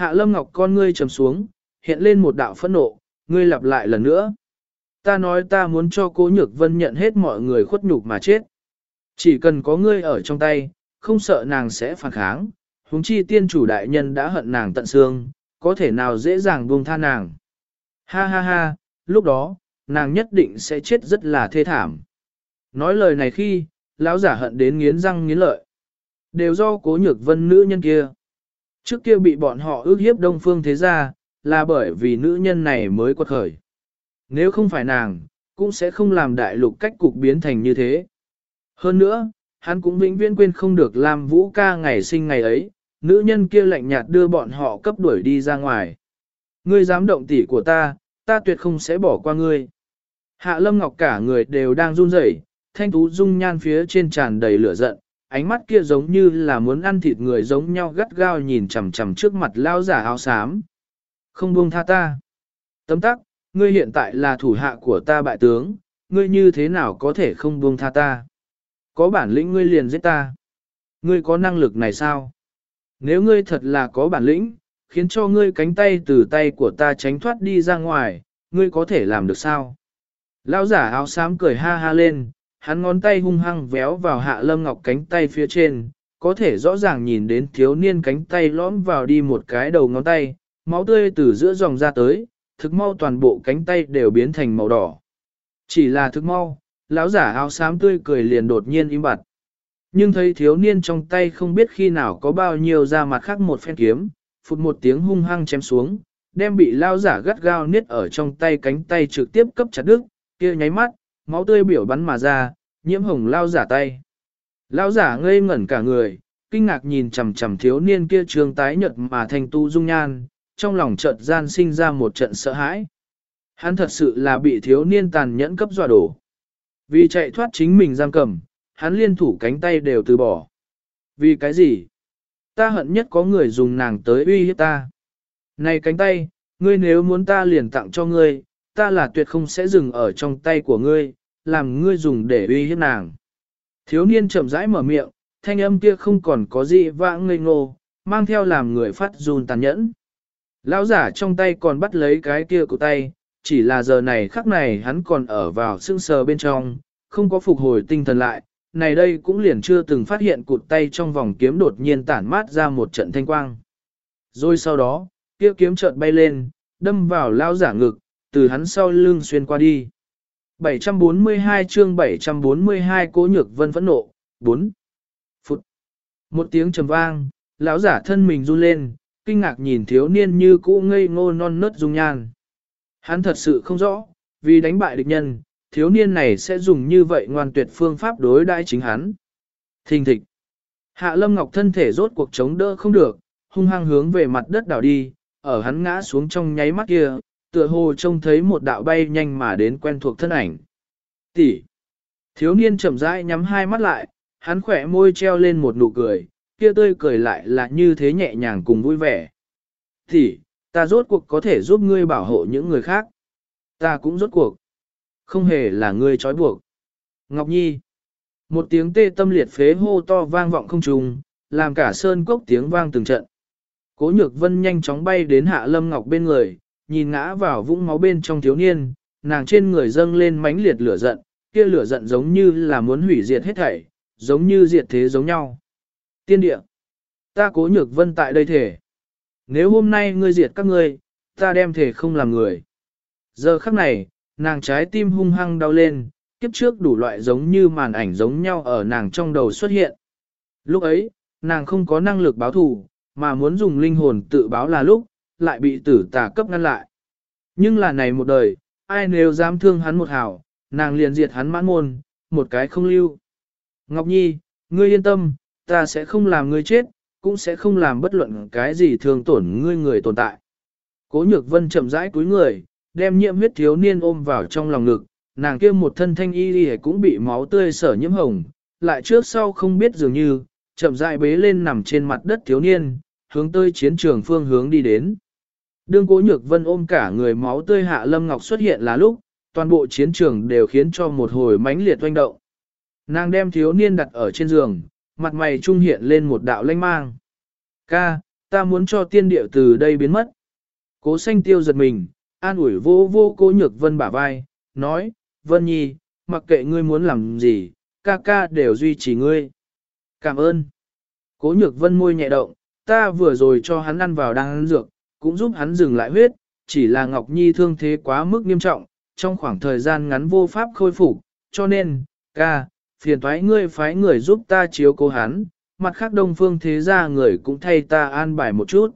Hạ Lâm Ngọc con ngươi trầm xuống, hiện lên một đạo phẫn nộ, ngươi lặp lại lần nữa. Ta nói ta muốn cho cố nhược vân nhận hết mọi người khuất nhục mà chết. Chỉ cần có ngươi ở trong tay, không sợ nàng sẽ phản kháng, huống chi tiên chủ đại nhân đã hận nàng tận xương, có thể nào dễ dàng buông tha nàng. Ha ha ha, lúc đó, nàng nhất định sẽ chết rất là thê thảm. Nói lời này khi, lão giả hận đến nghiến răng nghiến lợi. Đều do cố nhược vân nữ nhân kia. Trước kia bị bọn họ ước hiếp đông phương thế gia, là bởi vì nữ nhân này mới quật khởi. Nếu không phải nàng, cũng sẽ không làm đại lục cách cục biến thành như thế. Hơn nữa, hắn cũng vĩnh viễn quên không được làm vũ ca ngày sinh ngày ấy, nữ nhân kia lạnh nhạt đưa bọn họ cấp đuổi đi ra ngoài. Ngươi dám động tỷ của ta, ta tuyệt không sẽ bỏ qua ngươi. Hạ lâm ngọc cả người đều đang run rẩy, thanh tú dung nhan phía trên tràn đầy lửa giận, ánh mắt kia giống như là muốn ăn thịt người giống nhau gắt gao nhìn chằm chằm trước mặt lao giả áo xám. Không buông tha ta. Tấm tắc, ngươi hiện tại là thủ hạ của ta bại tướng, ngươi như thế nào có thể không buông tha ta? Có bản lĩnh ngươi liền giết ta. Ngươi có năng lực này sao? Nếu ngươi thật là có bản lĩnh, khiến cho ngươi cánh tay từ tay của ta tránh thoát đi ra ngoài, ngươi có thể làm được sao? Lão giả áo xám cười ha ha lên, hắn ngón tay hung hăng véo vào hạ lâm ngọc cánh tay phía trên, có thể rõ ràng nhìn đến thiếu niên cánh tay lõm vào đi một cái đầu ngón tay, máu tươi từ giữa dòng ra tới, thực mau toàn bộ cánh tay đều biến thành màu đỏ. Chỉ là thực mau, lão giả áo xám tươi cười liền đột nhiên im bặt. Nhưng thấy thiếu niên trong tay không biết khi nào có bao nhiêu ra mặt khác một phen kiếm, phụt một tiếng hung hăng chém xuống, đem bị lão giả gắt gao niết ở trong tay cánh tay trực tiếp cấp chặt đứt, kia nháy mắt, máu tươi biểu bắn mà ra, nhiễm hồng lao giả tay. Lao giả ngây ngẩn cả người, kinh ngạc nhìn chằm chằm thiếu niên kia trường tái nhật mà thành tu dung nhan, trong lòng chợt gian sinh ra một trận sợ hãi. Hắn thật sự là bị thiếu niên tàn nhẫn cấp dọa đổ. Vì chạy thoát chính mình giam cầm, hắn liên thủ cánh tay đều từ bỏ. Vì cái gì? Ta hận nhất có người dùng nàng tới uy hiếp ta. Này cánh tay, ngươi nếu muốn ta liền tặng cho ngươi, ta là tuyệt không sẽ dừng ở trong tay của ngươi, làm ngươi dùng để uy hiếp nàng. Thiếu niên chậm rãi mở miệng, thanh âm kia không còn có gì vãng ngây ngô, mang theo làm người phát run tàn nhẫn. Lão giả trong tay còn bắt lấy cái kia của tay, chỉ là giờ này khắc này hắn còn ở vào sương sờ bên trong, không có phục hồi tinh thần lại, này đây cũng liền chưa từng phát hiện cụt tay trong vòng kiếm đột nhiên tản mát ra một trận thanh quang. Rồi sau đó, kia kiếm chợt bay lên, đâm vào lão giả ngực, từ hắn sau lưng xuyên qua đi. 742 chương 742 Cố Nhược Vân phẫn nộ, 4. Phút. Một tiếng trầm vang, lão giả thân mình run lên, kinh ngạc nhìn thiếu niên như cũ ngây ngô non nớt dung nhan. Hắn thật sự không rõ, vì đánh bại địch nhân, thiếu niên này sẽ dùng như vậy ngoan tuyệt phương pháp đối đãi chính hắn. Thình thịch. Hạ Lâm Ngọc thân thể rốt cuộc chống đỡ không được, hung hăng hướng về mặt đất đảo đi, ở hắn ngã xuống trong nháy mắt kia, tựa hồ trông thấy một đạo bay nhanh mà đến quen thuộc thân ảnh. Tỷ. Thiếu niên chậm rãi nhắm hai mắt lại, hắn khỏe môi treo lên một nụ cười, kia tươi cười lại là như thế nhẹ nhàng cùng vui vẻ. Tỷ, ta rốt cuộc có thể giúp ngươi bảo hộ những người khác. Ta cũng rốt cuộc. Không hề là ngươi trói buộc. Ngọc Nhi. Một tiếng tê tâm liệt phế hô to vang vọng không trùng, làm cả sơn cốc tiếng vang từng trận. Cố nhược vân nhanh chóng bay đến hạ lâm ngọc bên người, nhìn ngã vào vũng máu bên trong thiếu niên, nàng trên người dâng lên mãnh liệt lửa giận, kia lửa giận giống như là muốn hủy diệt hết thảy, giống như diệt thế giống nhau. Tiên địa, ta cố nhược vân tại đây thể. Nếu hôm nay ngươi diệt các ngươi, ta đem thể không làm người. Giờ khắc này, nàng trái tim hung hăng đau lên, kiếp trước đủ loại giống như màn ảnh giống nhau ở nàng trong đầu xuất hiện. Lúc ấy, nàng không có năng lực báo thù, mà muốn dùng linh hồn tự báo là lúc, lại bị tử tà cấp ngăn lại. Nhưng là này một đời, ai nếu dám thương hắn một hảo nàng liền diệt hắn mãn môn, một cái không lưu. Ngọc Nhi, ngươi yên tâm, ta sẽ không làm ngươi chết, cũng sẽ không làm bất luận cái gì thương tổn ngươi người tồn tại. Cố nhược vân chậm rãi cúi người, đem nhiễm huyết thiếu niên ôm vào trong lòng ngực, nàng kia một thân thanh y đi cũng bị máu tươi sở nhiễm hồng, lại trước sau không biết dường như, chậm rãi bế lên nằm trên mặt đất thiếu niên, hướng tới chiến trường phương hướng đi đến. Đương cố nhược vân ôm cả người máu tươi hạ lâm ngọc xuất hiện là lúc, toàn bộ chiến trường đều khiến cho một hồi mãnh liệt oanh động. Nàng đem thiếu niên đặt ở trên giường, mặt mày trung hiện lên một đạo lanh mang. Ca, ta muốn cho tiên địa từ đây biến mất. Cố xanh tiêu giật mình, an ủi vô vô cố nhược vân bả vai, nói, vân nhi, mặc kệ ngươi muốn làm gì, ca ca đều duy trì ngươi. Cảm ơn. Cố nhược vân môi nhẹ động, ta vừa rồi cho hắn ăn vào đang ăn dược, cũng giúp hắn dừng lại huyết, chỉ là Ngọc Nhi thương thế quá mức nghiêm trọng, trong khoảng thời gian ngắn vô pháp khôi phục, cho nên, ca, phiền thoái ngươi phái người giúp ta chiếu cố hắn, mặt khác đông phương thế gia người cũng thay ta an bài một chút.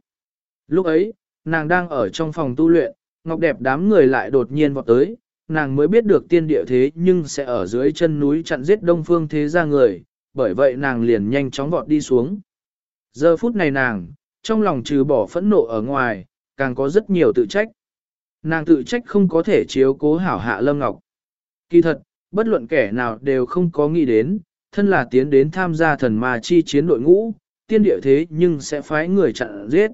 Lúc ấy, nàng đang ở trong phòng tu luyện, ngọc đẹp đám người lại đột nhiên vọt tới, nàng mới biết được tiên địa thế nhưng sẽ ở dưới chân núi chặn giết đông phương thế gia người, bởi vậy nàng liền nhanh chóng vọt đi xuống. Giờ phút này nàng, trong lòng trừ bỏ phẫn nộ ở ngoài, càng có rất nhiều tự trách. Nàng tự trách không có thể chiếu cố hảo hạ Lâm Ngọc. Kỳ thật, bất luận kẻ nào đều không có nghĩ đến, thân là tiến đến tham gia thần ma chi chiến đội ngũ, tiên địa thế nhưng sẽ phái người chặn giết.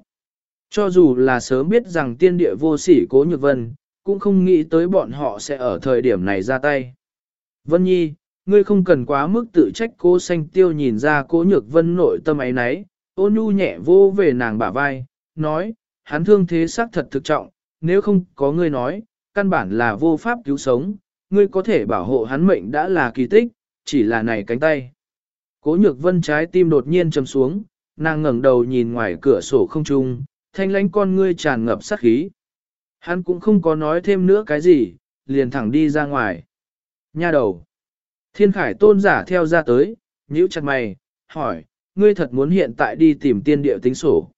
Cho dù là sớm biết rằng tiên địa vô sỉ cố nhược vân, cũng không nghĩ tới bọn họ sẽ ở thời điểm này ra tay. Vân Nhi, ngươi không cần quá mức tự trách cô xanh tiêu nhìn ra cố nhược vân nội tâm ấy nấy, ô nhu nhẹ vô về nàng bả vai, nói, hắn thương thế xác thật thực trọng, nếu không có ngươi nói, căn bản là vô pháp cứu sống, ngươi có thể bảo hộ hắn mệnh đã là kỳ tích, chỉ là này cánh tay. Cố nhược vân trái tim đột nhiên trầm xuống, nàng ngẩng đầu nhìn ngoài cửa sổ không trung, thanh lánh con ngươi tràn ngập sát khí. Hắn cũng không có nói thêm nữa cái gì, liền thẳng đi ra ngoài. Nha đầu. Thiên khải tôn giả theo ra tới, nhíu chặt mày, hỏi, ngươi thật muốn hiện tại đi tìm tiên địa tính sổ.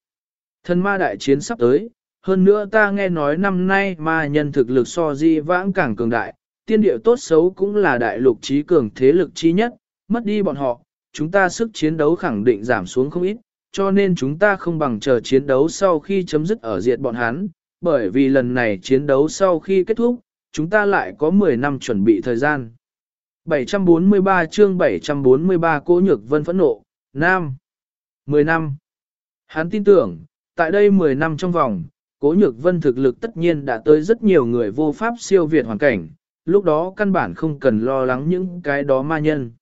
Thần ma đại chiến sắp tới, hơn nữa ta nghe nói năm nay ma nhân thực lực so di vãng càng cường đại, tiên địa tốt xấu cũng là đại lục trí cường thế lực chi nhất, mất đi bọn họ, chúng ta sức chiến đấu khẳng định giảm xuống không ít, cho nên chúng ta không bằng chờ chiến đấu sau khi chấm dứt ở diệt bọn hắn, bởi vì lần này chiến đấu sau khi kết thúc, chúng ta lại có 10 năm chuẩn bị thời gian. 743 chương 743 Cố Nhược Vân phẫn nộ, Nam 10 năm Hắn tin tưởng, tại đây 10 năm trong vòng, Cố Nhược Vân thực lực tất nhiên đã tới rất nhiều người vô pháp siêu việt hoàn cảnh, lúc đó căn bản không cần lo lắng những cái đó ma nhân.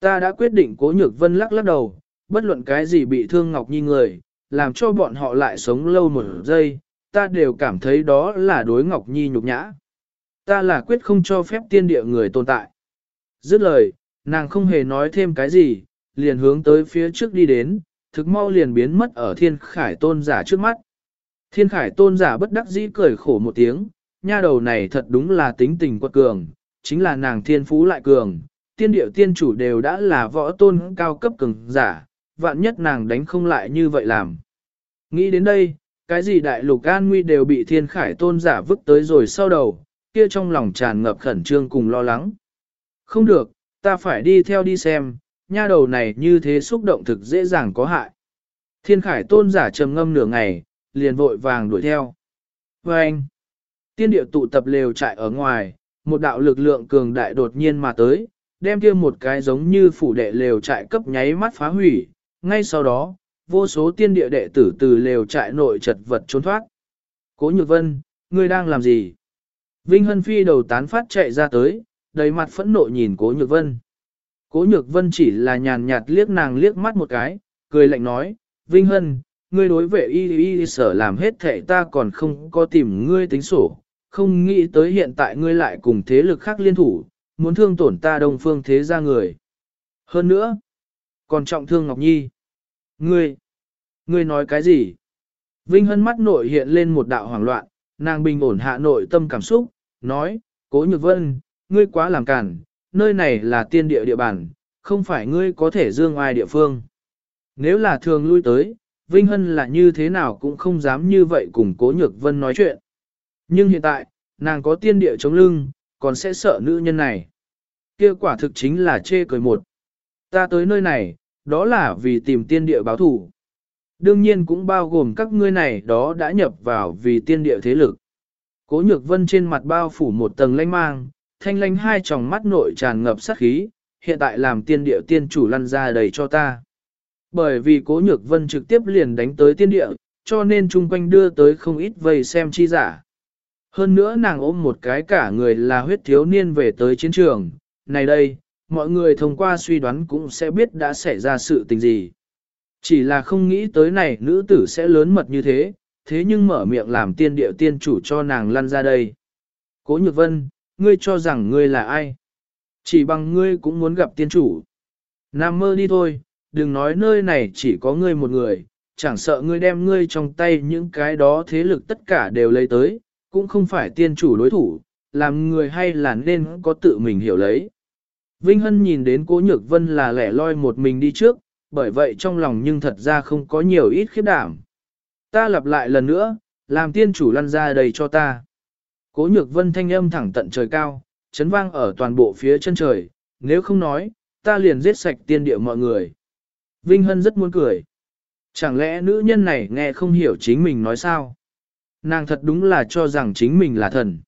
Ta đã quyết định Cố Nhược Vân lắc lắc đầu, bất luận cái gì bị thương Ngọc Nhi người, làm cho bọn họ lại sống lâu một giây, ta đều cảm thấy đó là đối Ngọc Nhi nhục nhã. Ta là quyết không cho phép tiên địa người tồn tại. Dứt lời, nàng không hề nói thêm cái gì, liền hướng tới phía trước đi đến, thực mau liền biến mất ở thiên khải tôn giả trước mắt. Thiên khải tôn giả bất đắc dĩ cười khổ một tiếng, nha đầu này thật đúng là tính tình quật cường, chính là nàng thiên phú lại cường, tiên điệu tiên chủ đều đã là võ tôn cao cấp cường giả, vạn nhất nàng đánh không lại như vậy làm. Nghĩ đến đây, cái gì đại lục an nguy đều bị thiên khải tôn giả vứt tới rồi sau đầu, kia trong lòng tràn ngập khẩn trương cùng lo lắng. Không được, ta phải đi theo đi xem, nha đầu này như thế xúc động thực dễ dàng có hại. Thiên khải tôn giả trầm ngâm nửa ngày, liền vội vàng đuổi theo. Và anh, tiên điệu tụ tập lều trại ở ngoài, một đạo lực lượng cường đại đột nhiên mà tới, đem kia một cái giống như phủ đệ lều trại cấp nháy mắt phá hủy, ngay sau đó, vô số tiên địa đệ tử từ lều trại nội chật vật trốn thoát. Cố Nhược Vân, ngươi đang làm gì? Vinh Hân Phi đầu tán phát chạy ra tới, đầy mặt phẫn nộ nhìn Cố Nhược Vân. Cố Nhược Vân chỉ là nhàn nhạt liếc nàng liếc mắt một cái, cười lạnh nói, Vinh Hân, ngươi đối vệ y y sở làm hết thệ ta còn không có tìm ngươi tính sổ, không nghĩ tới hiện tại ngươi lại cùng thế lực khác liên thủ, muốn thương tổn ta đông phương thế gia người. Hơn nữa, còn trọng thương Ngọc Nhi. Ngươi, ngươi nói cái gì? Vinh Hân mắt nội hiện lên một đạo hoảng loạn, nàng bình ổn hạ nội tâm cảm xúc, nói, cố nhược vân, ngươi quá làm cản, nơi này là tiên địa địa bàn, không phải ngươi có thể dương ai địa phương. Nếu là thường lui tới, Vinh Hân là như thế nào cũng không dám như vậy cùng cố nhược vân nói chuyện. Nhưng hiện tại, nàng có tiên địa chống lưng, còn sẽ sợ nữ nhân này. Kia quả thực chính là chê cười một. Ta tới nơi này, đó là vì tìm tiên địa báo thủ. Đương nhiên cũng bao gồm các ngươi này đó đã nhập vào vì tiên địa thế lực. Cố nhược vân trên mặt bao phủ một tầng lanh mang, thanh lanh hai tròng mắt nội tràn ngập sát khí, hiện tại làm tiên địa tiên chủ lăn ra đầy cho ta. Bởi vì cố nhược vân trực tiếp liền đánh tới tiên địa, cho nên chung quanh đưa tới không ít vây xem chi giả. Hơn nữa nàng ôm một cái cả người là huyết thiếu niên về tới chiến trường, này đây, mọi người thông qua suy đoán cũng sẽ biết đã xảy ra sự tình gì. Chỉ là không nghĩ tới này nữ tử sẽ lớn mật như thế, thế nhưng mở miệng làm tiên điệu tiên chủ cho nàng lăn ra đây. Cố nhược vân, ngươi cho rằng ngươi là ai? Chỉ bằng ngươi cũng muốn gặp tiên chủ. Nam mơ đi thôi, đừng nói nơi này chỉ có ngươi một người, chẳng sợ ngươi đem ngươi trong tay những cái đó thế lực tất cả đều lấy tới, cũng không phải tiên chủ đối thủ, làm người hay là nên có tự mình hiểu lấy. Vinh Hân nhìn đến cố nhược vân là lẻ loi một mình đi trước, bởi vậy trong lòng nhưng thật ra không có nhiều ít khiếp đảm. Ta lặp lại lần nữa, làm tiên chủ lăn ra đầy cho ta. Cố nhược vân thanh âm thẳng tận trời cao, chấn vang ở toàn bộ phía chân trời, nếu không nói, ta liền giết sạch tiên địa mọi người. Vinh Hân rất muốn cười. Chẳng lẽ nữ nhân này nghe không hiểu chính mình nói sao? Nàng thật đúng là cho rằng chính mình là thần.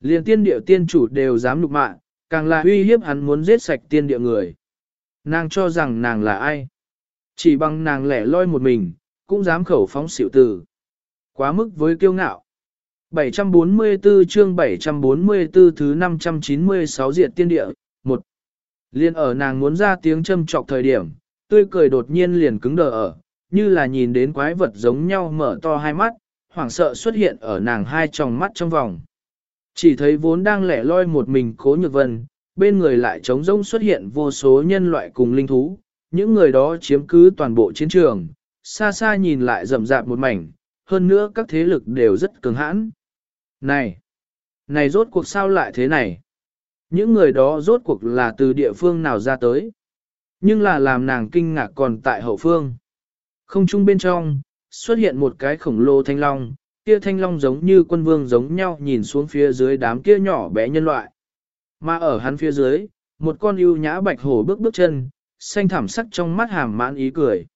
Liền tiên địa tiên chủ đều dám lục mạ, càng là uy hiếp hắn muốn giết sạch tiên địa người. Nàng cho rằng nàng là ai? Chỉ bằng nàng lẻ loi một mình, cũng dám khẩu phóng xỉu tử. Quá mức với kiêu ngạo. 744 chương 744 thứ 596 diện tiên địa, 1. Liên ở nàng muốn ra tiếng châm trọc thời điểm, tươi cười đột nhiên liền cứng đờ ở, như là nhìn đến quái vật giống nhau mở to hai mắt, hoảng sợ xuất hiện ở nàng hai tròng mắt trong vòng. Chỉ thấy vốn đang lẻ loi một mình cố nhược vân, bên người lại trống rỗng xuất hiện vô số nhân loại cùng linh thú, những người đó chiếm cứ toàn bộ chiến trường, xa xa nhìn lại rậm rạp một mảnh, hơn nữa các thế lực đều rất cứng hãn. Này! Này rốt cuộc sao lại thế này? Những người đó rốt cuộc là từ địa phương nào ra tới? Nhưng là làm nàng kinh ngạc còn tại hậu phương. Không trung bên trong, xuất hiện một cái khổng lồ thanh long, kia thanh long giống như quân vương giống nhau nhìn xuống phía dưới đám kia nhỏ bé nhân loại. Mà ở hắn phía dưới, một con ưu nhã bạch hổ bước bước chân, xanh thảm sắc trong mắt hàm mãn ý cười.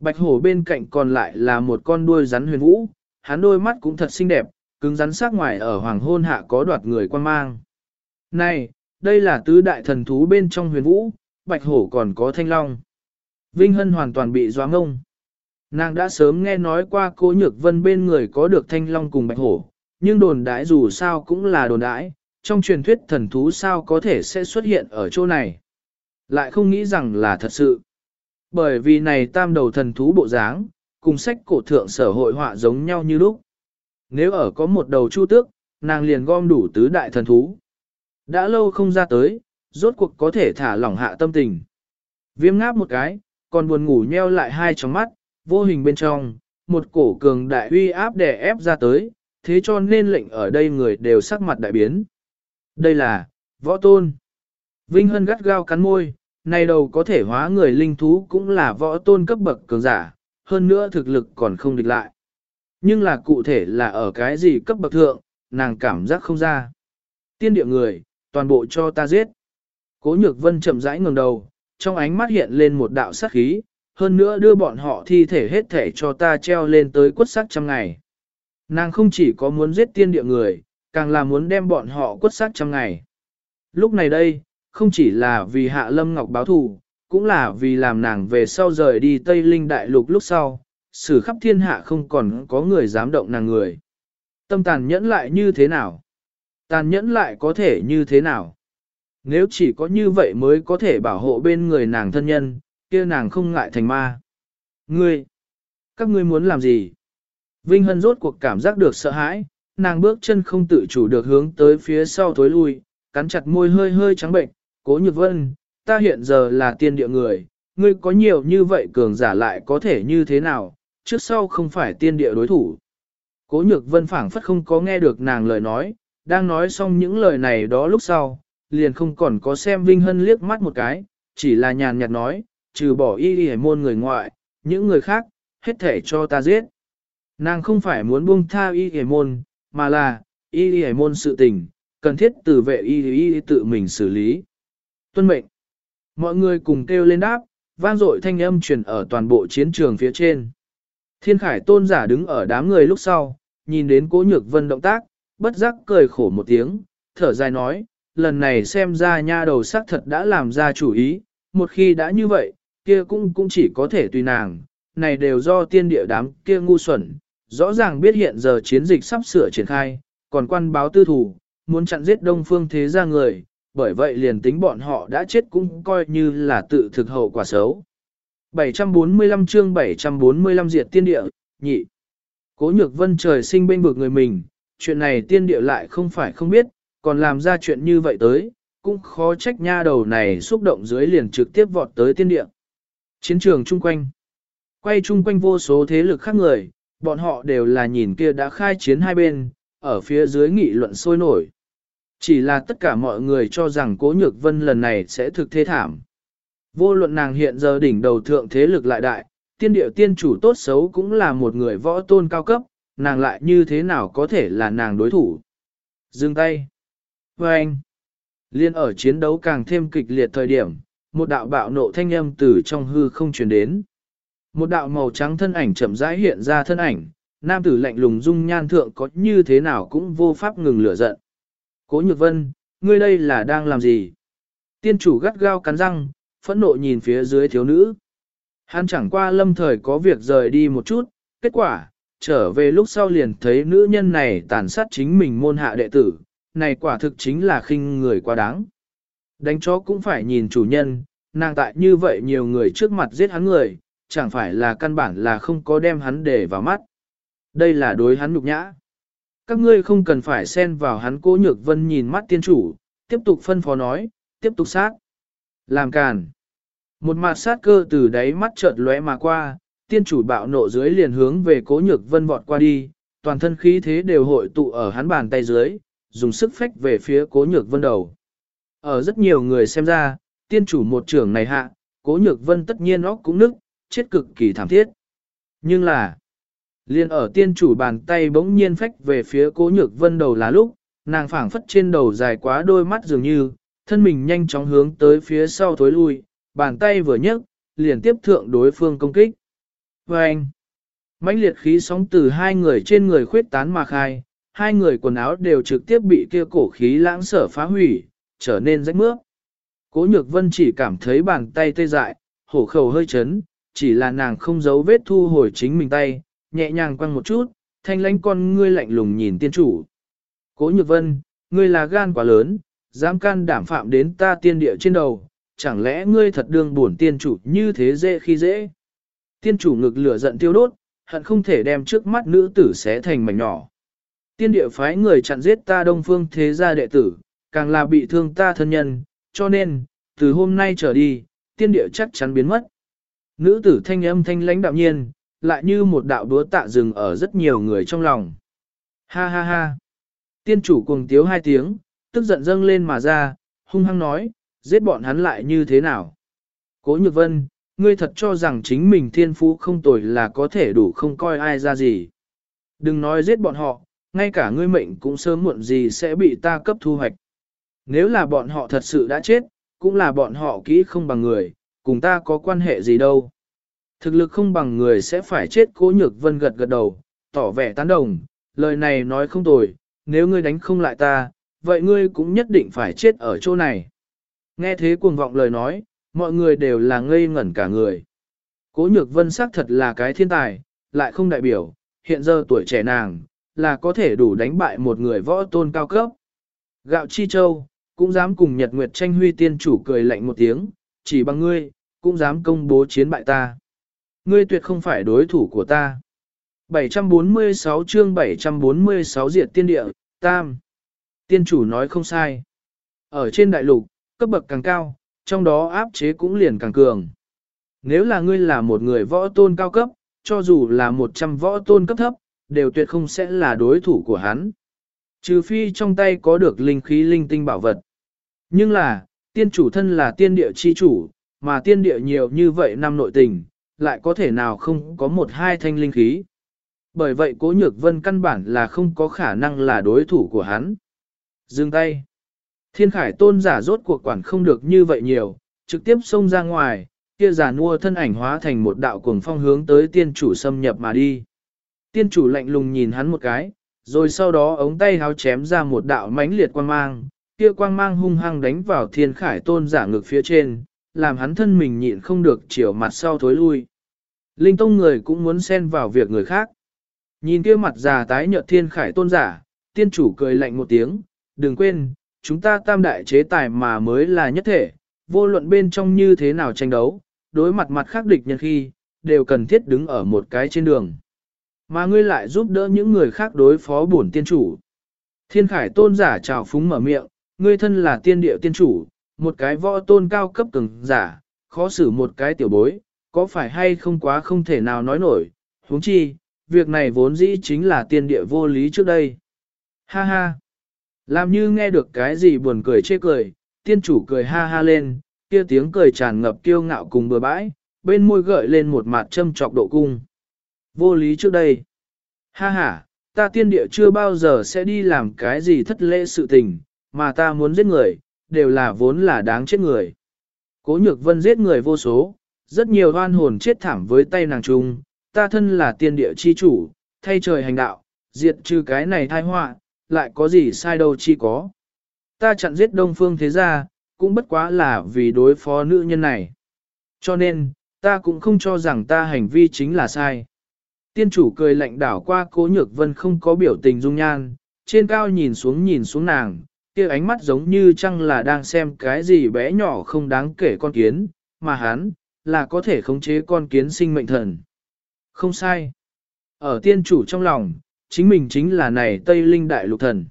Bạch hổ bên cạnh còn lại là một con đuôi rắn huyền vũ, hắn đôi mắt cũng thật xinh đẹp, cứng rắn sắc ngoài ở hoàng hôn hạ có đoạt người quan mang. Này, đây là tứ đại thần thú bên trong huyền vũ, bạch hổ còn có thanh long. Vinh Hân hoàn toàn bị doáng ngông. Nàng đã sớm nghe nói qua cố nhược vân bên người có được thanh long cùng bạch hổ, nhưng đồn đãi dù sao cũng là đồn đãi, trong truyền thuyết thần thú sao có thể sẽ xuất hiện ở chỗ này. Lại không nghĩ rằng là thật sự. Bởi vì này tam đầu thần thú bộ dáng, cùng sách cổ thượng sở hội họa giống nhau như lúc. Nếu ở có một đầu chu tước, nàng liền gom đủ tứ đại thần thú. Đã lâu không ra tới, rốt cuộc có thể thả lỏng hạ tâm tình. Viêm ngáp một cái, còn buồn ngủ nheo lại hai tròng mắt, vô hình bên trong, một cổ cường đại uy áp đè ép ra tới, thế cho nên lệnh ở đây người đều sắc mặt đại biến. Đây là, võ tôn. Vinh Hân gắt gao cắn môi, này đầu có thể hóa người linh thú cũng là võ tôn cấp bậc cường giả, hơn nữa thực lực còn không địch lại. Nhưng là cụ thể là ở cái gì cấp bậc thượng, nàng cảm giác không ra. Tiên địa người, toàn bộ cho ta giết. Cố nhược vân chậm rãi ngẩng đầu, trong ánh mắt hiện lên một đạo sát khí, hơn nữa đưa bọn họ thi thể hết thể cho ta treo lên tới quất sắc trăm ngày. Nàng không chỉ có muốn giết tiên địa người, càng là muốn đem bọn họ quất sắc trăm ngày. Lúc này đây, không chỉ là vì hạ lâm ngọc báo thù, cũng là vì làm nàng về sau rời đi Tây Linh Đại Lục lúc sau, xử khắp thiên hạ không còn có người dám động nàng người. Tâm tàn nhẫn lại như thế nào? Tàn nhẫn lại có thể như thế nào? Nếu chỉ có như vậy mới có thể bảo hộ bên người nàng thân nhân, kia nàng không ngại thành ma. Ngươi! Các ngươi muốn làm gì? Vinh Hân rốt cuộc cảm giác được sợ hãi, nàng bước chân không tự chủ được hướng tới phía sau thối lui, cắn chặt môi hơi hơi trắng bệnh, cố nhược vân, ta hiện giờ là tiên địa người, ngươi có nhiều như vậy cường giả lại có thể như thế nào, trước sau không phải tiên địa đối thủ. Cố nhược vân phảng phất không có nghe được nàng lời nói, đang nói xong những lời này đó lúc sau, liền không còn có xem Vinh Hân liếc mắt một cái, chỉ là nhàn nhạt nói, trừ bỏ y y môn người ngoại, những người khác, hết thể cho ta giết. Nàng không phải muốn buông tha y y môn, mà là, y y môn sự tình, cần thiết từ vệ y y tự mình xử lý. Tuân mệnh. Mọi người cùng kêu lên đáp, vang dội thanh âm truyền ở toàn bộ chiến trường phía trên. Thiên khải tôn giả đứng ở đám người lúc sau, nhìn đến cố nhược vân động tác, bất giác cười khổ một tiếng, thở dài nói, lần này xem ra nha đầu sắc thật đã làm ra chủ ý, một khi đã như vậy, kia cũng cũng chỉ có thể tùy nàng, này đều do tiên địa đám kia ngu xuẩn, rõ ràng biết hiện giờ chiến dịch sắp sửa triển khai, còn quan báo tư thủ, muốn chặn giết đông phương thế gia người, bởi vậy liền tính bọn họ đã chết cũng coi như là tự thực hậu quả xấu. 745 chương 745 diệt tiên địa, nhị. Cố nhược vân trời sinh bên bực người mình, chuyện này tiên địa lại không phải không biết, còn làm ra chuyện như vậy tới, cũng khó trách nha đầu này xúc động dưới liền trực tiếp vọt tới tiên địa. Chiến trường chung quanh. Quay chung quanh vô số thế lực khác người, bọn họ đều là nhìn kia đã khai chiến hai bên, ở phía dưới nghị luận sôi nổi. Chỉ là tất cả mọi người cho rằng cố nhược vân lần này sẽ thực thế thảm. Vô luận nàng hiện giờ đỉnh đầu thượng thế lực lại đại, tiên điệu tiên chủ tốt xấu cũng là một người võ tôn cao cấp, nàng lại như thế nào có thể là nàng đối thủ. Dừng tay. Và anh. Liên ở chiến đấu càng thêm kịch liệt thời điểm, một đạo bạo nộ thanh âm từ trong hư không truyền đến. Một đạo màu trắng thân ảnh chậm rãi hiện ra thân ảnh, nam tử lạnh lùng dung nhan thượng có như thế nào cũng vô pháp ngừng lửa giận. Cố nhược vân, ngươi đây là đang làm gì? Tiên chủ gắt gao cắn răng, phẫn nộ nhìn phía dưới thiếu nữ. Hắn chẳng qua lâm thời có việc rời đi một chút, kết quả, trở về lúc sau liền thấy nữ nhân này tàn sát chính mình môn hạ đệ tử, này quả thực chính là khinh người quá đáng. Đánh chó cũng phải nhìn chủ nhân, nàng tại như vậy nhiều người trước mặt giết hắn người, chẳng phải là căn bản là không có đem hắn để vào mắt. Đây là đối hắn nhục nhã. Các ngươi không cần phải xen vào hắn cố nhược vân nhìn mắt tiên chủ, tiếp tục phân phó nói, tiếp tục sát. Làm càn. Một mặt sát cơ từ đáy mắt chợt lóe mà qua, tiên chủ bạo nộ dưới liền hướng về cố nhược vân vọt qua đi, toàn thân khí thế đều hội tụ ở hắn bàn tay dưới, dùng sức phách về phía cố nhược vân đầu. Ở rất nhiều người xem ra, tiên chủ một trưởng này hạ, cố nhược vân tất nhiên óc cũng nức, chết cực kỳ thảm thiết. Nhưng là, liền ở tiên chủ bàn tay bỗng nhiên phách về phía cố nhược vân đầu là lúc, nàng phảng phất trên đầu dài quá đôi mắt dường như, thân mình nhanh chóng hướng tới phía sau thối lui, bàn tay vừa nhấc, liền tiếp thượng đối phương công kích. Và anh, mãnh liệt khí sóng từ hai người trên người khuyết tán mà khai, hai người quần áo đều trực tiếp bị kia cổ khí lãng sở phá hủy, trở nên rách mướp. Cố nhược vân chỉ cảm thấy bàn tay tê dại, hổ khẩu hơi chấn, chỉ là nàng không giấu vết thu hồi chính mình tay, nhẹ nhàng quăng một chút, thanh lãnh con ngươi lạnh lùng nhìn tiên chủ. Cố nhược vân, ngươi là gan quá lớn, dám can đảm phạm đến ta tiên địa trên đầu, chẳng lẽ ngươi thật đương buồn tiên chủ như thế dễ khi dễ. Tiên chủ ngực lửa giận tiêu đốt, hận không thể đem trước mắt nữ tử xé thành mảnh nhỏ. Tiên địa phái người chặn giết ta đông phương thế gia đệ tử, càng là bị thương ta thân nhân, cho nên, từ hôm nay trở đi, tiên địa chắc chắn biến mất. Nữ tử thanh âm thanh lãnh đạm nhiên, lại như một đạo đúa tạ rừng ở rất nhiều người trong lòng. Ha ha ha. Tiên chủ cuồng tiếu hai tiếng, tức giận dâng lên mà ra, hung hăng nói, giết bọn hắn lại như thế nào. Cố nhược vân, ngươi thật cho rằng chính mình thiên phú không tồi là có thể đủ không coi ai ra gì. Đừng nói giết bọn họ, ngay cả ngươi mệnh cũng sớm muộn gì sẽ bị ta cấp thu hoạch. Nếu là bọn họ thật sự đã chết, cũng là bọn họ kỹ không bằng người, cùng ta có quan hệ gì đâu. Thực lực không bằng người sẽ phải chết cố nhược vân gật gật đầu, tỏ vẻ tán đồng, lời này nói không tồi, nếu ngươi đánh không lại ta, vậy ngươi cũng nhất định phải chết ở chỗ này. Nghe thế cuồng vọng lời nói, mọi người đều là ngây ngẩn cả người. Cố nhược vân xác thật là cái thiên tài, lại không đại biểu, hiện giờ tuổi trẻ nàng, là có thể đủ đánh bại một người võ tôn cao cấp. Gạo Chi Châu, cũng dám cùng Nhật Nguyệt tranh huy tiên chủ cười lạnh một tiếng, chỉ bằng ngươi, cũng dám công bố chiến bại ta. Ngươi tuyệt không phải đối thủ của ta. 746 chương 746 diệt tiên địa, tam. Tiên chủ nói không sai. Ở trên đại lục, cấp bậc càng cao, trong đó áp chế cũng liền càng cường. Nếu là ngươi là một người võ tôn cao cấp, cho dù là 100 võ tôn cấp thấp, đều tuyệt không sẽ là đối thủ của hắn. Trừ phi trong tay có được linh khí linh tinh bảo vật. Nhưng là, tiên chủ thân là tiên địa chi chủ, mà tiên địa nhiều như vậy năm nội tình, lại có thể nào không có một hai thanh linh khí. Bởi vậy cố nhược vân căn bản là không có khả năng là đối thủ của hắn. Dừng tay. Thiên khải tôn giả rốt cuộc quản không được như vậy nhiều, trực tiếp xông ra ngoài, kia giả nua thân ảnh hóa thành một đạo cuồng phong hướng tới tiên chủ xâm nhập mà đi. Tiên chủ lạnh lùng nhìn hắn một cái, rồi sau đó ống tay háo chém ra một đạo mãnh liệt quang mang, kia quang mang hung hăng đánh vào thiên khải tôn giả ngực phía trên, làm hắn thân mình nhịn không được chiều mặt sau thối lui. Linh tông người cũng muốn xen vào việc người khác. Nhìn kia mặt già tái nhợt thiên khải tôn giả, tiên chủ cười lạnh một tiếng, đừng quên, chúng ta tam đại chế tài mà mới là nhất thể, vô luận bên trong như thế nào tranh đấu, đối mặt mặt khác địch nhân khi, đều cần thiết đứng ở một cái trên đường. Mà ngươi lại giúp đỡ những người khác đối phó bổn tiên chủ. Thiên khải tôn giả chào phúng mở miệng, ngươi thân là tiên địa tiên chủ, một cái võ tôn cao cấp cường giả, khó xử một cái tiểu bối, có phải hay không quá không thể nào nói nổi, huống chi, việc này vốn dĩ chính là tiên địa vô lý trước đây. Ha ha! Làm như nghe được cái gì buồn cười chê cười, tiên chủ cười ha ha lên, kia tiếng cười tràn ngập kiêu ngạo cùng bừa bãi, bên môi gợi lên một mặt châm trọc độ cung. Vô lý trước đây. Ha ha, ta tiên địa chưa bao giờ sẽ đi làm cái gì thất lễ sự tình, mà ta muốn giết người, đều là vốn là đáng chết người. Cố nhược vân giết người vô số, rất nhiều oan hồn chết thảm với tay nàng trung, ta thân là tiên địa chi chủ, thay trời hành đạo, diệt trừ cái này thai họa, lại có gì sai đâu chi có. Ta chặn giết đông phương thế gia, cũng bất quá là vì đối phó nữ nhân này. Cho nên, ta cũng không cho rằng ta hành vi chính là sai. Tiên chủ cười lạnh đảo qua cố nhược vân không có biểu tình dung nhan, trên cao nhìn xuống nhìn xuống nàng, kia ánh mắt giống như chăng là đang xem cái gì bé nhỏ không đáng kể con kiến, mà hắn, là có thể khống chế con kiến sinh mệnh thần. Không sai. Ở tiên chủ trong lòng, chính mình chính là này Tây Linh Đại Lục Thần.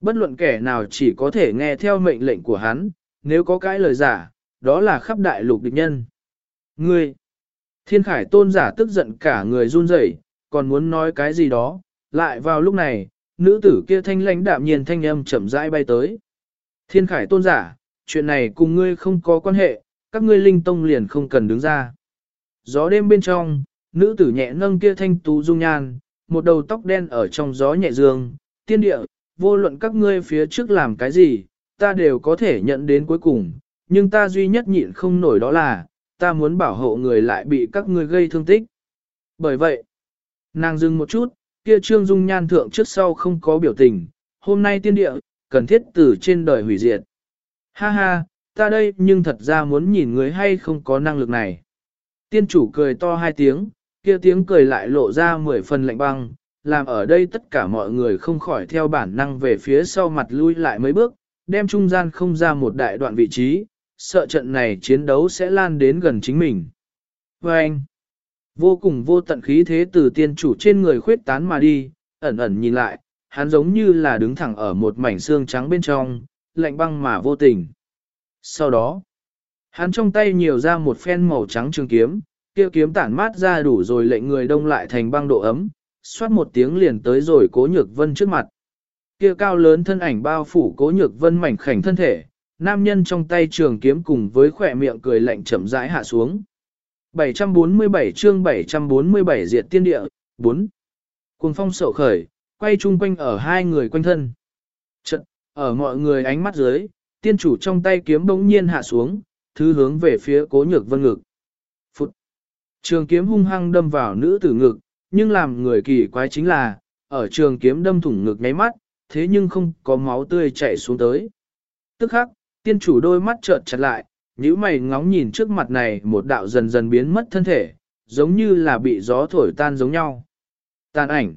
Bất luận kẻ nào chỉ có thể nghe theo mệnh lệnh của hắn, nếu có cái lời giả, đó là khắp đại lục địch nhân. Ngươi, thiên khải tôn giả tức giận cả người run rẩy, còn muốn nói cái gì đó, lại vào lúc này, nữ tử kia thanh lãnh đạm nhiên thanh âm chậm rãi bay tới. Thiên khải tôn giả, chuyện này cùng ngươi không có quan hệ, các ngươi linh tông liền không cần đứng ra. Gió đêm bên trong, nữ tử nhẹ nâng kia thanh tú dung nhan, một đầu tóc đen ở trong gió nhẹ dương, tiên địa, vô luận các ngươi phía trước làm cái gì, ta đều có thể nhận đến cuối cùng, nhưng ta duy nhất nhịn không nổi đó là, ta muốn bảo hộ người lại bị các ngươi gây thương tích. Bởi vậy, nàng dừng một chút, kia trương dung nhan thượng trước sau không có biểu tình, hôm nay tiên địa, cần thiết từ trên đời hủy diệt. Ha ha, ta đây nhưng thật ra muốn nhìn người hay không có năng lực này. Tiên chủ cười to hai tiếng, kia tiếng cười lại lộ ra mười phần lạnh băng, làm ở đây tất cả mọi người không khỏi theo bản năng về phía sau mặt lui lại mấy bước, đem trung gian không ra một đại đoạn vị trí, sợ trận này chiến đấu sẽ lan đến gần chính mình. Và anh, vô cùng vô tận khí thế từ tiên chủ trên người khuyết tán mà đi, ẩn ẩn nhìn lại, hắn giống như là đứng thẳng ở một mảnh xương trắng bên trong, lạnh băng mà vô tình. Sau đó, hắn trong tay nhiều ra một phen màu trắng trường kiếm, kia kiếm tản mát ra đủ rồi lệnh người đông lại thành băng độ ấm, xoát một tiếng liền tới rồi cố nhược vân trước mặt. Kia cao lớn thân ảnh bao phủ cố nhược vân mảnh khảnh thân thể, nam nhân trong tay trường kiếm cùng với khỏe miệng cười lạnh chậm rãi hạ xuống. 747 chương 747 diệt tiên địa, 4. Cuồng phong sổ khởi, quay chung quanh ở hai người quanh thân. Trận, ở mọi người ánh mắt dưới, tiên chủ trong tay kiếm bỗng nhiên hạ xuống, thứ hướng về phía cố nhược vân ngực. Trường kiếm hung hăng đâm vào nữ tử ngực, nhưng làm người kỳ quái chính là, ở trường kiếm đâm thủng ngực nháy mắt, thế nhưng không có máu tươi chảy xuống tới. Tức khắc, tiên chủ đôi mắt trợn chặt lại, nhíu mày ngóng nhìn trước mặt này một đạo dần dần biến mất thân thể, giống như là bị gió thổi tan giống nhau. Tàn ảnh.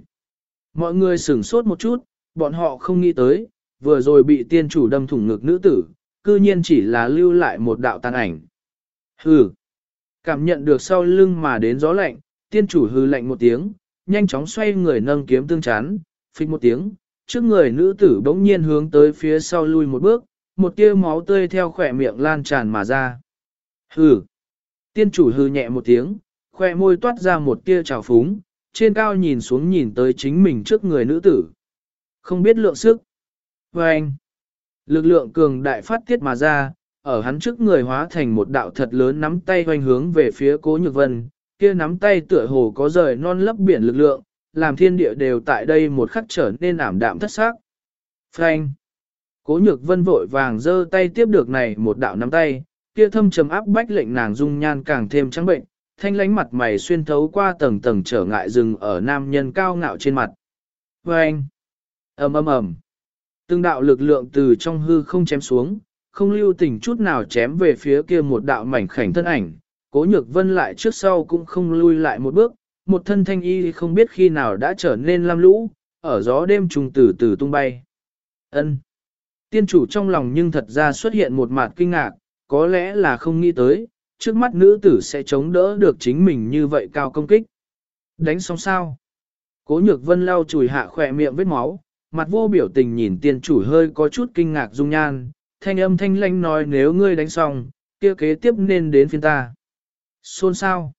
Mọi người sửng sốt một chút, bọn họ không nghĩ tới, vừa rồi bị tiên chủ đâm thủng ngực nữ tử, cư nhiên chỉ là lưu lại một đạo tàn ảnh. Hừ. Cảm nhận được sau lưng mà đến gió lạnh, tiên chủ hư lạnh một tiếng, nhanh chóng xoay người nâng kiếm tương chán, phích một tiếng, trước người nữ tử bỗng nhiên hướng tới phía sau lui một bước, một tia máu tươi theo khỏe miệng lan tràn mà ra. Hừ. Tiên chủ hư nhẹ một tiếng, khỏe môi toát ra một tia trào phúng, trên cao nhìn xuống nhìn tới chính mình trước người nữ tử. Không biết lượng sức. Và anh. Lực lượng cường đại phát tiết mà ra, ở hắn trước người hóa thành một đạo thật lớn nắm tay hoành hướng về phía cố nhược vân, kia nắm tay tựa hồ có rời non lấp biển lực lượng, làm thiên địa đều tại đây một khắc trở nên ảm đạm thất xác. Frank! Cố nhược vân vội vàng giơ tay tiếp được này một đạo nắm tay, kia thâm trầm áp bách lệnh nàng dung nhan càng thêm trắng bệnh, thanh lánh mặt mày xuyên thấu qua tầng tầng trở ngại rừng ở nam nhân cao ngạo trên mặt. Frank! ầm ầm ầm. Từng đạo lực lượng từ trong hư không chém xuống, không lưu tình chút nào chém về phía kia một đạo mảnh khảnh thân ảnh. Cố nhược vân lại trước sau cũng không lui lại một bước, một thân thanh y không biết khi nào đã trở nên lam lũ, ở gió đêm trùng từ từ tung bay. Ân. Tiên chủ trong lòng nhưng thật ra xuất hiện một mặt kinh ngạc, có lẽ là không nghĩ tới, trước mắt nữ tử sẽ chống đỡ được chính mình như vậy cao công kích. Đánh xong sao? Cố nhược vân lau chùi hạ khỏe miệng vết máu, mặt vô biểu tình nhìn tiên chủ hơi có chút kinh ngạc dung nhan, thanh âm thanh lanh nói nếu ngươi đánh xong, kia kế tiếp nên đến phiên ta. Xôn sao?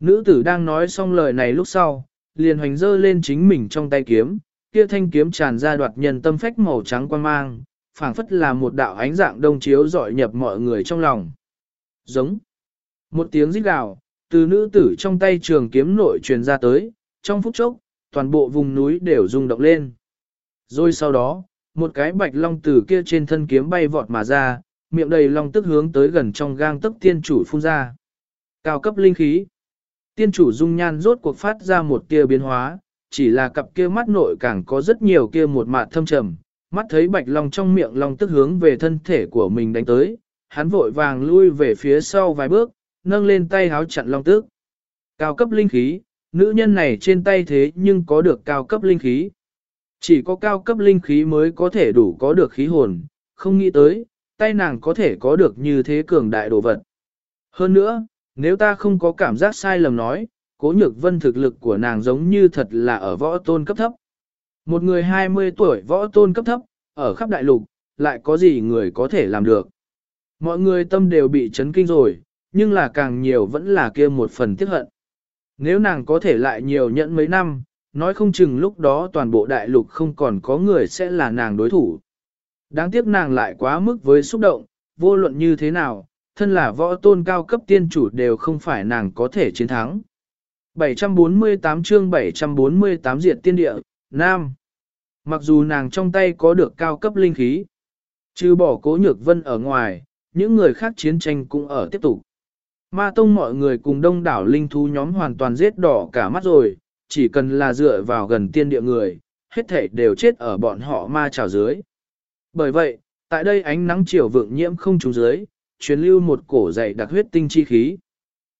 Nữ tử đang nói xong lời này lúc sau, liền hoành dơ lên chính mình trong tay kiếm, kia thanh kiếm tràn ra đoạt nhân tâm phách màu trắng quan mang, phảng phất là một đạo ánh dạng đông chiếu dọi nhập mọi người trong lòng. Giống. Một tiếng rít gào, từ nữ tử trong tay trường kiếm nội truyền ra tới, trong phút chốc, toàn bộ vùng núi đều rung động lên. Rồi sau đó, một cái bạch long từ kia trên thân kiếm bay vọt mà ra, miệng đầy long tức hướng tới gần trong gang tức tiên chủ phun ra. Cao cấp linh khí. Tiên chủ dung nhan rốt cuộc phát ra một tia biến hóa, chỉ là cặp kia mắt nội càng có rất nhiều kia một mạt thâm trầm, mắt thấy bạch long trong miệng long tức hướng về thân thể của mình đánh tới, hắn vội vàng lui về phía sau vài bước, nâng lên tay háo chặn long tức. Cao cấp linh khí, nữ nhân này trên tay thế nhưng có được cao cấp linh khí. Chỉ có cao cấp linh khí mới có thể đủ có được khí hồn, không nghĩ tới, tay nàng có thể có được như thế cường đại đồ vật. Hơn nữa, nếu ta không có cảm giác sai lầm nói, cố nhược vân thực lực của nàng giống như thật là ở võ tôn cấp thấp. Một người 20 tuổi võ tôn cấp thấp, ở khắp đại lục, lại có gì người có thể làm được. Mọi người tâm đều bị chấn kinh rồi, nhưng là càng nhiều vẫn là kia một phần tiếc hận. Nếu nàng có thể lại nhiều nhận mấy năm, nói không chừng lúc đó toàn bộ đại lục không còn có người sẽ là nàng đối thủ. Đáng tiếc nàng lại quá mức với xúc động, vô luận như thế nào, thân là võ tôn cao cấp tiên chủ đều không phải nàng có thể chiến thắng. 748 chương 748 diệt tiên địa, Nam. Mặc dù nàng trong tay có được cao cấp linh khí, trừ bỏ cố nhược vân ở ngoài, những người khác chiến tranh cũng ở tiếp tục. Ma tông mọi người cùng đông đảo linh thú nhóm hoàn toàn giết đỏ cả mắt rồi, chỉ cần là dựa vào gần tiên địa người, hết thể đều chết ở bọn họ ma trào dưới. Bởi vậy, tại đây ánh nắng chiều vượng nhiễm không trúng dưới, truyền lưu một cổ dày đặc huyết tinh chi khí.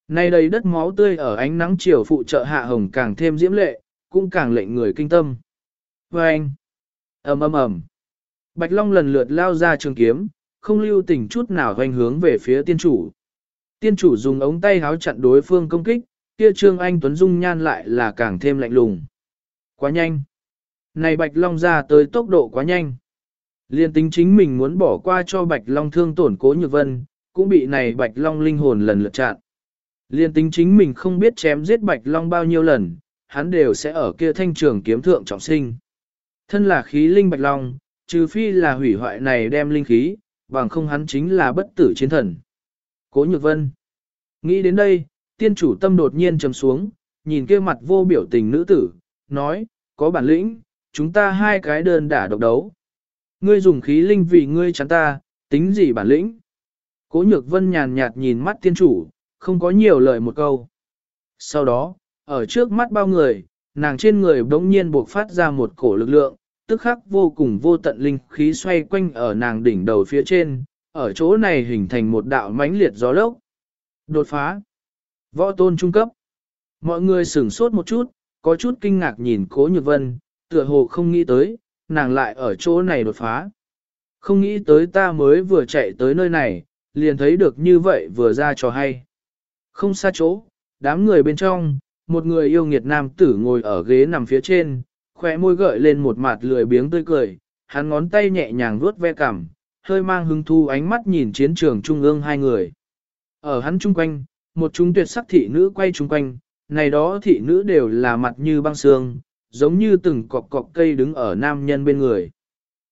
Nay đầy đất máu tươi ở ánh nắng chiều phụ trợ hạ hồng càng thêm diễm lệ, cũng càng lệnh người kinh tâm. Và anh, ầm ầm ầm, Bạch Long lần lượt lao ra trường kiếm, không lưu tình chút nào hoành hướng về phía tiên chủ. Tiên chủ dùng ống tay háo chặn đối phương công kích, kia trương anh Tuấn Dung nhan lại là càng thêm lạnh lùng. Quá nhanh. Này Bạch Long ra tới tốc độ quá nhanh. Liên tính chính mình muốn bỏ qua cho Bạch Long thương tổn cố nhược vân, cũng bị này Bạch Long linh hồn lần lượt chặn. Liên tính chính mình không biết chém giết Bạch Long bao nhiêu lần, hắn đều sẽ ở kia thanh trường kiếm thượng trọng sinh. Thân là khí linh Bạch Long, trừ phi là hủy hoại này đem linh khí, bằng không hắn chính là bất tử chiến thần. Cố Nhược Vân. Nghĩ đến đây, tiên chủ tâm đột nhiên trầm xuống, nhìn kia mặt vô biểu tình nữ tử, nói, có bản lĩnh, chúng ta hai cái đơn đả độc đấu. Ngươi dùng khí linh vì ngươi chắn ta, tính gì bản lĩnh? Cố nhược vân nhàn nhạt nhìn mắt tiên chủ, không có nhiều lời một câu. Sau đó, ở trước mắt bao người, nàng trên người bỗng nhiên buộc phát ra một cổ lực lượng, tức khắc vô cùng vô tận linh khí xoay quanh ở nàng đỉnh đầu phía trên, ở chỗ này hình thành một đạo mãnh liệt gió lốc. Đột phá. Võ tôn trung cấp. Mọi người sửng sốt một chút, có chút kinh ngạc nhìn cố nhược vân, tựa hồ không nghĩ tới, nàng lại ở chỗ này đột phá. Không nghĩ tới ta mới vừa chạy tới nơi này, liền thấy được như vậy vừa ra cho hay. Không xa chỗ, đám người bên trong, một người yêu nghiệt nam tử ngồi ở ghế nằm phía trên, khỏe môi gợi lên một mặt lười biếng tươi cười, hắn ngón tay nhẹ nhàng vuốt ve cằm, hơi mang hứng thu ánh mắt nhìn chiến trường trung ương hai người. Ở hắn chung quanh, một chúng tuyệt sắc thị nữ quay chung quanh, này đó thị nữ đều là mặt như băng xương, giống như từng cọc cọc cây đứng ở nam nhân bên người.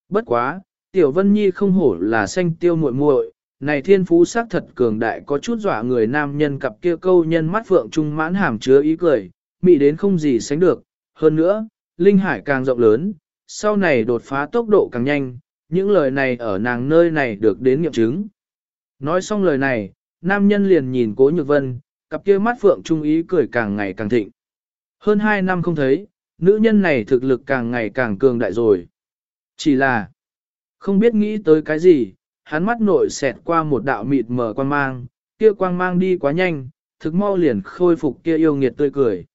Bất quá, Tiểu Vân Nhi không hổ là xanh tiêu muội muội, này thiên phú sắc thật cường đại có chút dọa người nam nhân cặp kia câu nhân mắt phượng trung mãn hàm chứa ý cười, mị đến không gì sánh được. Hơn nữa, linh hải càng rộng lớn, sau này đột phá tốc độ càng nhanh, những lời này ở nàng nơi này được đến nghiệm chứng. Nói xong lời này, nam nhân liền nhìn cố nhược vân, cặp kia mắt phượng trung ý cười càng ngày càng thịnh. Hơn hai năm không thấy, nữ nhân này thực lực càng ngày càng cường đại rồi. Chỉ là, không biết nghĩ tới cái gì, hắn mắt nội xẹt qua một đạo mịt mờ quan mang, kia quang mang đi quá nhanh, thực mau liền khôi phục kia yêu nghiệt tươi cười.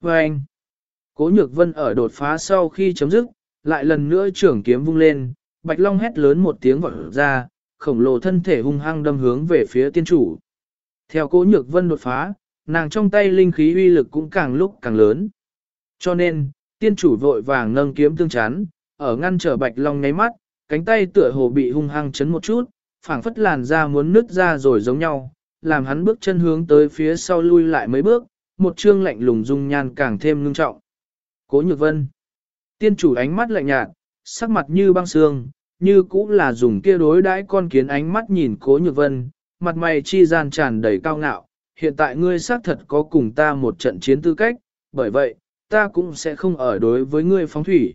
Và anh, cố nhược vân ở đột phá sau khi chấm dứt, lại lần nữa trưởng kiếm vung lên, bạch long hét lớn một tiếng vọt ra, khổng lồ thân thể hung hăng đâm hướng về phía tiên chủ. Theo cố nhược vân đột phá, nàng trong tay linh khí uy lực cũng càng lúc càng lớn. Cho nên, tiên chủ vội vàng nâng kiếm tương chán ở ngăn trở bạch long nháy mắt, cánh tay tựa hồ bị hung hăng chấn một chút, phảng phất làn ra muốn nứt ra rồi giống nhau, làm hắn bước chân hướng tới phía sau lui lại mấy bước, một trương lạnh lùng dung nhan càng thêm ngưng trọng. Cố nhược vân. Tiên chủ ánh mắt lạnh nhạt, sắc mặt như băng xương, như cũng là dùng kia đối đãi con kiến ánh mắt nhìn cố nhược vân, mặt mày chi gian tràn đầy cao ngạo. Hiện tại ngươi xác thật có cùng ta một trận chiến tư cách, bởi vậy, ta cũng sẽ không ở đối với ngươi phóng thủy.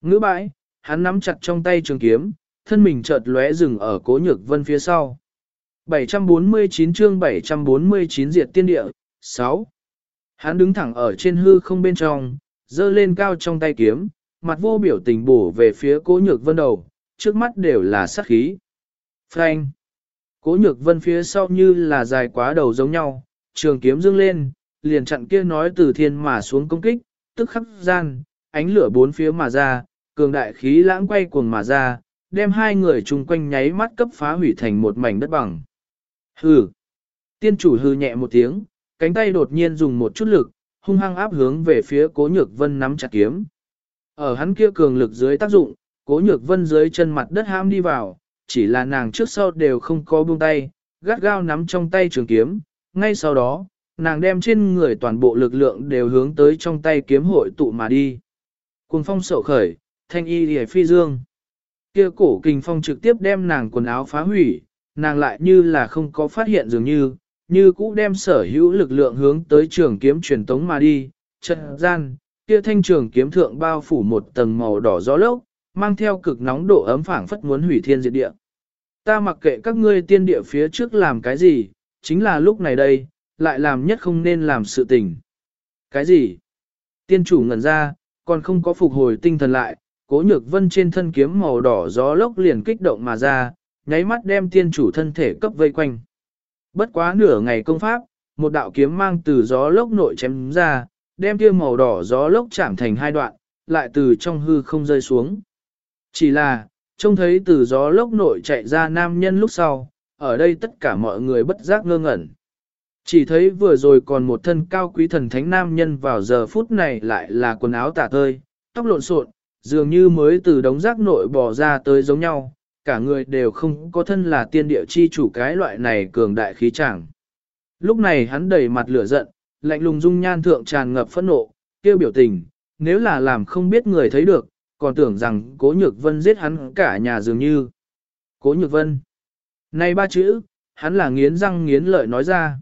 Ngữ bãi, hắn nắm chặt trong tay trường kiếm, thân mình chợt lóe rừng ở cố nhược vân phía sau. 749 chương 749 diệt tiên địa, 6. Hắn đứng thẳng ở trên hư không bên trong, giơ lên cao trong tay kiếm, mặt vô biểu tình bổ về phía cố nhược vân đầu, trước mắt đều là sát khí. Frank! Cố nhược vân phía sau như là dài quá đầu giống nhau, trường kiếm dương lên, liền chặn kia nói từ thiên mà xuống công kích, tức khắc gian, ánh lửa bốn phía mà ra, cường đại khí lãng quay cuồng mà ra, đem hai người chung quanh nháy mắt cấp phá hủy thành một mảnh đất bằng. Hừ! Tiên chủ hừ nhẹ một tiếng, cánh tay đột nhiên dùng một chút lực, hung hăng áp hướng về phía cố nhược vân nắm chặt kiếm. Ở hắn kia cường lực dưới tác dụng, cố nhược vân dưới chân mặt đất ham đi vào, chỉ là nàng trước sau đều không có buông tay, gắt gao nắm trong tay trường kiếm, ngay sau đó, nàng đem trên người toàn bộ lực lượng đều hướng tới trong tay kiếm hội tụ mà đi. Cùng phong sậu khởi, thanh y hề phi dương. Kia cổ kình phong trực tiếp đem nàng quần áo phá hủy, nàng lại như là không có phát hiện dường như, như cũ đem sở hữu lực lượng hướng tới trường kiếm truyền tống mà đi, trận gian, kia thanh trường kiếm thượng bao phủ một tầng màu đỏ gió lốc, mang theo cực nóng độ ấm phảng phất muốn hủy thiên diệt địa. Ta mặc kệ các ngươi tiên địa phía trước làm cái gì, chính là lúc này đây, lại làm nhất không nên làm sự tình. Cái gì? Tiên chủ ngẩn ra, còn không có phục hồi tinh thần lại, cố nhược vân trên thân kiếm màu đỏ gió lốc liền kích động mà ra, nháy mắt đem tiên chủ thân thể cấp vây quanh. Bất quá nửa ngày công pháp, một đạo kiếm mang từ gió lốc nội chém ra, đem kia màu đỏ gió lốc chạm thành hai đoạn, lại từ trong hư không rơi xuống. Chỉ là, trông thấy từ gió lốc nội chạy ra nam nhân lúc sau, ở đây tất cả mọi người bất giác ngơ ngẩn. Chỉ thấy vừa rồi còn một thân cao quý thần thánh nam nhân vào giờ phút này lại là quần áo tả tơi, tóc lộn xộn, dường như mới từ đống rác nội bò ra tới giống nhau, cả người đều không có thân là tiên địa chi chủ cái loại này cường đại khí chẳng. Lúc này hắn đầy mặt lửa giận, lạnh lùng dung nhan thượng tràn ngập phẫn nộ, kêu biểu tình, nếu là làm không biết người thấy được, còn tưởng rằng cố nhược vân giết hắn cả nhà dường như. Cố nhược vân. Này ba chữ, hắn là nghiến răng nghiến lợi nói ra.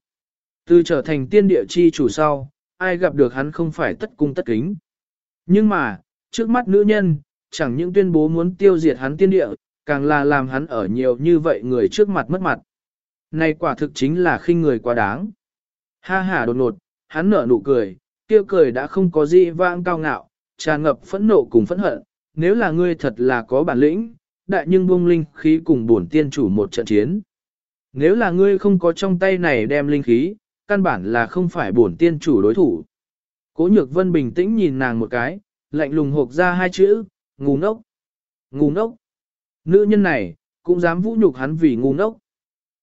Từ trở thành tiên địa chi chủ sau, ai gặp được hắn không phải tất cung tất kính. Nhưng mà, trước mắt nữ nhân, chẳng những tuyên bố muốn tiêu diệt hắn tiên địa, càng là làm hắn ở nhiều như vậy người trước mặt mất mặt. Này quả thực chính là khinh người quá đáng. Ha ha đột ngột, hắn nở nụ cười, kia cười đã không có gì vang cao ngạo, tràn ngập phẫn nộ cùng phẫn hận. Nếu là ngươi thật là có bản lĩnh, đại nhưng buông linh khí cùng bổn tiên chủ một trận chiến. Nếu là ngươi không có trong tay này đem linh khí, căn bản là không phải bổn tiên chủ đối thủ. Cố nhược vân bình tĩnh nhìn nàng một cái, lạnh lùng hộp ra hai chữ, ngu ngốc. Ngu ngốc. Nữ nhân này, cũng dám vũ nhục hắn vì ngu ngốc.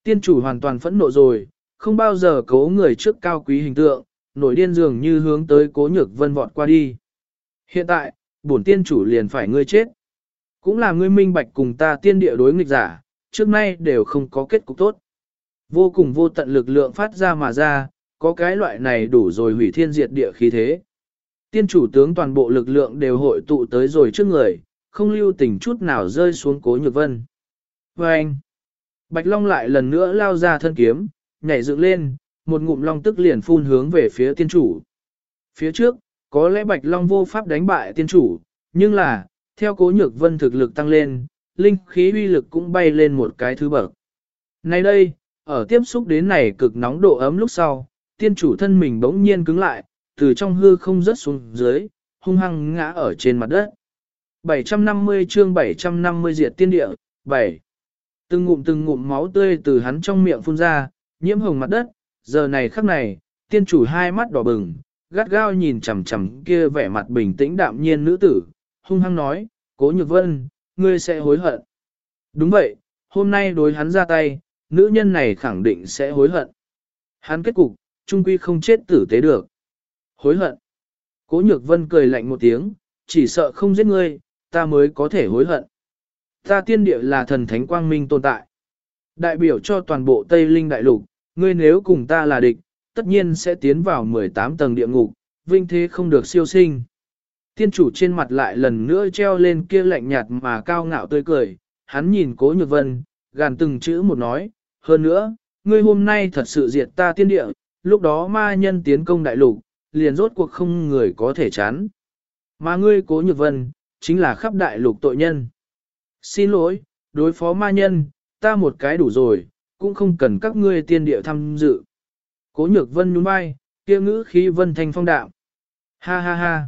Tiên chủ hoàn toàn phẫn nộ rồi, không bao giờ cố người trước cao quý hình tượng, nổi điên dường như hướng tới cố nhược vân vọt qua đi. Hiện tại, bổn tiên chủ liền phải ngươi chết. Cũng là ngươi minh bạch cùng ta tiên địa đối nghịch giả, trước nay đều không có kết cục tốt. Vô cùng vô tận lực lượng phát ra mà ra, có cái loại này đủ rồi hủy thiên diệt địa khí thế. Tiên chủ tướng toàn bộ lực lượng đều hội tụ tới rồi trước người, không lưu tình chút nào rơi xuống cố nhược vân. Và anh, Bạch Long lại lần nữa lao ra thân kiếm, nhảy dựng lên, một ngụm long tức liền phun hướng về phía tiên chủ. Phía trước, có lẽ Bạch Long vô pháp đánh bại tiên chủ, nhưng là, theo cố nhược vân thực lực tăng lên, linh khí uy lực cũng bay lên một cái thứ bậc. Nay đây, ở tiếp xúc đến này cực nóng độ ấm lúc sau, tiên chủ thân mình bỗng nhiên cứng lại, từ trong hư không rớt xuống dưới, hung hăng ngã ở trên mặt đất. 750 chương 750 diệt tiên địa, 7. Từng ngụm từng ngụm máu tươi từ hắn trong miệng phun ra, nhiễm hồng mặt đất, giờ này khắc này, tiên chủ hai mắt đỏ bừng, gắt gao nhìn chằm chằm kia vẻ mặt bình tĩnh đạm nhiên nữ tử, hung hăng nói, cố nhược vân, ngươi sẽ hối hận. Đúng vậy, hôm nay đối hắn ra tay, nữ nhân này khẳng định sẽ hối hận. Hắn kết cục, trung quy không chết tử tế được. Hối hận. Cố nhược vân cười lạnh một tiếng, chỉ sợ không giết ngươi, ta mới có thể hối hận. Ta tiên địa là thần thánh quang minh tồn tại. Đại biểu cho toàn bộ Tây Linh Đại Lục, ngươi nếu cùng ta là địch, tất nhiên sẽ tiến vào 18 tầng địa ngục, vinh thế không được siêu sinh. Tiên chủ trên mặt lại lần nữa treo lên kia lạnh nhạt mà cao ngạo tươi cười, hắn nhìn cố nhược vân, gàn từng chữ một nói, hơn nữa, ngươi hôm nay thật sự diệt ta tiên địa, lúc đó ma nhân tiến công đại lục, liền rốt cuộc không người có thể chán. Mà ngươi cố nhược vân, chính là khắp đại lục tội nhân. Xin lỗi, đối phó ma nhân, ta một cái đủ rồi, cũng không cần các ngươi tiên địa tham dự. Cố nhược vân nhún vai, kia ngữ khí vân thanh phong đạo. Ha ha ha.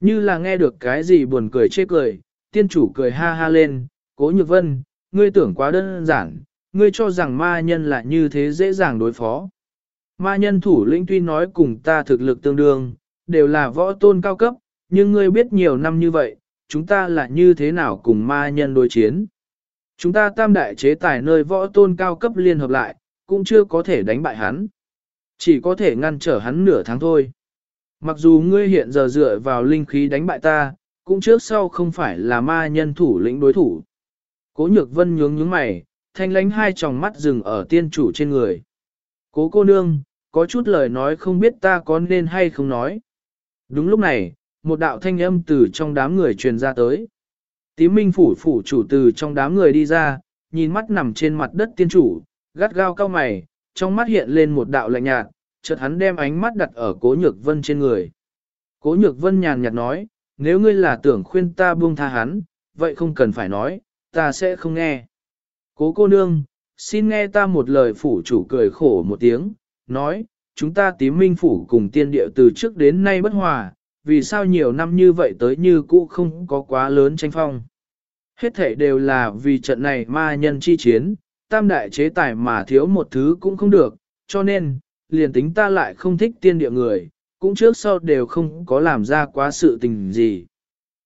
Như là nghe được cái gì buồn cười chê cười, tiên chủ cười ha ha lên, cố nhược vân, ngươi tưởng quá đơn giản, ngươi cho rằng ma nhân là như thế dễ dàng đối phó. Ma nhân thủ lĩnh tuy nói cùng ta thực lực tương đương, đều là võ tôn cao cấp, nhưng ngươi biết nhiều năm như vậy, chúng ta là như thế nào cùng ma nhân đối chiến. Chúng ta tam đại chế tài nơi võ tôn cao cấp liên hợp lại, cũng chưa có thể đánh bại hắn. Chỉ có thể ngăn trở hắn nửa tháng thôi. Mặc dù ngươi hiện giờ dựa vào linh khí đánh bại ta, cũng trước sau không phải là ma nhân thủ lĩnh đối thủ. Cố nhược vân nhướng nhướng mày, thanh lánh hai tròng mắt dừng ở tiên chủ trên người. Cố cô nương, có chút lời nói không biết ta có nên hay không nói. Đúng lúc này, một đạo thanh âm từ trong đám người truyền ra tới. Tím minh phủ phủ chủ từ trong đám người đi ra, nhìn mắt nằm trên mặt đất tiên chủ, gắt gao cao mày, trong mắt hiện lên một đạo lạnh nhạt, chợt hắn đem ánh mắt đặt ở cố nhược vân trên người. Cố nhược vân nhàn nhạt nói, nếu ngươi là tưởng khuyên ta buông tha hắn, vậy không cần phải nói, ta sẽ không nghe. Cố cô nương, xin nghe ta một lời phủ chủ cười khổ một tiếng, nói, chúng ta tím minh phủ cùng tiên địa từ trước đến nay bất hòa, vì sao nhiều năm như vậy tới như cũ không có quá lớn tranh phong. Hết thể đều là vì trận này ma nhân chi chiến, tam đại chế tài mà thiếu một thứ cũng không được, cho nên, liền tính ta lại không thích tiên địa người, cũng trước sau đều không có làm ra quá sự tình gì.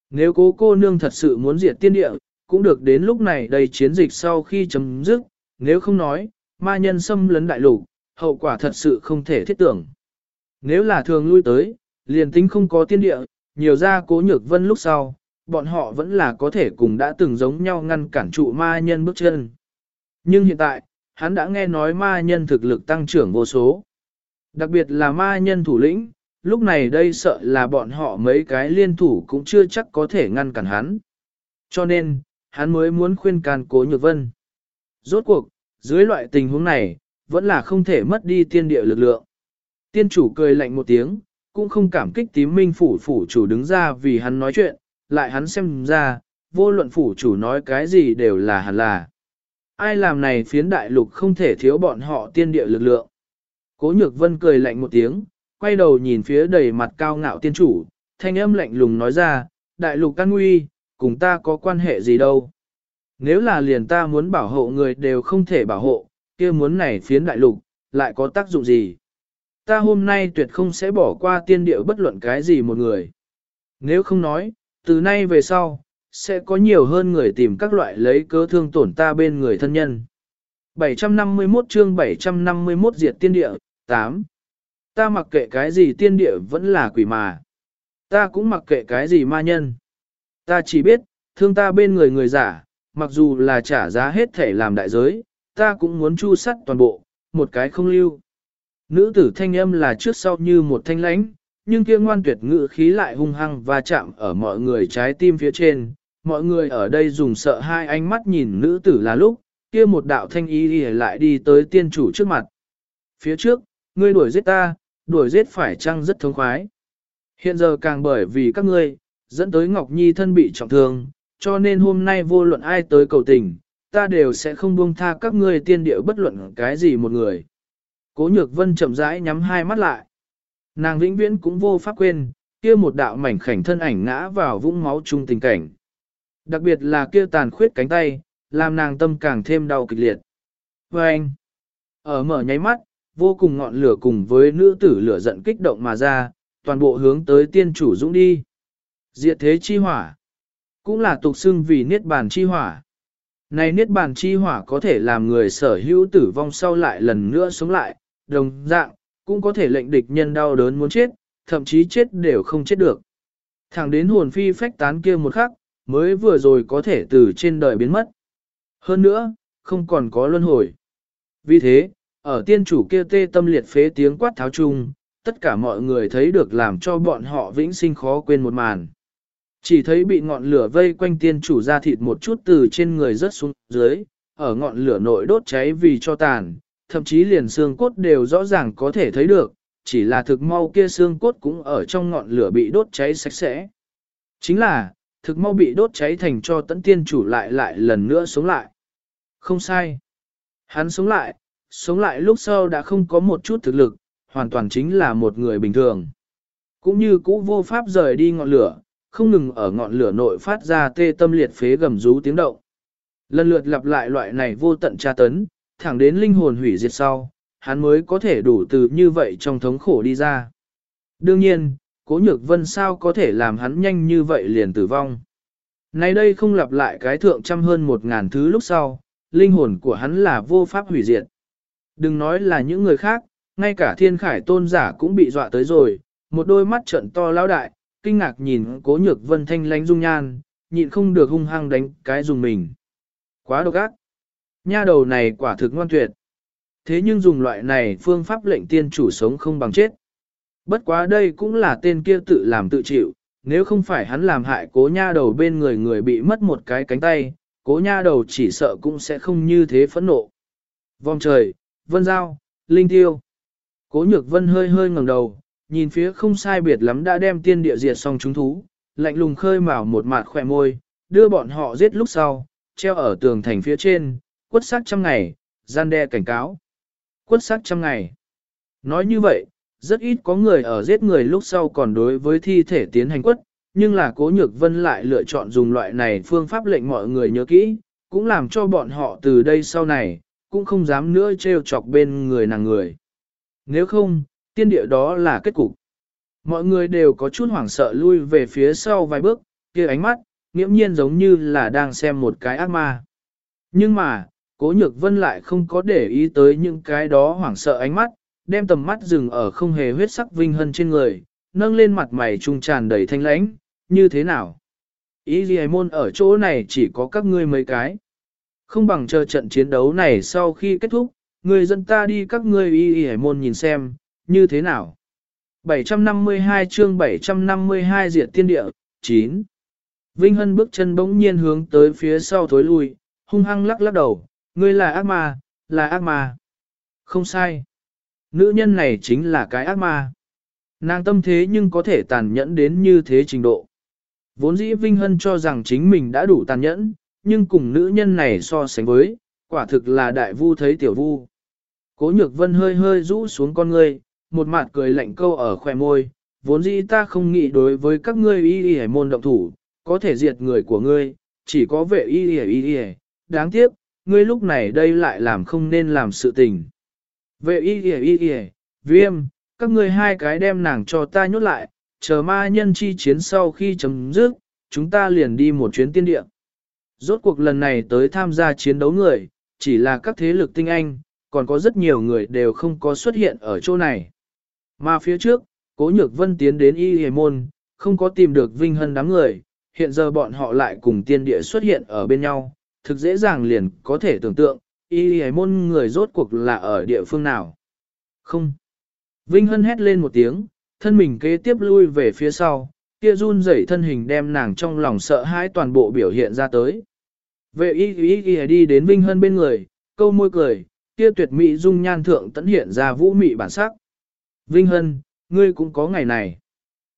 Nếu cố cô nương thật sự muốn diệt tiên địa, cũng được đến lúc này đây chiến dịch sau khi chấm dứt, nếu không nói, ma nhân xâm lấn đại lục, hậu quả thật sự không thể thiết tưởng. Nếu là thường lui tới, liền tính không có tiên địa, nhiều ra cố nhược vân lúc sau, bọn họ vẫn là có thể cùng đã từng giống nhau ngăn cản trụ ma nhân bước chân. Nhưng hiện tại, hắn đã nghe nói ma nhân thực lực tăng trưởng vô số. Đặc biệt là ma nhân thủ lĩnh, lúc này đây sợ là bọn họ mấy cái liên thủ cũng chưa chắc có thể ngăn cản hắn. Cho nên, hắn mới muốn khuyên can cố nhược vân. Rốt cuộc, dưới loại tình huống này, vẫn là không thể mất đi tiên địa lực lượng. Tiên chủ cười lạnh một tiếng, cũng không cảm kích tím minh phủ phủ chủ đứng ra vì hắn nói chuyện, lại hắn xem ra, vô luận phủ chủ nói cái gì đều là hẳn là. Ai làm này phiến đại lục không thể thiếu bọn họ tiên địa lực lượng. Cố nhược vân cười lạnh một tiếng, quay đầu nhìn phía đầy mặt cao ngạo tiên chủ, thanh âm lạnh lùng nói ra, đại lục căn nguy, cùng ta có quan hệ gì đâu. Nếu là liền ta muốn bảo hộ người đều không thể bảo hộ, kia muốn này phiến đại lục, lại có tác dụng gì? Ta hôm nay tuyệt không sẽ bỏ qua tiên điệu bất luận cái gì một người. Nếu không nói, từ nay về sau, sẽ có nhiều hơn người tìm các loại lấy cớ thương tổn ta bên người thân nhân. 751 chương 751 diệt tiên địa, 8. Ta mặc kệ cái gì tiên địa vẫn là quỷ mà. Ta cũng mặc kệ cái gì ma nhân. Ta chỉ biết, thương ta bên người người giả, mặc dù là trả giá hết thể làm đại giới, ta cũng muốn chu sắt toàn bộ, một cái không lưu. Nữ tử thanh âm là trước sau như một thanh lãnh, nhưng kia ngoan tuyệt ngữ khí lại hung hăng và chạm ở mọi người trái tim phía trên. Mọi người ở đây dùng sợ hai ánh mắt nhìn nữ tử là lúc, kia một đạo thanh ý đi lại đi tới tiên chủ trước mặt. Phía trước, ngươi đuổi giết ta, đuổi giết phải chăng rất thống khoái. Hiện giờ càng bởi vì các ngươi, dẫn tới Ngọc Nhi thân bị trọng thương, cho nên hôm nay vô luận ai tới cầu tình, ta đều sẽ không buông tha các ngươi tiên điệu bất luận cái gì một người. Cố nhược vân chậm rãi nhắm hai mắt lại. Nàng vĩnh viễn cũng vô pháp quên, kia một đạo mảnh khảnh thân ảnh ngã vào vũng máu chung tình cảnh. Đặc biệt là kia tàn khuyết cánh tay, làm nàng tâm càng thêm đau kịch liệt. Và anh, ở mở nháy mắt, vô cùng ngọn lửa cùng với nữ tử lửa giận kích động mà ra, toàn bộ hướng tới tiên chủ dũng đi. Diệt thế chi hỏa, cũng là tục xưng vì niết bàn chi hỏa. Này niết bàn chi hỏa có thể làm người sở hữu tử vong sau lại lần nữa sống lại, đồng dạng, cũng có thể lệnh địch nhân đau đớn muốn chết, thậm chí chết đều không chết được. Thẳng đến hồn phi phách tán kia một khắc, mới vừa rồi có thể từ trên đời biến mất. Hơn nữa, không còn có luân hồi. Vì thế, ở tiên chủ kia tê tâm liệt phế tiếng quát tháo chung, tất cả mọi người thấy được làm cho bọn họ vĩnh sinh khó quên một màn. Chỉ thấy bị ngọn lửa vây quanh tiên chủ ra thịt một chút từ trên người rớt xuống dưới, ở ngọn lửa nội đốt cháy vì cho tàn, thậm chí liền xương cốt đều rõ ràng có thể thấy được, chỉ là thực mau kia xương cốt cũng ở trong ngọn lửa bị đốt cháy sạch sẽ. Chính là, thực mau bị đốt cháy thành cho tận tiên chủ lại lại lần nữa sống lại. Không sai. Hắn sống lại, sống lại lúc sau đã không có một chút thực lực, hoàn toàn chính là một người bình thường. Cũng như cũ vô pháp rời đi ngọn lửa, không ngừng ở ngọn lửa nội phát ra tê tâm liệt phế gầm rú tiếng động. Lần lượt lặp lại loại này vô tận tra tấn, thẳng đến linh hồn hủy diệt sau, hắn mới có thể đủ từ như vậy trong thống khổ đi ra. Đương nhiên, cố nhược vân sao có thể làm hắn nhanh như vậy liền tử vong. Nay đây không lặp lại cái thượng trăm hơn một ngàn thứ lúc sau, linh hồn của hắn là vô pháp hủy diệt. Đừng nói là những người khác, ngay cả thiên khải tôn giả cũng bị dọa tới rồi, một đôi mắt trận to lão đại, kinh ngạc nhìn cố nhược vân thanh lánh dung nhan, nhịn không được hung hăng đánh cái dùng mình. Quá độc ác. Nha đầu này quả thực ngoan tuyệt. Thế nhưng dùng loại này phương pháp lệnh tiên chủ sống không bằng chết. Bất quá đây cũng là tên kia tự làm tự chịu, nếu không phải hắn làm hại cố nha đầu bên người người bị mất một cái cánh tay, cố nha đầu chỉ sợ cũng sẽ không như thế phẫn nộ. Vòng trời, vân giao, linh tiêu. Cố nhược vân hơi hơi ngẩng đầu, nhìn phía không sai biệt lắm đã đem tiên địa diệt xong chúng thú, lạnh lùng khơi mào một mặt khỏe môi, đưa bọn họ giết lúc sau, treo ở tường thành phía trên, quất sát trăm ngày, gian đe cảnh cáo. Quất sát trăm ngày. Nói như vậy, rất ít có người ở giết người lúc sau còn đối với thi thể tiến hành quất, nhưng là cố nhược vân lại lựa chọn dùng loại này phương pháp lệnh mọi người nhớ kỹ, cũng làm cho bọn họ từ đây sau này, cũng không dám nữa trêu chọc bên người nàng người. Nếu không, tiên địa đó là kết cục. Mọi người đều có chút hoảng sợ lui về phía sau vài bước, kia ánh mắt, nghiễm nhiên giống như là đang xem một cái ác ma. Nhưng mà, cố nhược vân lại không có để ý tới những cái đó hoảng sợ ánh mắt, đem tầm mắt dừng ở không hề huyết sắc vinh hân trên người, nâng lên mặt mày trung tràn đầy thanh lãnh, như thế nào? Ý gì môn ở chỗ này chỉ có các ngươi mấy cái. Không bằng chờ trận chiến đấu này sau khi kết thúc, người dân ta đi các ngươi y y môn nhìn xem, như thế nào? 752 chương 752 diệt tiên địa, 9. Vinh Hân bước chân bỗng nhiên hướng tới phía sau thối lui, hung hăng lắc lắc đầu, ngươi là ác ma, là ác ma. Không sai. Nữ nhân này chính là cái ác ma. Nàng tâm thế nhưng có thể tàn nhẫn đến như thế trình độ. Vốn dĩ Vinh Hân cho rằng chính mình đã đủ tàn nhẫn, nhưng cùng nữ nhân này so sánh với, quả thực là đại vu thấy tiểu vu. Cố nhược vân hơi hơi rũ xuống con ngươi, một mặt cười lạnh câu ở khỏe môi, vốn dĩ ta không nghĩ đối với các ngươi y y hải môn động thủ, có thể diệt người của ngươi, chỉ có vệ y y y y, đáng tiếc, ngươi lúc này đây lại làm không nên làm sự tình. Vệ y y y y, viêm, các ngươi hai cái đem nàng cho ta nhốt lại, chờ ma nhân chi chiến sau khi chấm dứt, chúng ta liền đi một chuyến tiên địa. Rốt cuộc lần này tới tham gia chiến đấu người, chỉ là các thế lực tinh anh, còn có rất nhiều người đều không có xuất hiện ở chỗ này. Mà phía trước, Cố Nhược Vân tiến đến Y Hề Môn, không có tìm được Vinh Hân đám người, hiện giờ bọn họ lại cùng tiên địa xuất hiện ở bên nhau, thực dễ dàng liền có thể tưởng tượng, Y Hề Môn người rốt cuộc là ở địa phương nào. Không. Vinh Hân hét lên một tiếng, thân mình kế tiếp lui về phía sau, kia run rẩy thân hình đem nàng trong lòng sợ hãi toàn bộ biểu hiện ra tới. Vệ y y y đi đến Vinh Hân bên người, câu môi cười, kia tuyệt mỹ dung nhan thượng tẫn hiện ra vũ mị bản sắc. Vinh Hân, ngươi cũng có ngày này.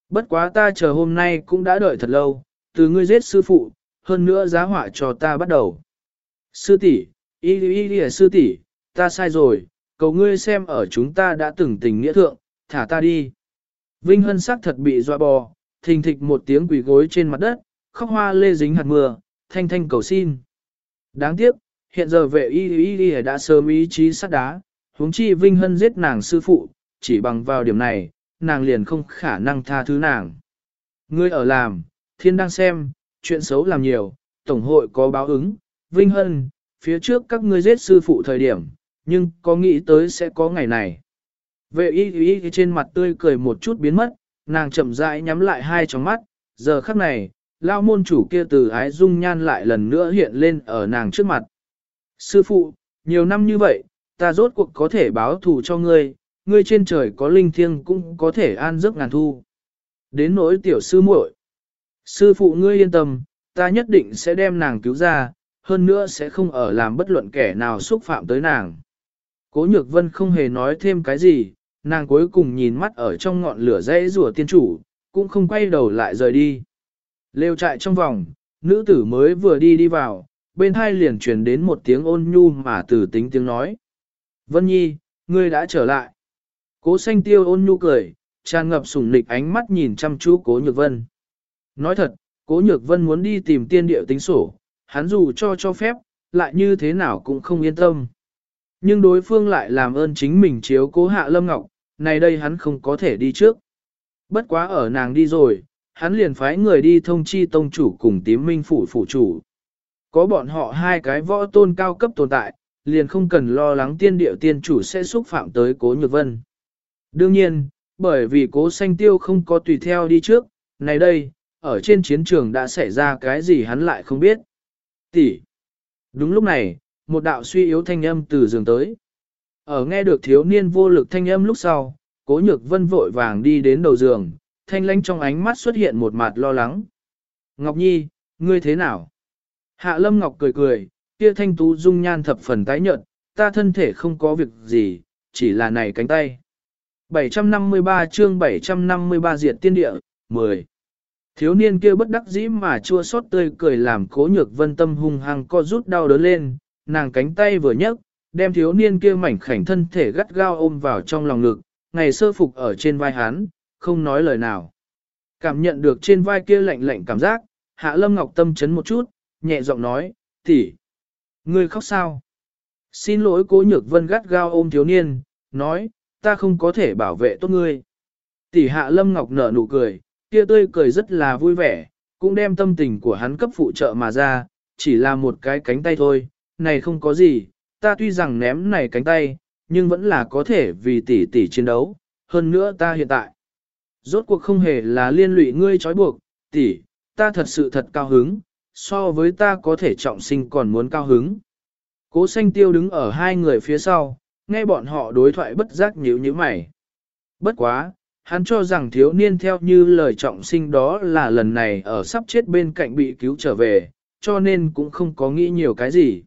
Bất quá ta chờ hôm nay cũng đã đợi thật lâu, từ ngươi giết sư phụ, hơn nữa giá họa cho ta bắt đầu. Sư tỷ, y y y sư tỷ, ta sai rồi, cầu ngươi xem ở chúng ta đã từng tình nghĩa thượng, thả ta đi. Vinh Hân sắc thật bị dọa bò, thình thịch một tiếng quỷ gối trên mặt đất, khóc hoa lê dính hạt mưa, thanh thanh cầu xin. Đáng tiếc, hiện giờ vệ y y y đã sớm ý chí sắt đá, huống chi Vinh Hân giết nàng sư phụ, chỉ bằng vào điểm này, nàng liền không khả năng tha thứ nàng. Ngươi ở làm, thiên đang xem, chuyện xấu làm nhiều, tổng hội có báo ứng, Vinh Hân, phía trước các ngươi giết sư phụ thời điểm, nhưng có nghĩ tới sẽ có ngày này. Vệ y y trên mặt tươi cười một chút biến mất, nàng chậm rãi nhắm lại hai tròng mắt, giờ khắc này, lao môn chủ kia từ ái dung nhan lại lần nữa hiện lên ở nàng trước mặt. Sư phụ, nhiều năm như vậy, ta rốt cuộc có thể báo thù cho ngươi, ngươi trên trời có linh thiêng cũng có thể an giấc ngàn thu. Đến nỗi tiểu sư muội, sư phụ ngươi yên tâm, ta nhất định sẽ đem nàng cứu ra, hơn nữa sẽ không ở làm bất luận kẻ nào xúc phạm tới nàng. Cố nhược vân không hề nói thêm cái gì, nàng cuối cùng nhìn mắt ở trong ngọn lửa dãy rùa tiên chủ, cũng không quay đầu lại rời đi. Lêu trại trong vòng, nữ tử mới vừa đi đi vào, bên hai liền truyền đến một tiếng ôn nhu mà từ tính tiếng nói. Vân Nhi, ngươi đã trở lại. Cố xanh tiêu ôn nhu cười, tràn ngập sủng nịch ánh mắt nhìn chăm chú cố nhược vân. Nói thật, cố nhược vân muốn đi tìm tiên điệu tính sổ, hắn dù cho cho phép, lại như thế nào cũng không yên tâm. Nhưng đối phương lại làm ơn chính mình chiếu cố hạ lâm ngọc, này đây hắn không có thể đi trước. Bất quá ở nàng đi rồi, hắn liền phái người đi thông chi tông chủ cùng tím minh phủ phủ chủ. Có bọn họ hai cái võ tôn cao cấp tồn tại, liền không cần lo lắng tiên điệu tiên chủ sẽ xúc phạm tới cố nhược vân. Đương nhiên, bởi vì cố xanh tiêu không có tùy theo đi trước, này đây, ở trên chiến trường đã xảy ra cái gì hắn lại không biết. Tỷ. Đúng lúc này, một đạo suy yếu thanh âm từ giường tới. Ở nghe được thiếu niên vô lực thanh âm lúc sau, cố nhược vân vội vàng đi đến đầu giường, thanh lánh trong ánh mắt xuất hiện một mặt lo lắng. Ngọc Nhi, ngươi thế nào? Hạ Lâm Ngọc cười cười, kia thanh tú dung nhan thập phần tái nhợt, ta thân thể không có việc gì, chỉ là này cánh tay. 753 chương 753 diệt tiên địa, 10. Thiếu niên kia bất đắc dĩ mà chua xót tươi cười làm cố nhược vân tâm hung hăng co rút đau đớn lên, nàng cánh tay vừa nhấc, đem thiếu niên kia mảnh khảnh thân thể gắt gao ôm vào trong lòng ngực, ngày sơ phục ở trên vai hắn, không nói lời nào. Cảm nhận được trên vai kia lạnh lạnh cảm giác, hạ lâm ngọc tâm chấn một chút, nhẹ giọng nói, tỷ, ngươi khóc sao? Xin lỗi cố nhược vân gắt gao ôm thiếu niên, nói, ta không có thể bảo vệ tốt ngươi. Tỷ hạ lâm ngọc nở nụ cười, kia tươi cười rất là vui vẻ, cũng đem tâm tình của hắn cấp phụ trợ mà ra, chỉ là một cái cánh tay thôi, này không có gì, ta tuy rằng ném này cánh tay, nhưng vẫn là có thể vì tỷ tỷ chiến đấu, hơn nữa ta hiện tại. Rốt cuộc không hề là liên lụy ngươi trói buộc, tỷ, ta thật sự thật cao hứng, so với ta có thể trọng sinh còn muốn cao hứng. Cố xanh tiêu đứng ở hai người phía sau, nghe bọn họ đối thoại bất giác nhíu như mày. Bất quá, hắn cho rằng thiếu niên theo như lời trọng sinh đó là lần này ở sắp chết bên cạnh bị cứu trở về, cho nên cũng không có nghĩ nhiều cái gì.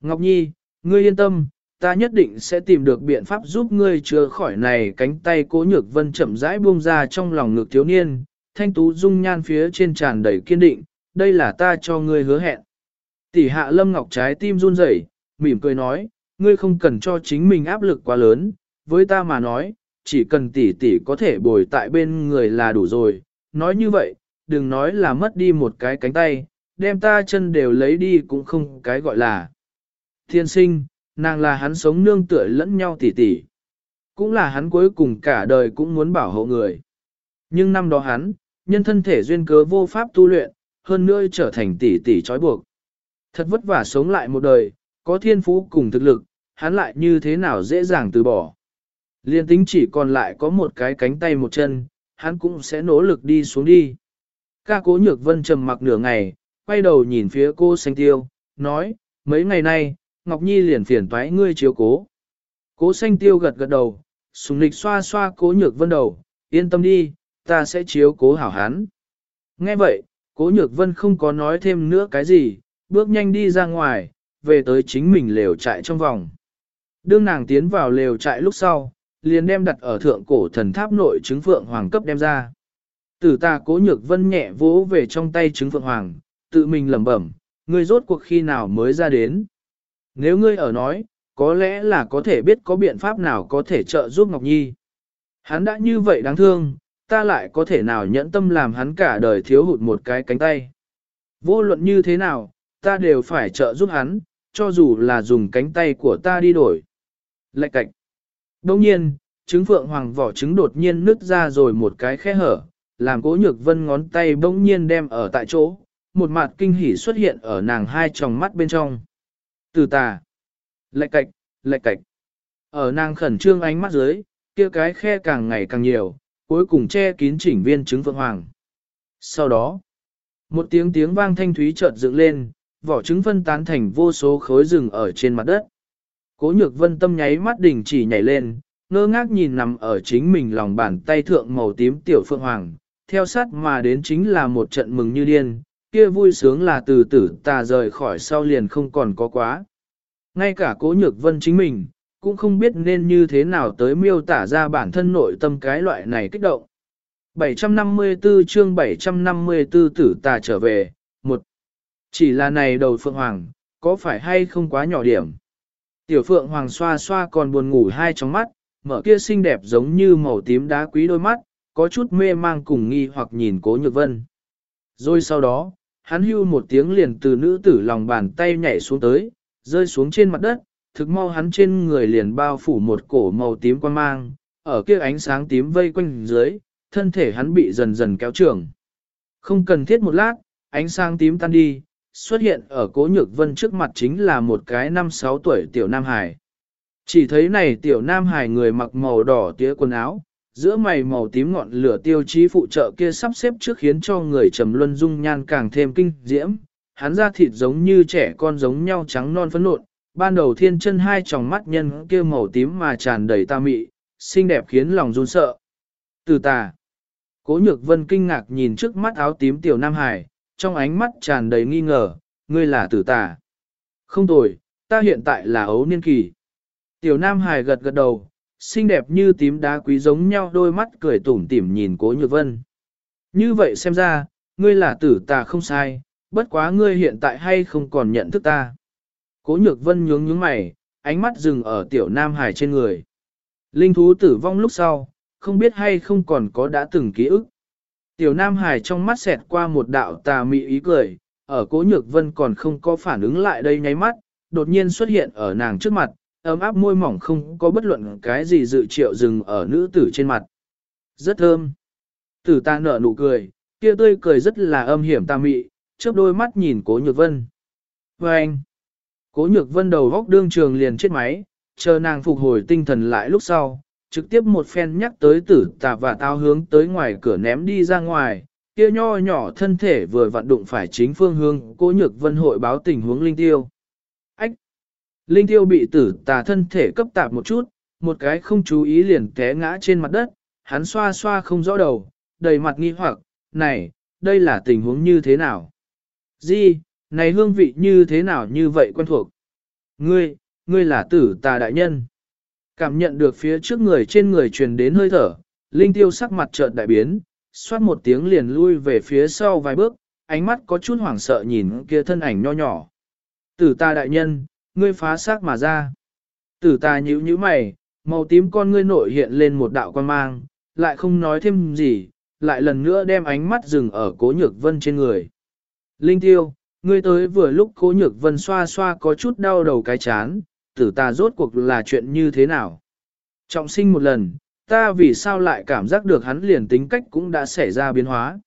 Ngọc Nhi, ngươi yên tâm, ta nhất định sẽ tìm được biện pháp giúp ngươi chữa khỏi này cánh tay cố nhược vân chậm rãi buông ra trong lòng ngực thiếu niên, thanh tú dung nhan phía trên tràn đầy kiên định, đây là ta cho ngươi hứa hẹn. Tỷ hạ lâm ngọc trái tim run rẩy, mỉm cười nói, ngươi không cần cho chính mình áp lực quá lớn, với ta mà nói, chỉ cần tỷ tỷ có thể bồi tại bên người là đủ rồi. Nói như vậy, đừng nói là mất đi một cái cánh tay, đem ta chân đều lấy đi cũng không cái gọi là. Thiên sinh, nàng là hắn sống nương tựa lẫn nhau tỷ tỷ. Cũng là hắn cuối cùng cả đời cũng muốn bảo hộ người. Nhưng năm đó hắn, nhân thân thể duyên cớ vô pháp tu luyện, hơn nữa trở thành tỷ tỷ trói buộc. Thật vất vả sống lại một đời, có thiên phú cùng thực lực, hắn lại như thế nào dễ dàng từ bỏ. Liên tính chỉ còn lại có một cái cánh tay một chân, hắn cũng sẽ nỗ lực đi xuống đi. Ca cố nhược vân trầm mặc nửa ngày, quay đầu nhìn phía cô xanh tiêu, nói, mấy ngày nay, Ngọc Nhi liền phiền toái ngươi chiếu cố. Cố xanh tiêu gật gật đầu, sùng lịch xoa xoa cố nhược vân đầu, yên tâm đi, ta sẽ chiếu cố hảo hắn. Nghe vậy, cố nhược vân không có nói thêm nữa cái gì, bước nhanh đi ra ngoài, về tới chính mình lều trại trong vòng. Đương nàng tiến vào lều trại lúc sau, liền đem đặt ở thượng cổ thần tháp nội trứng phượng hoàng cấp đem ra. Tử ta cố nhược vân nhẹ vỗ về trong tay trứng phượng hoàng, tự mình lẩm bẩm, ngươi rốt cuộc khi nào mới ra đến. Nếu ngươi ở nói, có lẽ là có thể biết có biện pháp nào có thể trợ giúp Ngọc Nhi. Hắn đã như vậy đáng thương, ta lại có thể nào nhẫn tâm làm hắn cả đời thiếu hụt một cái cánh tay. Vô luận như thế nào, ta đều phải trợ giúp hắn, cho dù là dùng cánh tay của ta đi đổi. Lạch cạch. Đồng nhiên, trứng phượng hoàng vỏ trứng đột nhiên nứt ra rồi một cái khe hở, làm cố nhược vân ngón tay bỗng nhiên đem ở tại chỗ, một mặt kinh hỉ xuất hiện ở nàng hai tròng mắt bên trong. Từ tà, lạch cạch, lạch cạch. Ở nàng khẩn trương ánh mắt dưới, kia cái khe càng ngày càng nhiều, cuối cùng che kín chỉnh viên trứng phượng hoàng. Sau đó, một tiếng tiếng vang thanh thúy chợt dựng lên, vỏ trứng phân tán thành vô số khối rừng ở trên mặt đất. Cố nhược vân tâm nháy mắt đỉnh chỉ nhảy lên, ngơ ngác nhìn nằm ở chính mình lòng bàn tay thượng màu tím tiểu phượng hoàng, theo sát mà đến chính là một trận mừng như điên, kia vui sướng là từ tử tà rời khỏi sau liền không còn có quá. Ngay cả cố nhược vân chính mình, cũng không biết nên như thế nào tới miêu tả ra bản thân nội tâm cái loại này kích động. 754 chương 754 tử tà trở về, một Chỉ là này đầu Phượng Hoàng, có phải hay không quá nhỏ điểm? Tiểu Phượng Hoàng xoa xoa còn buồn ngủ hai trong mắt, mở kia xinh đẹp giống như màu tím đá quý đôi mắt, có chút mê mang cùng nghi hoặc nhìn cố nhược vân. Rồi sau đó, hắn hưu một tiếng liền từ nữ tử lòng bàn tay nhảy xuống tới, rơi xuống trên mặt đất, thực mau hắn trên người liền bao phủ một cổ màu tím quan mang, ở kia ánh sáng tím vây quanh dưới, thân thể hắn bị dần dần kéo trưởng. Không cần thiết một lát, ánh sáng tím tan đi, xuất hiện ở cố nhược vân trước mặt chính là một cái năm sáu tuổi tiểu nam hải. Chỉ thấy này tiểu nam hải người mặc màu đỏ tía quần áo, giữa mày màu tím ngọn lửa tiêu chí phụ trợ kia sắp xếp trước khiến cho người trầm luân dung nhan càng thêm kinh diễm. Hắn da thịt giống như trẻ con giống nhau trắng non phấn nộn, ban đầu thiên chân hai tròng mắt nhân kia màu tím mà tràn đầy ta mị, xinh đẹp khiến lòng run sợ. Từ tà, cố nhược vân kinh ngạc nhìn trước mắt áo tím tiểu Nam Hải, trong ánh mắt tràn đầy nghi ngờ, ngươi là tử tà. Không tồi, ta hiện tại là ấu niên kỳ. Tiểu Nam Hải gật gật đầu, xinh đẹp như tím đá quý giống nhau đôi mắt cười tủm tỉm nhìn cố nhược vân. Như vậy xem ra, ngươi là tử tà không sai, bất quá ngươi hiện tại hay không còn nhận thức ta. Cố nhược vân nhướng nhướng mày, ánh mắt dừng ở tiểu nam hải trên người. Linh thú tử vong lúc sau, không biết hay không còn có đã từng ký ức. Tiểu nam hải trong mắt xẹt qua một đạo tà mị ý cười, ở cố nhược vân còn không có phản ứng lại đây nháy mắt, đột nhiên xuất hiện ở nàng trước mặt, ấm áp môi mỏng không có bất luận cái gì dự triệu dừng ở nữ tử trên mặt. Rất thơm. Tử ta nở nụ cười, kia tươi cười rất là âm hiểm tà mị, chớp đôi mắt nhìn cố nhược vân. Và anh, cố nhược vân đầu góc đương trường liền chết máy, chờ nàng phục hồi tinh thần lại lúc sau, trực tiếp một phen nhắc tới tử tà và tao hướng tới ngoài cửa ném đi ra ngoài, kia nho nhỏ thân thể vừa vặn đụng phải chính phương hướng, cố nhược vân hội báo tình huống linh tiêu. Ách! Linh tiêu bị tử tà thân thể cấp tạp một chút, một cái không chú ý liền té ngã trên mặt đất, hắn xoa xoa không rõ đầu, đầy mặt nghi hoặc, này, đây là tình huống như thế nào? Di, này hương vị như thế nào như vậy quen thuộc? Ngươi, ngươi là tử tà đại nhân. Cảm nhận được phía trước người trên người truyền đến hơi thở, linh tiêu sắc mặt chợt đại biến, xoát một tiếng liền lui về phía sau vài bước, ánh mắt có chút hoảng sợ nhìn kia thân ảnh nho nhỏ. Tử ta đại nhân, ngươi phá xác mà ra. Tử ta nhíu nhíu mày, màu tím con ngươi nội hiện lên một đạo quan mang, lại không nói thêm gì, lại lần nữa đem ánh mắt dừng ở cố nhược vân trên người. Linh tiêu, ngươi tới vừa lúc cố nhược vân xoa xoa có chút đau đầu cái chán, tử ta rốt cuộc là chuyện như thế nào. Trọng sinh một lần, ta vì sao lại cảm giác được hắn liền tính cách cũng đã xảy ra biến hóa.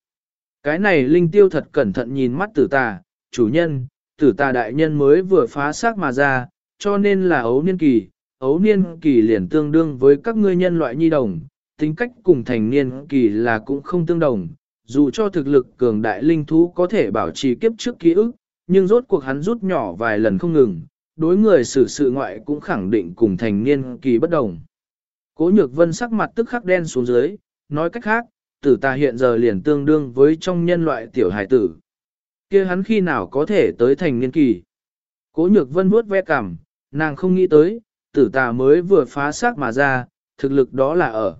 Cái này linh tiêu thật cẩn thận nhìn mắt tử ta, chủ nhân, tử ta đại nhân mới vừa phá xác mà ra, cho nên là ấu niên kỳ, ấu niên kỳ liền tương đương với các ngươi nhân loại nhi đồng, tính cách cùng thành niên kỳ là cũng không tương đồng, dù cho thực lực cường đại linh thú có thể bảo trì kiếp trước ký ức, nhưng rốt cuộc hắn rút nhỏ vài lần không ngừng, đối người xử sự ngoại cũng khẳng định cùng thành niên kỳ bất đồng. Cố nhược vân sắc mặt tức khắc đen xuống dưới, nói cách khác, tử ta hiện giờ liền tương đương với trong nhân loại tiểu hải tử. kia hắn khi nào có thể tới thành niên kỳ? Cố nhược vân vuốt ve cằm, nàng không nghĩ tới, tử ta mới vừa phá xác mà ra, thực lực đó là ở.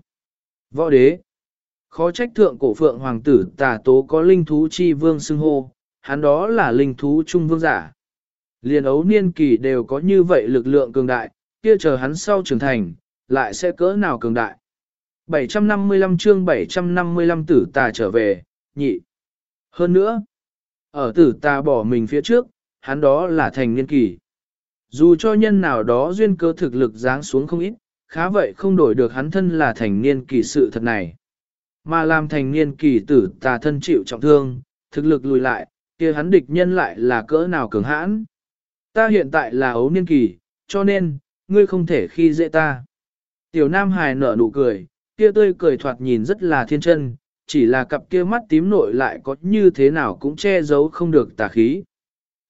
Võ đế, Khó trách thượng cổ phượng hoàng tử tà tố có linh thú chi vương xưng hô, hắn đó là linh thú trung vương giả. Liền ấu niên kỳ đều có như vậy lực lượng cường đại, kia chờ hắn sau trưởng thành, lại sẽ cỡ nào cường đại. 755 chương 755 tử tà trở về, nhị. Hơn nữa, ở tử tà bỏ mình phía trước, hắn đó là thành niên kỳ. Dù cho nhân nào đó duyên cơ thực lực giáng xuống không ít, khá vậy không đổi được hắn thân là thành niên kỳ sự thật này. Mà làm thành niên kỳ tử tà thân chịu trọng thương, thực lực lùi lại, kia hắn địch nhân lại là cỡ nào cường hãn. Ta hiện tại là ấu niên kỳ, cho nên, ngươi không thể khi dễ ta. Tiểu Nam Hải nở nụ cười, kia tươi cười thoạt nhìn rất là thiên chân, chỉ là cặp kia mắt tím nội lại có như thế nào cũng che giấu không được tà khí.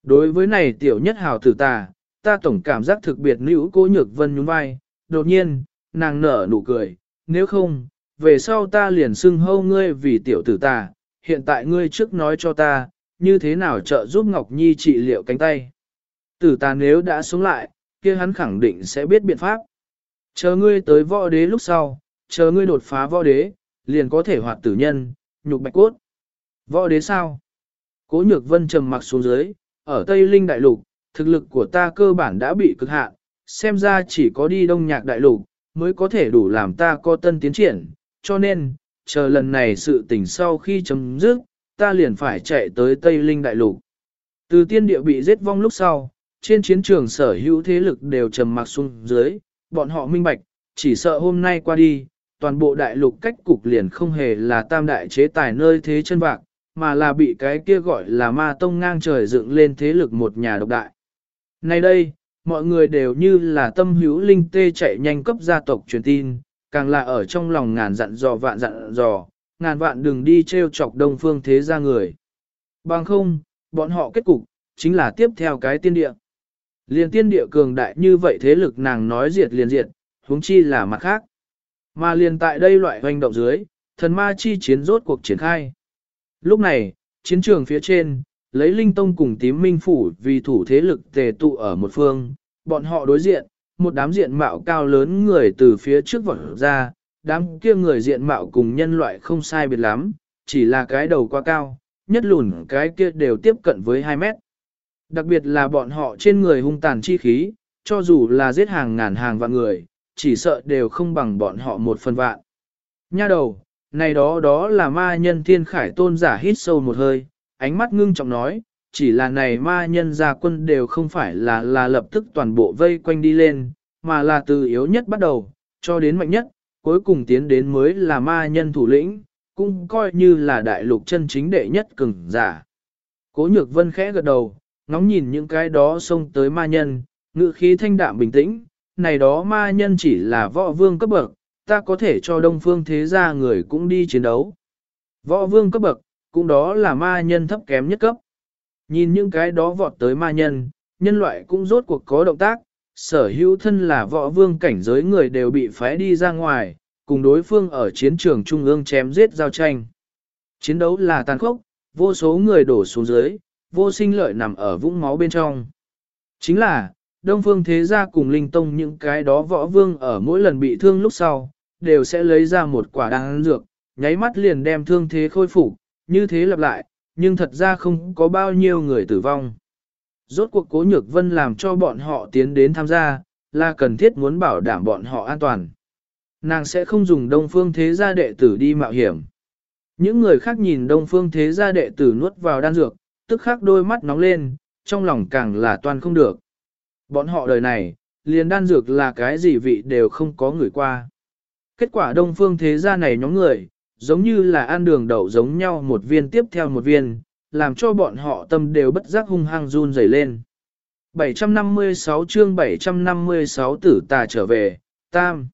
Đối với này tiểu nhất hào tử tà, ta tổng cảm giác thực biệt nữ cố nhược vân nhún vai, đột nhiên, nàng nở nụ cười, nếu không, về sau ta liền xưng hâu ngươi vì tiểu tử tà, hiện tại ngươi trước nói cho ta, như thế nào trợ giúp Ngọc Nhi trị liệu cánh tay. Tử ta nếu đã sống lại, kia hắn khẳng định sẽ biết biện pháp. Chờ ngươi tới võ đế lúc sau, chờ ngươi đột phá võ đế, liền có thể hoạt tử nhân, nhục bạch cốt. Võ đế sao? Cố nhược vân trầm mặc xuống dưới, ở Tây Linh Đại Lục, thực lực của ta cơ bản đã bị cực hạn, xem ra chỉ có đi đông nhạc đại lục, mới có thể đủ làm ta có tân tiến triển, cho nên, chờ lần này sự tình sau khi chấm dứt, ta liền phải chạy tới Tây Linh Đại Lục. Từ tiên địa bị giết vong lúc sau, trên chiến trường sở hữu thế lực đều trầm mặc xuống dưới, bọn họ minh bạch, chỉ sợ hôm nay qua đi, toàn bộ đại lục cách cục liền không hề là tam đại chế tài nơi thế chân bạc, mà là bị cái kia gọi là ma tông ngang trời dựng lên thế lực một nhà độc đại. Nay đây, mọi người đều như là tâm hữu linh tê chạy nhanh cấp gia tộc truyền tin, càng là ở trong lòng ngàn dặn dò vạn dặn dò, ngàn vạn đừng đi treo chọc đông phương thế gia người. Bằng không, bọn họ kết cục, chính là tiếp theo cái tiên địa. Liên tiên địa cường đại như vậy thế lực nàng nói diệt liền diệt, huống chi là mặt khác. Mà liền tại đây loại hoành động dưới, thần ma chi chiến rốt cuộc triển khai. Lúc này, chiến trường phía trên, lấy linh tông cùng tím minh phủ vì thủ thế lực tề tụ ở một phương, bọn họ đối diện, một đám diện mạo cao lớn người từ phía trước vọt ra, đám kia người diện mạo cùng nhân loại không sai biệt lắm, chỉ là cái đầu quá cao, nhất lùn cái kia đều tiếp cận với 2 mét. Đặc biệt là bọn họ trên người hung tàn chi khí, cho dù là giết hàng ngàn hàng vạn người, chỉ sợ đều không bằng bọn họ một phần vạn. Nha đầu, này đó đó là ma nhân thiên khải tôn giả hít sâu một hơi, ánh mắt ngưng trọng nói, chỉ là này ma nhân gia quân đều không phải là là lập tức toàn bộ vây quanh đi lên, mà là từ yếu nhất bắt đầu, cho đến mạnh nhất, cuối cùng tiến đến mới là ma nhân thủ lĩnh, cũng coi như là đại lục chân chính đệ nhất cường giả. Cố nhược vân khẽ gật đầu, ngóng nhìn những cái đó xông tới ma nhân, ngự khí thanh đạm bình tĩnh, này đó ma nhân chỉ là võ vương cấp bậc, ta có thể cho đông phương thế gia người cũng đi chiến đấu. Võ vương cấp bậc, cũng đó là ma nhân thấp kém nhất cấp. Nhìn những cái đó vọt tới ma nhân, nhân loại cũng rốt cuộc có động tác, sở hữu thân là võ vương cảnh giới người đều bị phái đi ra ngoài, cùng đối phương ở chiến trường trung ương chém giết giao tranh. Chiến đấu là tàn khốc, vô số người đổ xuống dưới, vô sinh lợi nằm ở vũng máu bên trong. Chính là, Đông Phương Thế Gia cùng Linh Tông những cái đó võ vương ở mỗi lần bị thương lúc sau, đều sẽ lấy ra một quả đan dược, nháy mắt liền đem thương thế khôi phục, như thế lặp lại, nhưng thật ra không có bao nhiêu người tử vong. Rốt cuộc cố nhược vân làm cho bọn họ tiến đến tham gia, là cần thiết muốn bảo đảm bọn họ an toàn. Nàng sẽ không dùng đông phương thế gia đệ tử đi mạo hiểm. Những người khác nhìn đông phương thế gia đệ tử nuốt vào đan dược, tức khắc đôi mắt nóng lên, trong lòng càng là toàn không được. Bọn họ đời này, liền đan dược là cái gì vị đều không có người qua. Kết quả đông phương thế gia này nhóm người, giống như là ăn đường đậu giống nhau một viên tiếp theo một viên, làm cho bọn họ tâm đều bất giác hung hăng run rẩy lên. 756 chương 756 tử tà trở về, tam.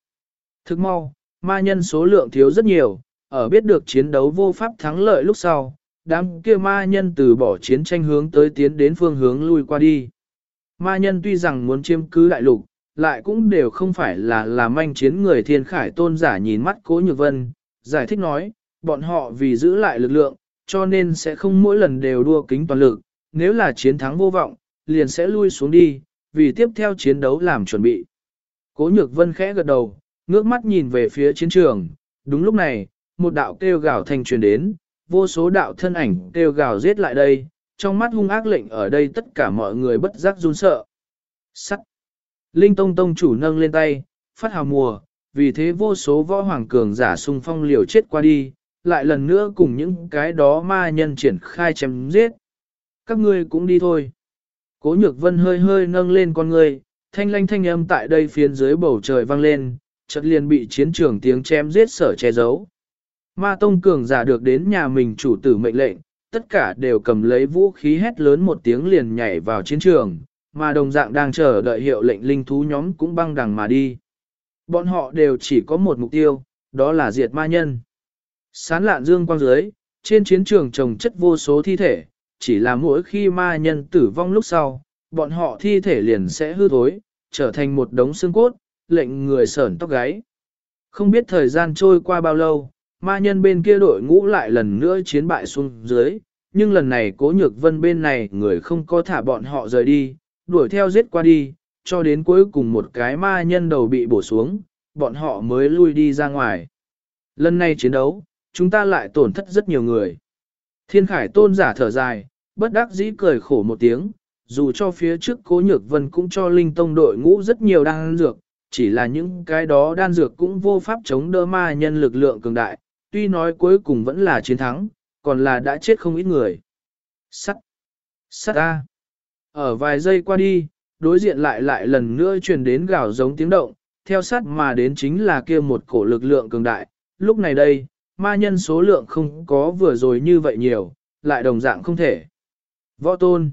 Thức mau, ma nhân số lượng thiếu rất nhiều, ở biết được chiến đấu vô pháp thắng lợi lúc sau, đám kia ma nhân từ bỏ chiến tranh hướng tới tiến đến phương hướng lui qua đi. Ma nhân tuy rằng muốn chiếm cứ đại lục, lại cũng đều không phải là làm manh chiến người thiên khải tôn giả nhìn mắt cố nhược vân, giải thích nói, bọn họ vì giữ lại lực lượng, cho nên sẽ không mỗi lần đều đua kính toàn lực, nếu là chiến thắng vô vọng, liền sẽ lui xuống đi, vì tiếp theo chiến đấu làm chuẩn bị. Cố nhược vân khẽ gật đầu, ngước mắt nhìn về phía chiến trường, đúng lúc này, một đạo kêu gào thanh truyền đến, vô số đạo thân ảnh kêu gào giết lại đây, trong mắt hung ác lệnh ở đây tất cả mọi người bất giác run sợ. Sắt! Linh Tông Tông chủ nâng lên tay, phát hào mùa, vì thế vô số võ hoàng cường giả sung phong liều chết qua đi, lại lần nữa cùng những cái đó ma nhân triển khai chém giết. Các ngươi cũng đi thôi. Cố nhược vân hơi hơi nâng lên con người, thanh lanh thanh âm tại đây phiến dưới bầu trời vang lên, chợt liền bị chiến trường tiếng chém giết sở che giấu. Ma tông cường giả được đến nhà mình chủ tử mệnh lệnh, tất cả đều cầm lấy vũ khí hét lớn một tiếng liền nhảy vào chiến trường, mà đồng dạng đang chờ đợi hiệu lệnh linh thú nhóm cũng băng đằng mà đi. Bọn họ đều chỉ có một mục tiêu, đó là diệt ma nhân. Sán lạn dương quang dưới, trên chiến trường trồng chất vô số thi thể, chỉ là mỗi khi ma nhân tử vong lúc sau, bọn họ thi thể liền sẽ hư thối, trở thành một đống xương cốt, lệnh người sởn tóc gáy. Không biết thời gian trôi qua bao lâu, ma nhân bên kia đội ngũ lại lần nữa chiến bại xuống dưới, nhưng lần này cố nhược vân bên này người không có thả bọn họ rời đi, đuổi theo giết qua đi, cho đến cuối cùng một cái ma nhân đầu bị bổ xuống, bọn họ mới lui đi ra ngoài. Lần này chiến đấu, chúng ta lại tổn thất rất nhiều người. Thiên khải tôn giả thở dài, bất đắc dĩ cười khổ một tiếng, dù cho phía trước cố nhược vân cũng cho linh tông đội ngũ rất nhiều đan dược, chỉ là những cái đó đan dược cũng vô pháp chống đỡ ma nhân lực lượng cường đại, tuy nói cuối cùng vẫn là chiến thắng, còn là đã chết không ít người. Sắt! Sắt A! Ở vài giây qua đi, đối diện lại lại lần nữa truyền đến gào giống tiếng động, theo sát mà đến chính là kia một cổ lực lượng cường đại. Lúc này đây, ma nhân số lượng không có vừa rồi như vậy nhiều, lại đồng dạng không thể. Võ tôn!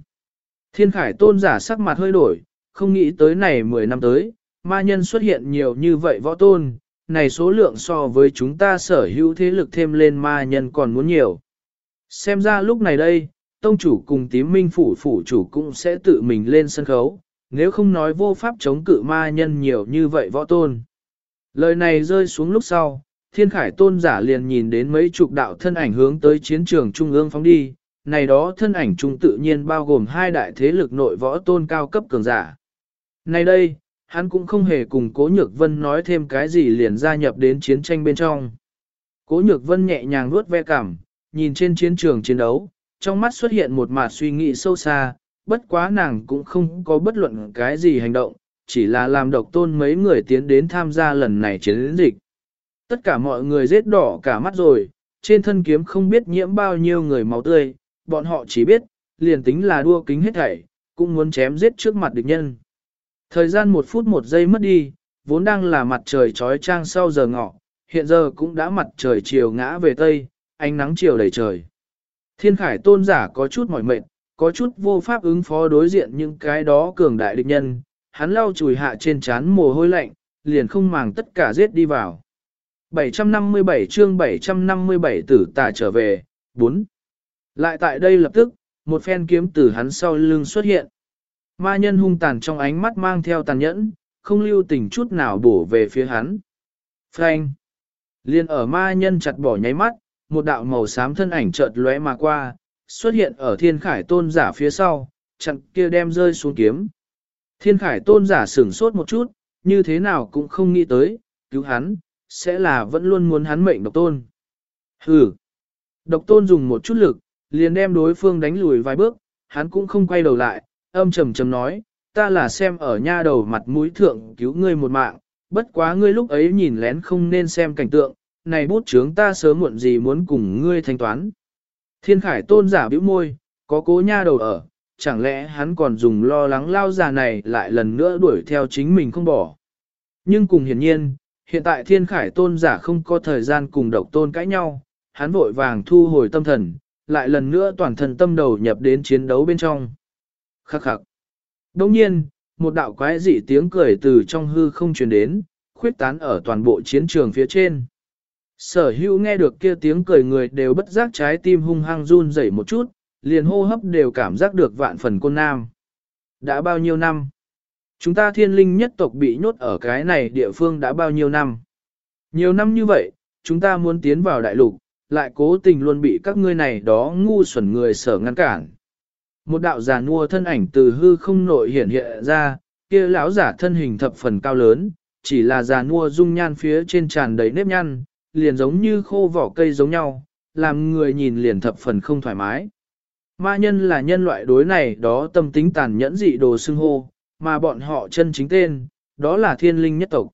Thiên khải tôn giả sắc mặt hơi đổi, không nghĩ tới này 10 năm tới, ma nhân xuất hiện nhiều như vậy võ tôn, này số lượng so với chúng ta sở hữu thế lực thêm lên ma nhân còn muốn nhiều. Xem ra lúc này đây, tông chủ cùng tím minh phủ phủ chủ cũng sẽ tự mình lên sân khấu, nếu không nói vô pháp chống cự ma nhân nhiều như vậy võ tôn. Lời này rơi xuống lúc sau, thiên khải tôn giả liền nhìn đến mấy chục đạo thân ảnh hướng tới chiến trường trung ương phóng đi, này đó thân ảnh trung tự nhiên bao gồm hai đại thế lực nội võ tôn cao cấp cường giả. Này đây, hắn cũng không hề cùng Cố Nhược Vân nói thêm cái gì liền gia nhập đến chiến tranh bên trong. Cố Nhược Vân nhẹ nhàng nuốt ve cảm, nhìn trên chiến trường chiến đấu, trong mắt xuất hiện một mạt suy nghĩ sâu xa, bất quá nàng cũng không có bất luận cái gì hành động, chỉ là làm độc tôn mấy người tiến đến tham gia lần này chiến dịch. Tất cả mọi người rết đỏ cả mắt rồi, trên thân kiếm không biết nhiễm bao nhiêu người máu tươi, bọn họ chỉ biết, liền tính là đua kính hết thảy, cũng muốn chém giết trước mặt địch nhân. Thời gian một phút một giây mất đi, vốn đang là mặt trời trói trang sau giờ ngọ, hiện giờ cũng đã mặt trời chiều ngã về tây, ánh nắng chiều đầy trời. Thiên khải tôn giả có chút mỏi mệt, có chút vô pháp ứng phó đối diện những cái đó cường đại địch nhân, hắn lau chùi hạ trên trán mồ hôi lạnh, liền không màng tất cả giết đi vào. 757 chương 757 tử tà trở về, 4. Lại tại đây lập tức, một phen kiếm từ hắn sau lưng xuất hiện. Ma nhân hung tàn trong ánh mắt mang theo tàn nhẫn, không lưu tình chút nào bổ về phía hắn. Frank! Liên ở ma nhân chặt bỏ nháy mắt, một đạo màu xám thân ảnh chợt lóe mà qua, xuất hiện ở thiên khải tôn giả phía sau, chặn kia đem rơi xuống kiếm. Thiên khải tôn giả sửng sốt một chút, như thế nào cũng không nghĩ tới, cứu hắn, sẽ là vẫn luôn muốn hắn mệnh độc tôn. Hừ! Độc tôn dùng một chút lực, liền đem đối phương đánh lùi vài bước, hắn cũng không quay đầu lại, âm trầm trầm nói, ta là xem ở nha đầu mặt mũi thượng cứu ngươi một mạng, bất quá ngươi lúc ấy nhìn lén không nên xem cảnh tượng, này bút chướng ta sớm muộn gì muốn cùng ngươi thanh toán. Thiên khải tôn giả bĩu môi, có cố nha đầu ở, chẳng lẽ hắn còn dùng lo lắng lao già này lại lần nữa đuổi theo chính mình không bỏ. Nhưng cùng hiển nhiên, hiện tại thiên khải tôn giả không có thời gian cùng độc tôn cãi nhau, hắn vội vàng thu hồi tâm thần, lại lần nữa toàn thần tâm đầu nhập đến chiến đấu bên trong. Khắc khắc. Đồng nhiên, một đạo quái dị tiếng cười từ trong hư không truyền đến, khuyết tán ở toàn bộ chiến trường phía trên. Sở hữu nghe được kia tiếng cười người đều bất giác trái tim hung hăng run rẩy một chút, liền hô hấp đều cảm giác được vạn phần côn nam. Đã bao nhiêu năm? Chúng ta thiên linh nhất tộc bị nhốt ở cái này địa phương đã bao nhiêu năm? Nhiều năm như vậy, chúng ta muốn tiến vào đại lục, lại cố tình luôn bị các ngươi này đó ngu xuẩn người sở ngăn cản. Một đạo giả nua thân ảnh từ hư không nội hiện hiện ra, kia lão giả thân hình thập phần cao lớn, chỉ là giả nua dung nhan phía trên tràn đầy nếp nhăn, liền giống như khô vỏ cây giống nhau, làm người nhìn liền thập phần không thoải mái. Ma nhân là nhân loại đối này đó tâm tính tàn nhẫn dị đồ xưng hô, mà bọn họ chân chính tên, đó là thiên linh nhất tộc.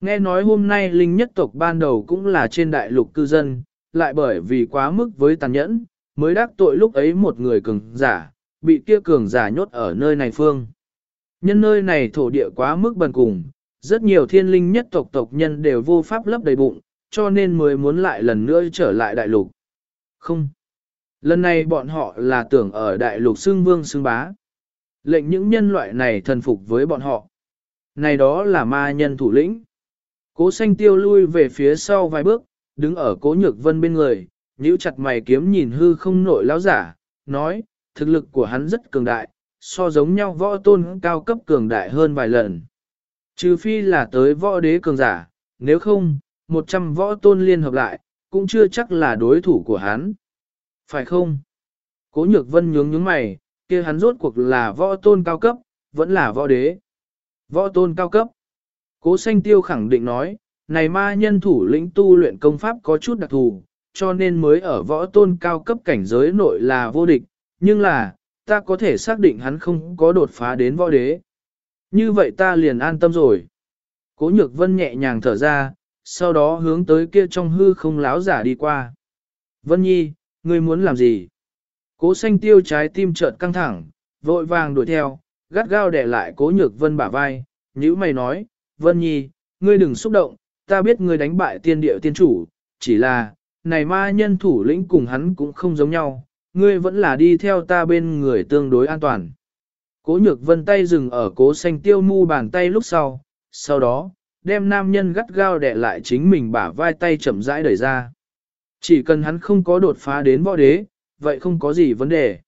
Nghe nói hôm nay linh nhất tộc ban đầu cũng là trên đại lục cư dân, lại bởi vì quá mức với tàn nhẫn, mới đắc tội lúc ấy một người cường giả, bị kia cường giả nhốt ở nơi này phương. Nhân nơi này thổ địa quá mức bần cùng, rất nhiều thiên linh nhất tộc tộc nhân đều vô pháp lấp đầy bụng, cho nên mới muốn lại lần nữa trở lại đại lục. Không. Lần này bọn họ là tưởng ở đại lục xương vương xương bá. Lệnh những nhân loại này thần phục với bọn họ. Này đó là ma nhân thủ lĩnh. Cố xanh tiêu lui về phía sau vài bước, đứng ở cố nhược vân bên người, nhíu chặt mày kiếm nhìn hư không nổi lão giả, nói, thực lực của hắn rất cường đại, so giống nhau võ tôn cao cấp cường đại hơn vài lần. Trừ phi là tới võ đế cường giả, nếu không, 100 võ tôn liên hợp lại, cũng chưa chắc là đối thủ của hắn. Phải không? Cố nhược vân nhướng nhướng mày, kia hắn rốt cuộc là võ tôn cao cấp, vẫn là võ đế. Võ tôn cao cấp. Cố xanh tiêu khẳng định nói, này ma nhân thủ lĩnh tu luyện công pháp có chút đặc thù, cho nên mới ở võ tôn cao cấp cảnh giới nội là vô địch, nhưng là, ta có thể xác định hắn không có đột phá đến võ đế. Như vậy ta liền an tâm rồi. Cố nhược vân nhẹ nhàng thở ra, sau đó hướng tới kia trong hư không láo giả đi qua. Vân Nhi, ngươi muốn làm gì? Cố xanh tiêu trái tim chợt căng thẳng, vội vàng đuổi theo, gắt gao để lại cố nhược vân bả vai, nhữ mày nói, Vân Nhi, ngươi đừng xúc động, ta biết ngươi đánh bại tiên địa tiên chủ, chỉ là, này ma nhân thủ lĩnh cùng hắn cũng không giống nhau, ngươi vẫn là đi theo ta bên người tương đối an toàn. Cố nhược vân tay dừng ở cố xanh tiêu mu bàn tay lúc sau, sau đó, đem nam nhân gắt gao đẻ lại chính mình bả vai tay chậm rãi đẩy ra. Chỉ cần hắn không có đột phá đến võ đế, vậy không có gì vấn đề.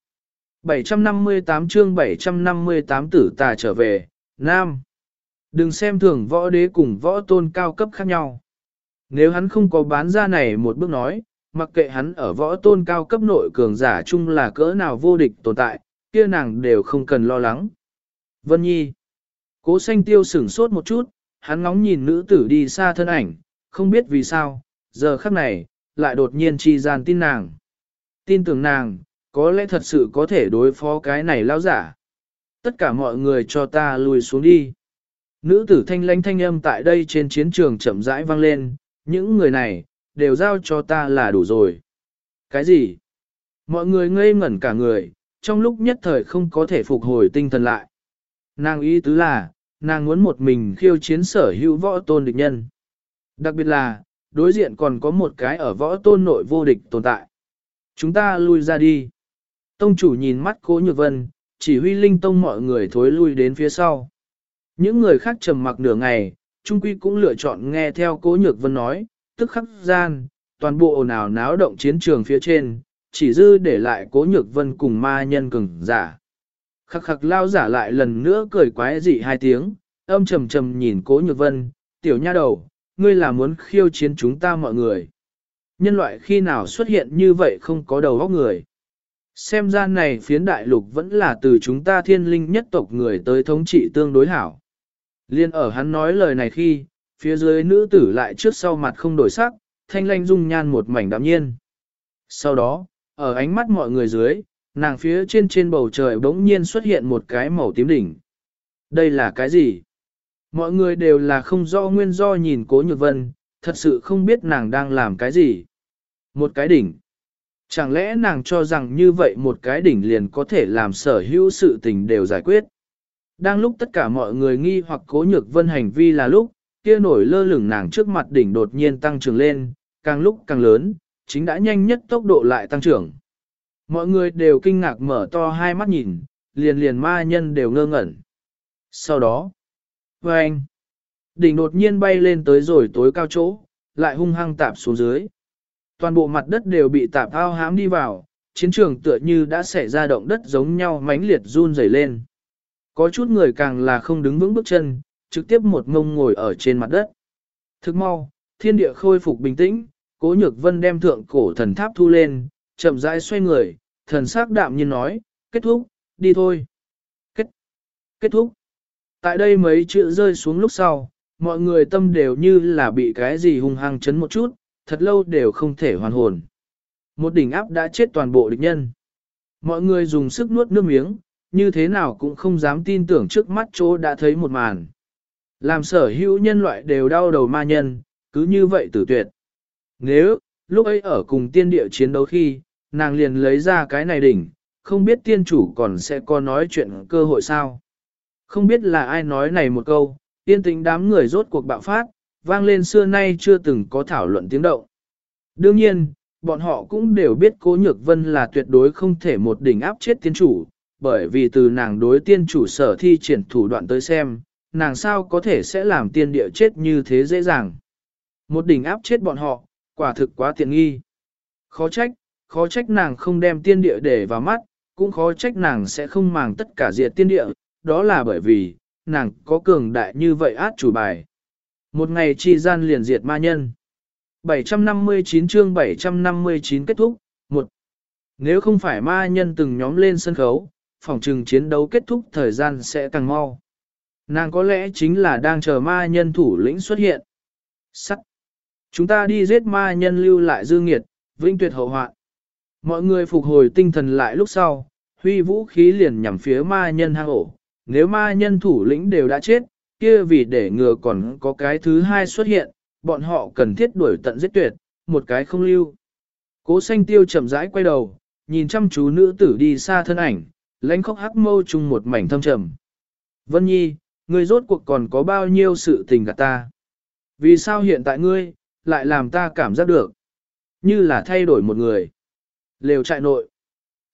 758 chương 758 tử tà trở về, Nam. Đừng xem thường võ đế cùng võ tôn cao cấp khác nhau. Nếu hắn không có bán ra này một bước nói, mặc kệ hắn ở võ tôn cao cấp nội cường giả chung là cỡ nào vô địch tồn tại, kia nàng đều không cần lo lắng. Vân Nhi. Cố xanh tiêu sửng sốt một chút, hắn ngóng nhìn nữ tử đi xa thân ảnh, không biết vì sao, giờ khắc này, lại đột nhiên chi gian tin nàng. Tin tưởng nàng, có lẽ thật sự có thể đối phó cái này lao giả. Tất cả mọi người cho ta lùi xuống đi. Nữ tử thanh lãnh thanh âm tại đây trên chiến trường chậm rãi vang lên, những người này, đều giao cho ta là đủ rồi. Cái gì? Mọi người ngây ngẩn cả người, trong lúc nhất thời không có thể phục hồi tinh thần lại. Nàng ý tứ là, nàng muốn một mình khiêu chiến sở hữu võ tôn địch nhân. Đặc biệt là, đối diện còn có một cái ở võ tôn nội vô địch tồn tại. Chúng ta lui ra đi. Tông chủ nhìn mắt cố nhược vân, chỉ huy linh tông mọi người thối lui đến phía sau. Những người khác trầm mặc nửa ngày, Trung Quy cũng lựa chọn nghe theo cố nhược vân nói, tức khắc gian, toàn bộ ồn ào náo động chiến trường phía trên, chỉ dư để lại cố nhược vân cùng ma nhân cường giả. Khắc khắc lao giả lại lần nữa cười quái dị hai tiếng, âm trầm trầm nhìn cố nhược vân, tiểu nha đầu, ngươi là muốn khiêu chiến chúng ta mọi người. Nhân loại khi nào xuất hiện như vậy không có đầu óc người. Xem ra này phiến đại lục vẫn là từ chúng ta thiên linh nhất tộc người tới thống trị tương đối hảo. Liên ở hắn nói lời này khi, phía dưới nữ tử lại trước sau mặt không đổi sắc, thanh lanh dung nhan một mảnh đạm nhiên. Sau đó, ở ánh mắt mọi người dưới, nàng phía trên trên bầu trời bỗng nhiên xuất hiện một cái màu tím đỉnh. Đây là cái gì? Mọi người đều là không do nguyên do nhìn cố nhược vân, thật sự không biết nàng đang làm cái gì. Một cái đỉnh. Chẳng lẽ nàng cho rằng như vậy một cái đỉnh liền có thể làm sở hữu sự tình đều giải quyết? Đang lúc tất cả mọi người nghi hoặc cố nhược vân hành vi là lúc, kia nổi lơ lửng nàng trước mặt đỉnh đột nhiên tăng trưởng lên, càng lúc càng lớn, chính đã nhanh nhất tốc độ lại tăng trưởng. Mọi người đều kinh ngạc mở to hai mắt nhìn, liền liền ma nhân đều ngơ ngẩn. Sau đó, vâng, đỉnh đột nhiên bay lên tới rồi tối cao chỗ, lại hung hăng tạp xuống dưới. Toàn bộ mặt đất đều bị tạp ao hám đi vào, chiến trường tựa như đã xảy ra động đất giống nhau mãnh liệt run rẩy lên. Có chút người càng là không đứng vững bước chân, trực tiếp một ngông ngồi ở trên mặt đất. Thức mau, thiên địa khôi phục bình tĩnh, cố nhược vân đem thượng cổ thần tháp thu lên, chậm rãi xoay người, thần sắc đạm nhiên nói, kết thúc, đi thôi. Kết, kết thúc. Tại đây mấy chữ rơi xuống lúc sau, mọi người tâm đều như là bị cái gì hung hăng chấn một chút, thật lâu đều không thể hoàn hồn. Một đỉnh áp đã chết toàn bộ địch nhân. Mọi người dùng sức nuốt nước miếng, như thế nào cũng không dám tin tưởng trước mắt chỗ đã thấy một màn. Làm sở hữu nhân loại đều đau đầu ma nhân, cứ như vậy tử tuyệt. Nếu, lúc ấy ở cùng tiên địa chiến đấu khi, nàng liền lấy ra cái này đỉnh, không biết tiên chủ còn sẽ có nói chuyện cơ hội sao. Không biết là ai nói này một câu, tiên tính đám người rốt cuộc bạo phát, vang lên xưa nay chưa từng có thảo luận tiếng động. Đương nhiên, bọn họ cũng đều biết cố nhược vân là tuyệt đối không thể một đỉnh áp chết tiên chủ, bởi vì từ nàng đối tiên chủ sở thi triển thủ đoạn tới xem, nàng sao có thể sẽ làm tiên địa chết như thế dễ dàng. Một đỉnh áp chết bọn họ, quả thực quá tiện nghi. Khó trách, khó trách nàng không đem tiên địa để vào mắt, cũng khó trách nàng sẽ không màng tất cả diệt tiên địa, đó là bởi vì, nàng có cường đại như vậy át chủ bài. Một ngày chi gian liền diệt ma nhân. 759 chương 759 kết thúc, một Nếu không phải ma nhân từng nhóm lên sân khấu, phòng trừng chiến đấu kết thúc thời gian sẽ càng mau. Nàng có lẽ chính là đang chờ ma nhân thủ lĩnh xuất hiện. Sắc. Chúng ta đi giết ma nhân lưu lại dư nghiệt, vinh tuyệt hậu hoạn. Mọi người phục hồi tinh thần lại lúc sau, huy vũ khí liền nhằm phía ma nhân hang ổ. Nếu ma nhân thủ lĩnh đều đã chết, kia vì để ngừa còn có cái thứ hai xuất hiện, bọn họ cần thiết đuổi tận giết tuyệt, một cái không lưu. Cố xanh tiêu chậm rãi quay đầu, nhìn chăm chú nữ tử đi xa thân ảnh, lãnh khóc hắc mâu chung một mảnh thâm trầm. Vân Nhi, ngươi rốt cuộc còn có bao nhiêu sự tình gạt ta? Vì sao hiện tại ngươi, lại làm ta cảm giác được? Như là thay đổi một người. Lều trại nội.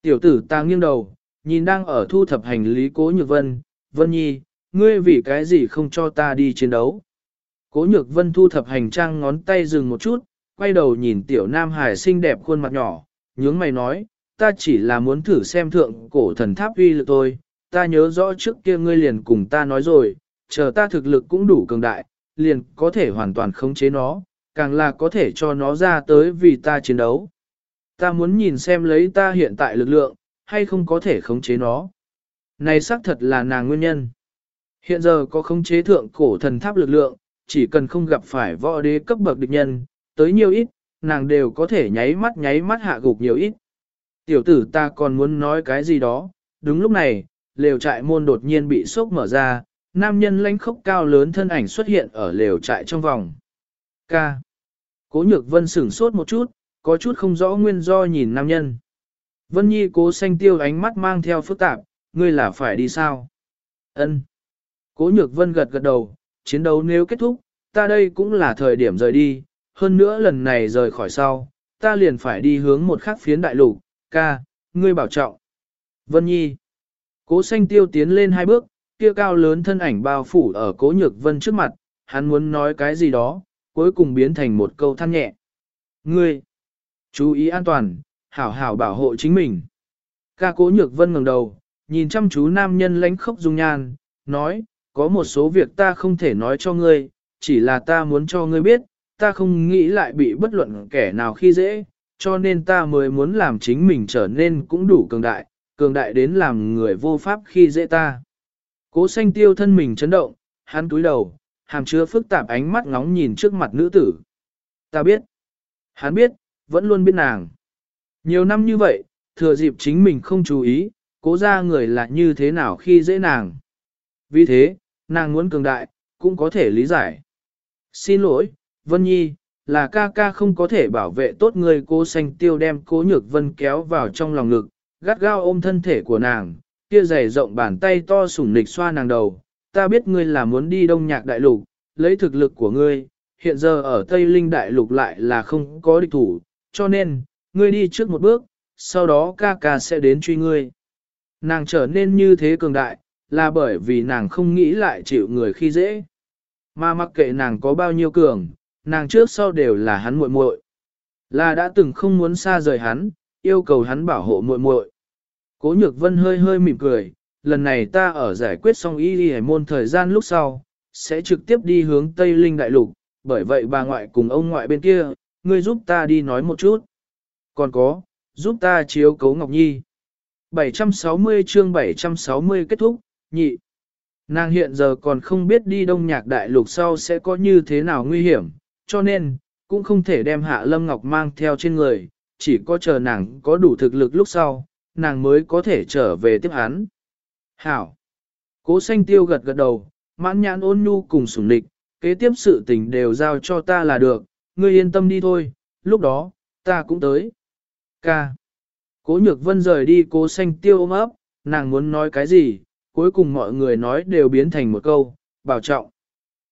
Tiểu tử ta nghiêng đầu, nhìn đang ở thu thập hành lý cố nhược vân. Vân Nhi, ngươi vì cái gì không cho ta đi chiến đấu? Cố nhược vân thu thập hành trang ngón tay dừng một chút, quay đầu nhìn tiểu nam hải xinh đẹp khuôn mặt nhỏ, nhướng mày nói, ta chỉ là muốn thử xem thượng cổ thần tháp uy lực thôi, ta nhớ rõ trước kia ngươi liền cùng ta nói rồi, chờ ta thực lực cũng đủ cường đại, liền có thể hoàn toàn khống chế nó, càng là có thể cho nó ra tới vì ta chiến đấu. Ta muốn nhìn xem lấy ta hiện tại lực lượng, hay không có thể khống chế nó. Này xác thật là nàng nguyên nhân. Hiện giờ có khống chế thượng cổ thần tháp lực lượng, chỉ cần không gặp phải võ đế cấp bậc địch nhân, tới nhiều ít, nàng đều có thể nháy mắt nháy mắt hạ gục nhiều ít. Tiểu tử ta còn muốn nói cái gì đó, đúng lúc này, lều trại môn đột nhiên bị sốc mở ra, nam nhân lãnh khốc cao lớn thân ảnh xuất hiện ở lều trại trong vòng. Ca. Cố nhược vân sửng sốt một chút, có chút không rõ nguyên do nhìn nam nhân. Vân Nhi cố xanh tiêu ánh mắt mang theo phức tạp, ngươi là phải đi sao? Ân. Cố nhược vân gật gật đầu, chiến đấu nếu kết thúc, ta đây cũng là thời điểm rời đi, hơn nữa lần này rời khỏi sau, ta liền phải đi hướng một khắc phiến đại lục, ca, ngươi bảo trọng. Vân Nhi. Cố xanh tiêu tiến lên hai bước, kia cao lớn thân ảnh bao phủ ở cố nhược vân trước mặt, hắn muốn nói cái gì đó, cuối cùng biến thành một câu than nhẹ. Ngươi, chú ý an toàn, hảo hảo bảo hộ chính mình. Ca cố nhược vân ngẩng đầu, nhìn chăm chú nam nhân lánh khốc dung nhan, nói, có một số việc ta không thể nói cho ngươi, chỉ là ta muốn cho ngươi biết, ta không nghĩ lại bị bất luận kẻ nào khi dễ, cho nên ta mới muốn làm chính mình trở nên cũng đủ cường đại, cường đại đến làm người vô pháp khi dễ ta. Cố xanh tiêu thân mình chấn động, hắn túi đầu, hàm chứa phức tạp ánh mắt ngóng nhìn trước mặt nữ tử. Ta biết. Hắn biết, vẫn luôn biết nàng. Nhiều năm như vậy, thừa dịp chính mình không chú ý, cố ra người là như thế nào khi dễ nàng. Vì thế, nàng muốn cường đại, cũng có thể lý giải. Xin lỗi, Vân Nhi, là ca ca không có thể bảo vệ tốt người cố xanh tiêu đem cố nhược vân kéo vào trong lòng ngực, gắt gao ôm thân thể của nàng, kia dày rộng bàn tay to sủng nịch xoa nàng đầu. Ta biết ngươi là muốn đi đông nhạc đại lục, lấy thực lực của ngươi, hiện giờ ở Tây Linh đại lục lại là không có địch thủ, cho nên, ngươi đi trước một bước, sau đó ca ca sẽ đến truy ngươi. Nàng trở nên như thế cường đại, là bởi vì nàng không nghĩ lại chịu người khi dễ. Mà mặc kệ nàng có bao nhiêu cường, nàng trước sau đều là hắn muội muội. Là đã từng không muốn xa rời hắn, yêu cầu hắn bảo hộ muội muội. Cố Nhược Vân hơi hơi mỉm cười, lần này ta ở giải quyết xong y đi môn thời gian lúc sau, sẽ trực tiếp đi hướng Tây Linh Đại Lục, bởi vậy bà ngoại cùng ông ngoại bên kia, ngươi giúp ta đi nói một chút. Còn có, giúp ta chiếu cấu Ngọc Nhi. 760 chương 760 kết thúc, nhị. Nàng hiện giờ còn không biết đi đông nhạc đại lục sau sẽ có như thế nào nguy hiểm, cho nên, cũng không thể đem hạ Lâm Ngọc mang theo trên người, chỉ có chờ nàng có đủ thực lực lúc sau, nàng mới có thể trở về tiếp hắn. Hảo! Cố xanh tiêu gật gật đầu, mãn nhãn ôn nhu cùng sủng địch, kế tiếp sự tình đều giao cho ta là được, ngươi yên tâm đi thôi, lúc đó, ta cũng tới. Ca! Cố nhược vân rời đi cố xanh tiêu ôm ấp, nàng muốn nói cái gì, cuối cùng mọi người nói đều biến thành một câu, bảo trọng.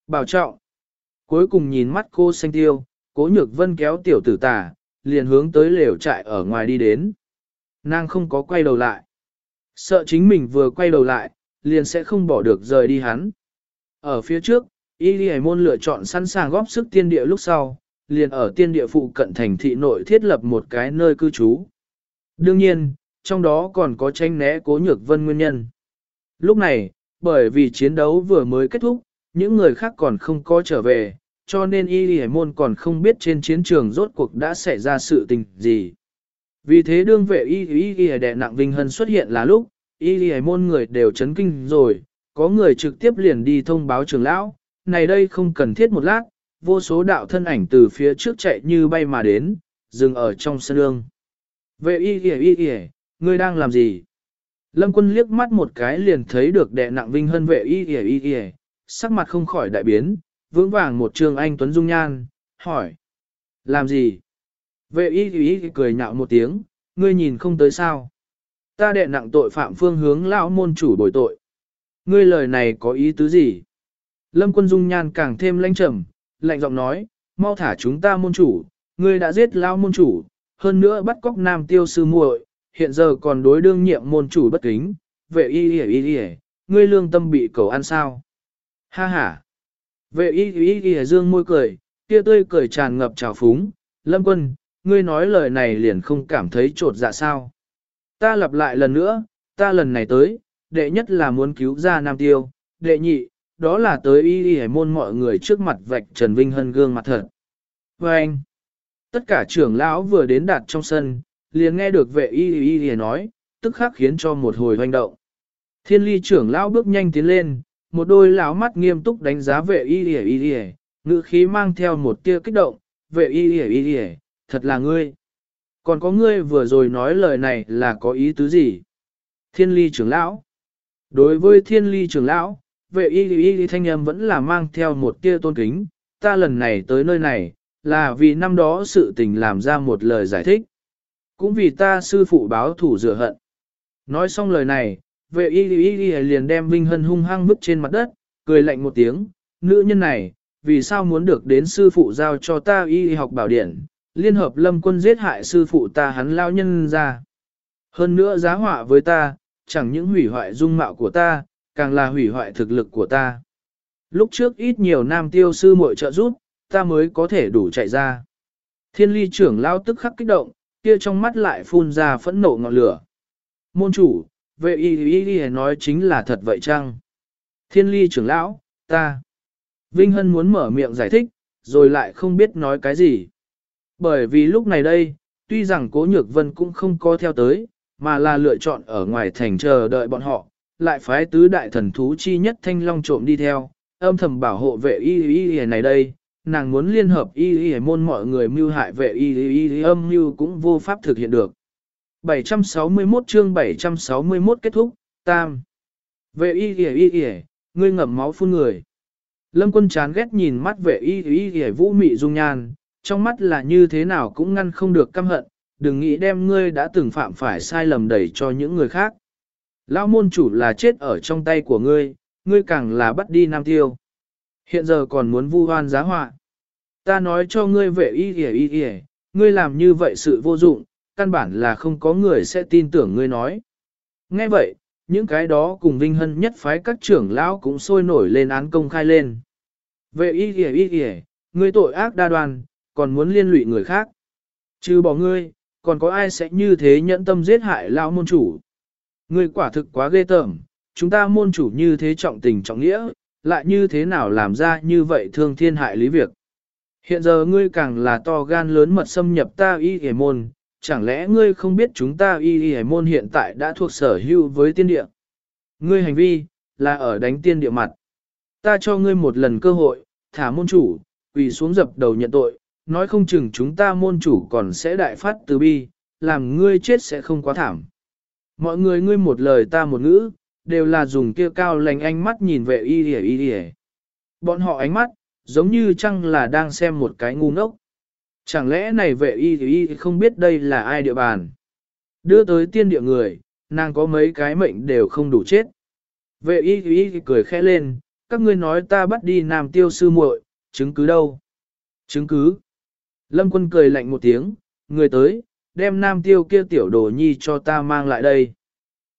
Bảo trọng! Cuối cùng nhìn mắt cô xanh tiêu, cố nhược vân kéo tiểu tử tả liền hướng tới lều trại ở ngoài đi đến. Nàng không có quay đầu lại. Sợ chính mình vừa quay đầu lại, liền sẽ không bỏ được rời đi hắn. Ở phía trước, Y Lì môn lựa chọn sẵn sàng góp sức tiên địa lúc sau, liền ở tiên địa phụ cận thành thị nội thiết lập một cái nơi cư trú. Đương nhiên, trong đó còn có tranh né cố nhược vân nguyên nhân. Lúc này, bởi vì chiến đấu vừa mới kết thúc, những người khác còn không có trở về, cho nên y hải môn còn không biết trên chiến trường rốt cuộc đã xảy ra sự tình gì. Vì thế đương vệ y y y đệ nặng Vinh Hân xuất hiện là lúc, y lì môn người đều chấn kinh rồi, có người trực tiếp liền đi thông báo trưởng lão, này đây không cần thiết một lát, vô số đạo thân ảnh từ phía trước chạy như bay mà đến, dừng ở trong sân lương. Vệ y y y y, ngươi đang làm gì? Lâm quân liếc mắt một cái liền thấy được đệ nặng Vinh Hân vệ y y y y, sắc mặt không khỏi đại biến, vững vàng một trường anh Tuấn Dung Nhan, hỏi. Làm gì? Vệ y y cười nhạo một tiếng, ngươi nhìn không tới sao. Ta đệ nặng tội phạm phương hướng lão môn chủ bồi tội. Ngươi lời này có ý tứ gì? Lâm quân dung nhan càng thêm lãnh trầm, lạnh giọng nói, mau thả chúng ta môn chủ, ngươi đã giết lão môn chủ, hơn nữa bắt cóc nam tiêu sư muội, hiện giờ còn đối đương nhiệm môn chủ bất kính, vệ y y y y, ngươi lương tâm bị cầu ăn sao? Ha ha! Vệ y y y dương môi cười, kia tươi cười tràn ngập trào phúng, lâm quân, ngươi nói lời này liền không cảm thấy trột dạ sao. Ta lặp lại lần nữa, ta lần này tới, đệ nhất là muốn cứu ra Nam Tiêu, đệ nhị, đó là tới y y môn mọi người trước mặt vạch Trần Vinh Hân gương mặt thật. Và anh, tất cả trưởng lão vừa đến đạt trong sân, liền nghe được vệ y y y nói, tức khắc khiến cho một hồi hoành động. Thiên ly trưởng lão bước nhanh tiến lên, một đôi lão mắt nghiêm túc đánh giá vệ y y y y, ngữ khí mang theo một tia kích động, vệ y y y y, thật là ngươi. Còn có ngươi vừa rồi nói lời này là có ý tứ gì? Thiên ly trưởng lão. Đối với thiên ly trưởng lão, vệ y y y thanh âm vẫn là mang theo một tia tôn kính, ta lần này tới nơi này, là vì năm đó sự tình làm ra một lời giải thích. Cũng vì ta sư phụ báo thủ rửa hận. Nói xong lời này, vệ y y y liền đem Vinh Hân hung hăng vứt trên mặt đất, cười lạnh một tiếng, nữ nhân này, vì sao muốn được đến sư phụ giao cho ta y học bảo điển, liên hợp lâm quân giết hại sư phụ ta hắn lao nhân ra. Hơn nữa giá họa với ta, chẳng những hủy hoại dung mạo của ta, càng là hủy hoại thực lực của ta. Lúc trước ít nhiều nam tiêu sư muội trợ giúp, ta mới có thể đủ chạy ra. Thiên ly trưởng lao tức khắc kích động, kia trong mắt lại phun ra phẫn nộ ngọn lửa. Môn chủ, vệ y y y nói chính là thật vậy chăng? Thiên ly trưởng lão, ta. Vinh Hân muốn mở miệng giải thích, rồi lại không biết nói cái gì. Bởi vì lúc này đây, tuy rằng cố nhược vân cũng không có theo tới, mà là lựa chọn ở ngoài thành chờ đợi bọn họ, lại phái tứ đại thần thú chi nhất thanh long trộm đi theo, âm thầm bảo hộ vệ y y y này đây, nàng muốn liên hợp y y môn mọi người mưu hại vệ y y y âm mưu cũng vô pháp thực hiện được. 761 chương 761 kết thúc, tam. Vệ y y y y, ngươi ngậm máu phun người. Lâm quân chán ghét nhìn mắt vệ y y y vũ mị dung nhan, trong mắt là như thế nào cũng ngăn không được căm hận, đừng nghĩ đem ngươi đã từng phạm phải sai lầm đẩy cho những người khác. Lão môn chủ là chết ở trong tay của ngươi, ngươi càng là bắt đi nam tiêu. Hiện giờ còn muốn vu hoan giá họa. Ta nói cho ngươi vệ y y y y, ngươi làm như vậy sự vô dụng, căn bản là không có người sẽ tin tưởng ngươi nói. Nghe vậy, những cái đó cùng vinh hân nhất phái các trưởng lão cũng sôi nổi lên án công khai lên. Vệ y kìa y kìa, ngươi tội ác đa đoan, còn muốn liên lụy người khác. Chứ bỏ ngươi, còn có ai sẽ như thế nhẫn tâm giết hại lão môn chủ. Ngươi quả thực quá ghê tởm, chúng ta môn chủ như thế trọng tình trọng nghĩa, lại như thế nào làm ra như vậy thương thiên hại lý việc. Hiện giờ ngươi càng là to gan lớn mật xâm nhập ta y hề môn, chẳng lẽ ngươi không biết chúng ta y y hải môn hiện tại đã thuộc sở hữu với tiên địa. Ngươi hành vi, là ở đánh tiên địa mặt. Ta cho ngươi một lần cơ hội, thả môn chủ, quỳ xuống dập đầu nhận tội, nói không chừng chúng ta môn chủ còn sẽ đại phát từ bi, làm ngươi chết sẽ không quá thảm. Mọi người ngươi một lời ta một ngữ, đều là dùng kia cao lành ánh mắt nhìn về y y y y. Bọn họ ánh mắt, giống như chăng là đang xem một cái ngu ngốc. Chẳng lẽ này vệ y y không biết đây là ai địa bàn. Đưa tới tiên địa người, nàng có mấy cái mệnh đều không đủ chết. Vệ y y cười khẽ lên, các ngươi nói ta bắt đi nam tiêu sư muội, chứng cứ đâu? Chứng cứ. Lâm quân cười lạnh một tiếng, người tới, đem nam tiêu kia tiểu đồ nhi cho ta mang lại đây.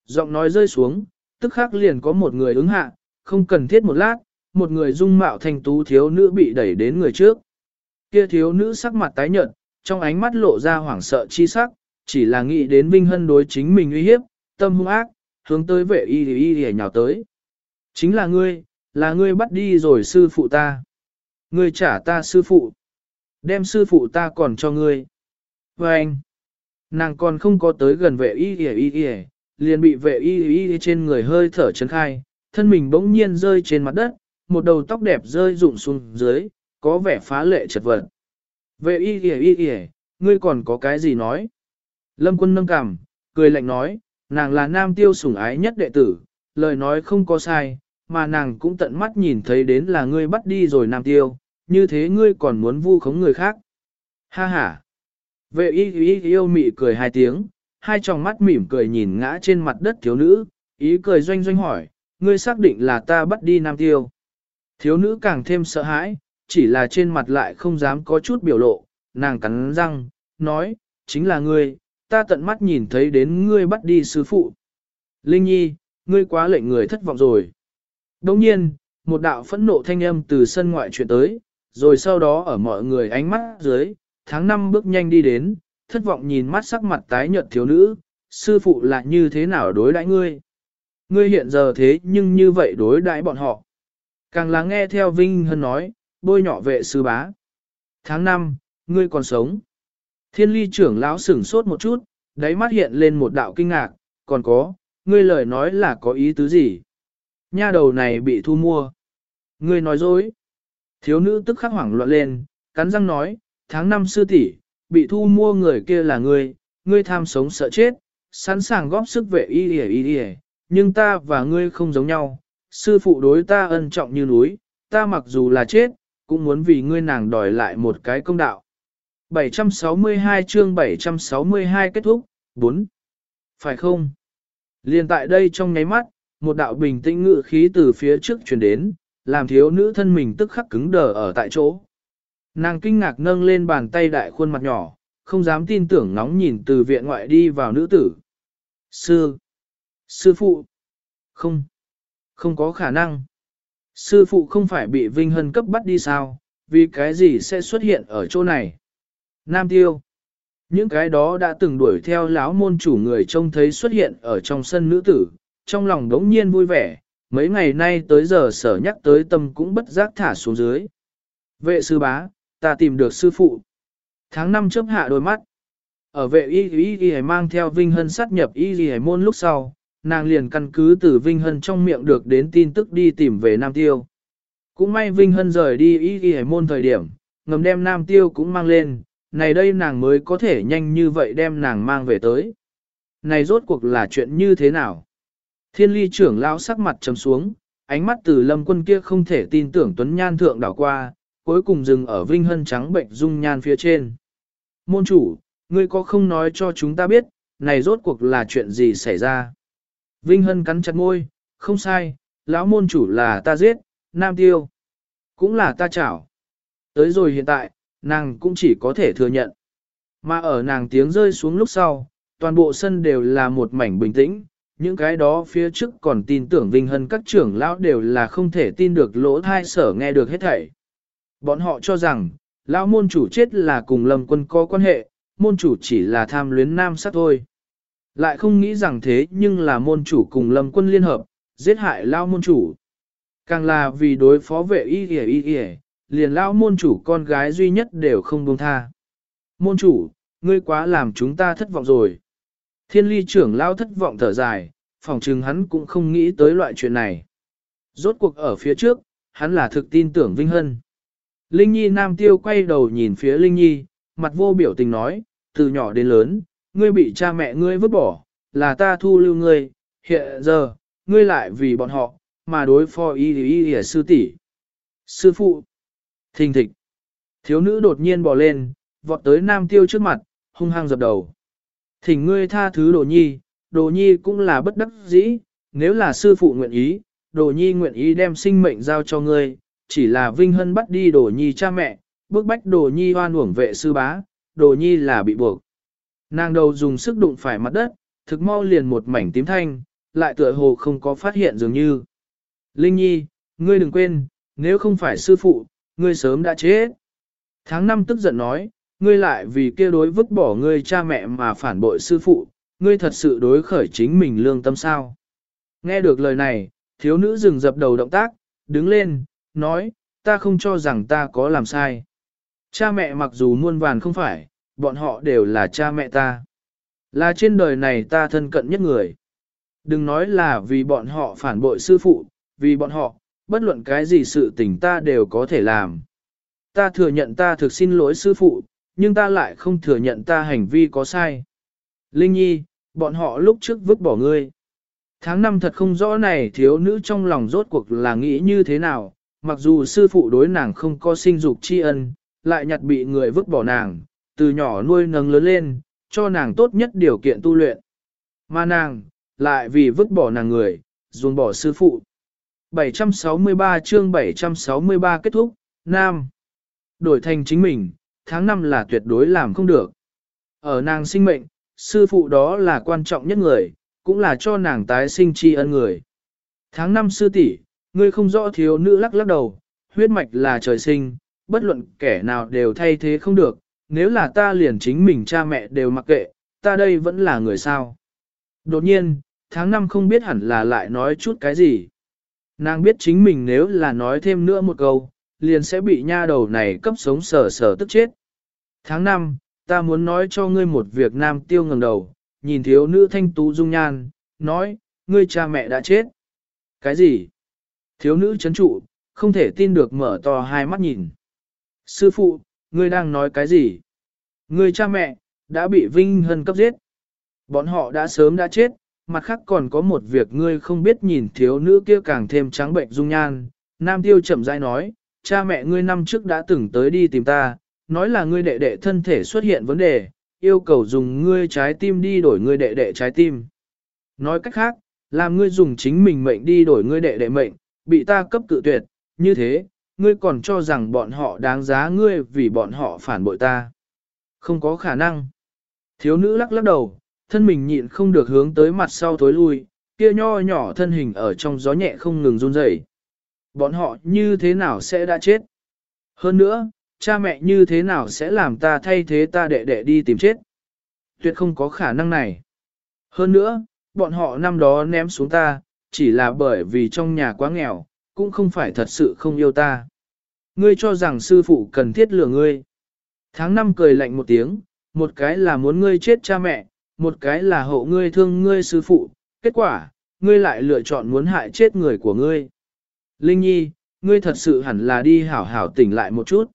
Giọng nói rơi xuống, tức khắc liền có một người ứng hạ, không cần thiết một lát, một người dung mạo thành tú thiếu nữ bị đẩy đến người trước. Kia thiếu nữ sắc mặt tái nhợt, trong ánh mắt lộ ra hoảng sợ chi sắc, chỉ là nghĩ đến Vinh Hân đối chính mình uy hiếp, tâm hung ác, hướng tới vệ y y y nhào tới. Chính là ngươi, là ngươi bắt đi rồi sư phụ ta. Ngươi trả ta sư phụ. Đem sư phụ ta còn cho ngươi. Và anh, nàng còn không có tới gần vệ y y y y, liền bị vệ y y y trên người hơi thở chấn khai, thân mình bỗng nhiên rơi trên mặt đất, một đầu tóc đẹp rơi rụng xuống dưới, có vẻ phá lệ chật vật. Vệ y kìa y kìa, ngươi còn có cái gì nói? Lâm quân nâng cằm, cười lạnh nói, nàng là nam tiêu sủng ái nhất đệ tử, lời nói không có sai, mà nàng cũng tận mắt nhìn thấy đến là ngươi bắt đi rồi nam tiêu, như thế ngươi còn muốn vu khống người khác. Ha ha! Vệ y y yêu mị cười hai tiếng, hai tròng mắt mỉm cười nhìn ngã trên mặt đất thiếu nữ, ý cười doanh doanh hỏi, ngươi xác định là ta bắt đi nam tiêu. Thiếu nữ càng thêm sợ hãi, chỉ là trên mặt lại không dám có chút biểu lộ, nàng cắn răng, nói, chính là ngươi, ta tận mắt nhìn thấy đến ngươi bắt đi sư phụ. Linh Nhi, ngươi quá lệnh người thất vọng rồi. Đồng nhiên, một đạo phẫn nộ thanh âm từ sân ngoại chuyển tới, rồi sau đó ở mọi người ánh mắt dưới, tháng năm bước nhanh đi đến, thất vọng nhìn mắt sắc mặt tái nhợt thiếu nữ, sư phụ là như thế nào đối đãi ngươi. Ngươi hiện giờ thế nhưng như vậy đối đãi bọn họ. Càng lắng nghe theo Vinh Hân nói, bôi nhỏ vệ sư bá. Tháng 5, ngươi còn sống. Thiên ly trưởng lão sửng sốt một chút, đáy mắt hiện lên một đạo kinh ngạc, còn có, ngươi lời nói là có ý tứ gì? Nha đầu này bị thu mua. Ngươi nói dối. Thiếu nữ tức khắc hoảng loạn lên, cắn răng nói, tháng 5 sư tỷ bị thu mua người kia là ngươi, ngươi tham sống sợ chết, sẵn sàng góp sức vệ y y y y, nhưng ta và ngươi không giống nhau, sư phụ đối ta ân trọng như núi, ta mặc dù là chết, cũng muốn vì ngươi nàng đòi lại một cái công đạo. 762 chương 762 kết thúc, 4. Phải không? Liên tại đây trong nháy mắt, một đạo bình tĩnh ngự khí từ phía trước truyền đến, làm thiếu nữ thân mình tức khắc cứng đờ ở tại chỗ. Nàng kinh ngạc nâng lên bàn tay đại khuôn mặt nhỏ, không dám tin tưởng nóng nhìn từ viện ngoại đi vào nữ tử. Sư! Sư phụ! Không! Không có khả năng! Sư phụ không phải bị Vinh Hân cấp bắt đi sao, vì cái gì sẽ xuất hiện ở chỗ này? Nam Tiêu! Những cái đó đã từng đuổi theo lão môn chủ người trông thấy xuất hiện ở trong sân nữ tử, trong lòng đống nhiên vui vẻ, mấy ngày nay tới giờ sở nhắc tới tâm cũng bất giác thả xuống dưới. Vệ sư bá, ta tìm được sư phụ. Tháng năm chớp hạ đôi mắt. Ở vệ y y y mang theo Vinh Hân sát nhập y y môn lúc sau, nàng liền căn cứ từ Vinh Hân trong miệng được đến tin tức đi tìm về Nam Tiêu. Cũng may Vinh Hân rời đi ý ghi hải môn thời điểm, ngầm đem Nam Tiêu cũng mang lên, này đây nàng mới có thể nhanh như vậy đem nàng mang về tới. Này rốt cuộc là chuyện như thế nào? Thiên ly trưởng lão sắc mặt trầm xuống, ánh mắt từ lâm quân kia không thể tin tưởng tuấn nhan thượng đảo qua, cuối cùng dừng ở vinh hân trắng bệnh dung nhan phía trên. Môn chủ, ngươi có không nói cho chúng ta biết, này rốt cuộc là chuyện gì xảy ra? Vinh hân cắn chặt môi, không sai, lão môn chủ là ta giết, nam tiêu. Cũng là ta chảo. Tới rồi hiện tại, nàng cũng chỉ có thể thừa nhận. Mà ở nàng tiếng rơi xuống lúc sau, toàn bộ sân đều là một mảnh bình tĩnh, những cái đó phía trước còn tin tưởng Vinh Hân các trưởng lão đều là không thể tin được lỗ thai sở nghe được hết thảy. Bọn họ cho rằng, lão môn chủ chết là cùng lâm quân có quan hệ, môn chủ chỉ là tham luyến nam sát thôi. Lại không nghĩ rằng thế nhưng là môn chủ cùng lâm quân liên hợp, giết hại lão môn chủ. Càng là vì đối phó vệ y y y y, liền lão môn chủ con gái duy nhất đều không buông tha. Môn chủ, ngươi quá làm chúng ta thất vọng rồi. Thiên ly trưởng lao thất vọng thở dài, phòng chừng hắn cũng không nghĩ tới loại chuyện này. Rốt cuộc ở phía trước, hắn là thực tin tưởng Vinh Hân. Linh Nhi Nam Tiêu quay đầu nhìn phía Linh Nhi, mặt vô biểu tình nói, từ nhỏ đến lớn, ngươi bị cha mẹ ngươi vứt bỏ, là ta thu lưu ngươi, hiện giờ, ngươi lại vì bọn họ, mà đối phó y y y sư tỷ. Sư phụ, thình thịch, thiếu nữ đột nhiên bò lên, vọt tới Nam Tiêu trước mặt, hung hăng dập đầu. Thỉnh ngươi tha thứ đồ nhi, đồ nhi cũng là bất đắc dĩ, nếu là sư phụ nguyện ý, đồ nhi nguyện ý đem sinh mệnh giao cho ngươi, chỉ là vinh hân bắt đi đồ nhi cha mẹ, bước bách đồ nhi hoan uổng vệ sư bá, đồ nhi là bị buộc. Nàng đầu dùng sức đụng phải mặt đất, thực mau liền một mảnh tím thanh, lại tựa hồ không có phát hiện dường như. Linh nhi, ngươi đừng quên, Nếu không phải sư phụ, ngươi sớm đã chết. Tháng năm tức giận nói, ngươi lại vì kia đối vứt bỏ ngươi cha mẹ mà phản bội sư phụ, ngươi thật sự đối khởi chính mình lương tâm sao. Nghe được lời này, thiếu nữ dừng dập đầu động tác, đứng lên, nói, ta không cho rằng ta có làm sai. Cha mẹ mặc dù muôn vàn không phải, bọn họ đều là cha mẹ ta. Là trên đời này ta thân cận nhất người. Đừng nói là vì bọn họ phản bội sư phụ, vì bọn họ, bất luận cái gì sự tình ta đều có thể làm. Ta thừa nhận ta thực xin lỗi sư phụ, nhưng ta lại không thừa nhận ta hành vi có sai. Linh Nhi, bọn họ lúc trước vứt bỏ ngươi. Tháng năm thật không rõ này thiếu nữ trong lòng rốt cuộc là nghĩ như thế nào, mặc dù sư phụ đối nàng không có sinh dục tri ân, lại nhặt bị người vứt bỏ nàng, từ nhỏ nuôi nâng lớn lên, cho nàng tốt nhất điều kiện tu luyện. Mà nàng, lại vì vứt bỏ nàng người, ruồng bỏ sư phụ. 763 chương 763 kết thúc, Nam. Đổi thành chính mình, tháng năm là tuyệt đối làm không được. Ở nàng sinh mệnh, sư phụ đó là quan trọng nhất người, cũng là cho nàng tái sinh tri ân người. Tháng năm sư tỷ, ngươi không rõ thiếu nữ lắc lắc đầu, huyết mạch là trời sinh, bất luận kẻ nào đều thay thế không được, nếu là ta liền chính mình cha mẹ đều mặc kệ, ta đây vẫn là người sao. Đột nhiên, tháng năm không biết hẳn là lại nói chút cái gì. Nàng biết chính mình nếu là nói thêm nữa một câu, liền sẽ bị nha đầu này cấp sống sờ sờ tức chết. Tháng 5, ta muốn nói cho ngươi một việc nam tiêu ngẩng đầu, nhìn thiếu nữ thanh tú dung nhan, nói, ngươi cha mẹ đã chết. Cái gì? Thiếu nữ chấn trụ, không thể tin được mở to hai mắt nhìn. Sư phụ, ngươi đang nói cái gì? Ngươi cha mẹ, đã bị Vinh Hân cấp giết. Bọn họ đã sớm đã chết, mặt khác còn có một việc ngươi không biết nhìn thiếu nữ kia càng thêm trắng bệnh dung nhan. Nam tiêu chậm rãi nói, cha mẹ ngươi năm trước đã từng tới đi tìm ta, nói là ngươi đệ đệ thân thể xuất hiện vấn đề, yêu cầu dùng ngươi trái tim đi đổi ngươi đệ đệ trái tim. Nói cách khác, làm ngươi dùng chính mình mệnh đi đổi ngươi đệ đệ mệnh, bị ta cấp cự tuyệt, như thế, ngươi còn cho rằng bọn họ đáng giá ngươi vì bọn họ phản bội ta. Không có khả năng. Thiếu nữ lắc lắc đầu, thân mình nhịn không được hướng tới mặt sau tối lui, kia nho nhỏ thân hình ở trong gió nhẹ không ngừng run rẩy. Bọn họ như thế nào sẽ đã chết? Hơn nữa, cha mẹ như thế nào sẽ làm ta thay thế ta đệ đệ đi tìm chết? Tuyệt không có khả năng này. Hơn nữa, bọn họ năm đó ném xuống ta, chỉ là bởi vì trong nhà quá nghèo, cũng không phải thật sự không yêu ta. Ngươi cho rằng sư phụ cần thiết lừa ngươi. Tháng năm cười lạnh một tiếng, một cái là muốn ngươi chết cha mẹ, một cái là hậu ngươi thương ngươi sư phụ, kết quả, ngươi lại lựa chọn muốn hại chết người của ngươi. Linh Nhi, ngươi thật sự hẳn là đi hảo hảo tỉnh lại một chút.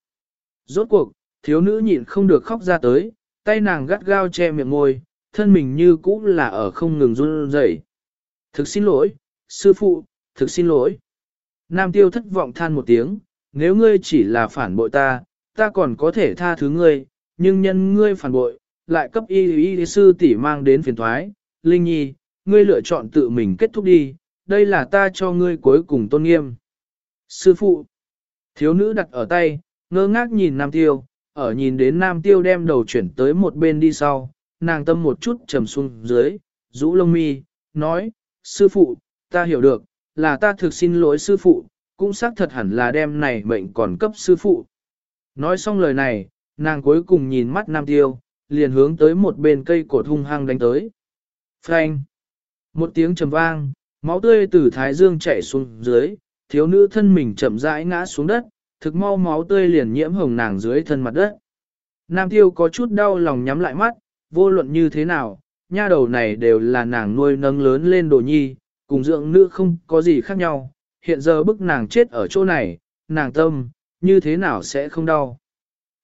Rốt cuộc, thiếu nữ nhịn không được khóc ra tới, tay nàng gắt gao che miệng môi, thân mình như cũ là ở không ngừng run rẩy. Thực xin lỗi, sư phụ, thực xin lỗi. Nam tiêu thất vọng than một tiếng, nếu ngươi chỉ là phản bội ta, ta còn có thể tha thứ ngươi, nhưng nhân ngươi phản bội, lại cấp y y sư tỷ mang đến phiền thoái. Linh Nhi, ngươi lựa chọn tự mình kết thúc đi, đây là ta cho ngươi cuối cùng tôn nghiêm. Sư phụ, thiếu nữ đặt ở tay, ngơ ngác nhìn nam tiêu, ở nhìn đến nam tiêu đem đầu chuyển tới một bên đi sau, nàng tâm một chút trầm xuống dưới, rũ lông mi, nói, sư phụ, ta hiểu được, là ta thực xin lỗi sư phụ, cũng xác thật hẳn là đem này mệnh còn cấp sư phụ. Nói xong lời này, nàng cuối cùng nhìn mắt nam tiêu, liền hướng tới một bên cây cột hung hăng đánh tới. Phanh! Một tiếng trầm vang, máu tươi từ thái dương chảy xuống dưới, thiếu nữ thân mình chậm rãi ngã xuống đất, thực mau máu tươi liền nhiễm hồng nàng dưới thân mặt đất. Nam tiêu có chút đau lòng nhắm lại mắt, vô luận như thế nào, nha đầu này đều là nàng nuôi nâng lớn lên đồ nhi, cùng dưỡng nữ không có gì khác nhau, hiện giờ bức nàng chết ở chỗ này, nàng tâm, như thế nào sẽ không đau.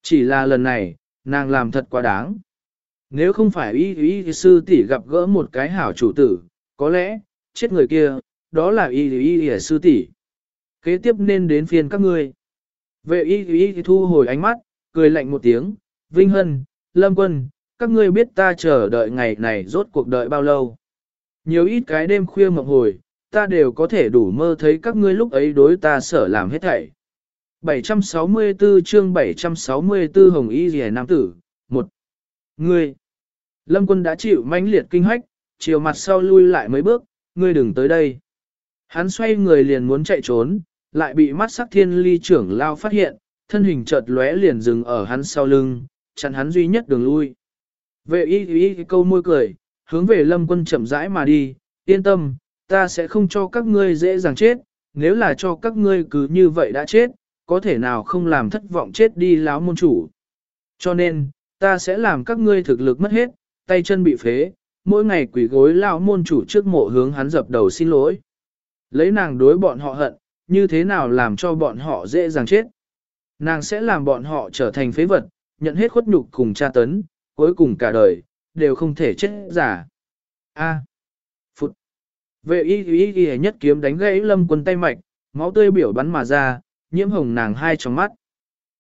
Chỉ là lần này, nàng làm thật quá đáng. Nếu không phải y y sư tỷ gặp gỡ một cái hảo chủ tử, có lẽ, chết người kia, đó là y y y sư tỷ. Kế tiếp nên đến phiên các ngươi. Vệ y y thu hồi ánh mắt, cười lạnh một tiếng, Vinh Hân, Lâm Quân, các ngươi biết ta chờ đợi ngày này rốt cuộc đợi bao lâu. Nhiều ít cái đêm khuya mộng hồi, ta đều có thể đủ mơ thấy các ngươi lúc ấy đối ta sở làm hết thảy. 764 chương 764 Hồng Y Rìa Nam Tử, 1. Ngươi, Lâm quân đã chịu mãnh liệt kinh hách, chiều mặt sau lui lại mấy bước, ngươi đừng tới đây. Hắn xoay người liền muốn chạy trốn, lại bị mắt sắc thiên ly trưởng lao phát hiện, thân hình chợt lóe liền dừng ở hắn sau lưng, chặn hắn duy nhất đường lui. Vệ y y câu môi cười, hướng về lâm quân chậm rãi mà đi, yên tâm, ta sẽ không cho các ngươi dễ dàng chết, nếu là cho các ngươi cứ như vậy đã chết, có thể nào không làm thất vọng chết đi láo môn chủ. Cho nên, ta sẽ làm các ngươi thực lực mất hết, tay chân bị phế, mỗi ngày quỷ gối lão môn chủ trước mộ hướng hắn dập đầu xin lỗi. Lấy nàng đối bọn họ hận, như thế nào làm cho bọn họ dễ dàng chết. Nàng sẽ làm bọn họ trở thành phế vật, nhận hết khuất nhục cùng tra tấn, cuối cùng cả đời, đều không thể chết giả. A. Phụt. Vệ y y y nhất kiếm đánh gãy lâm quân tay mạch, máu tươi biểu bắn mà ra, nhiễm hồng nàng hai trong mắt.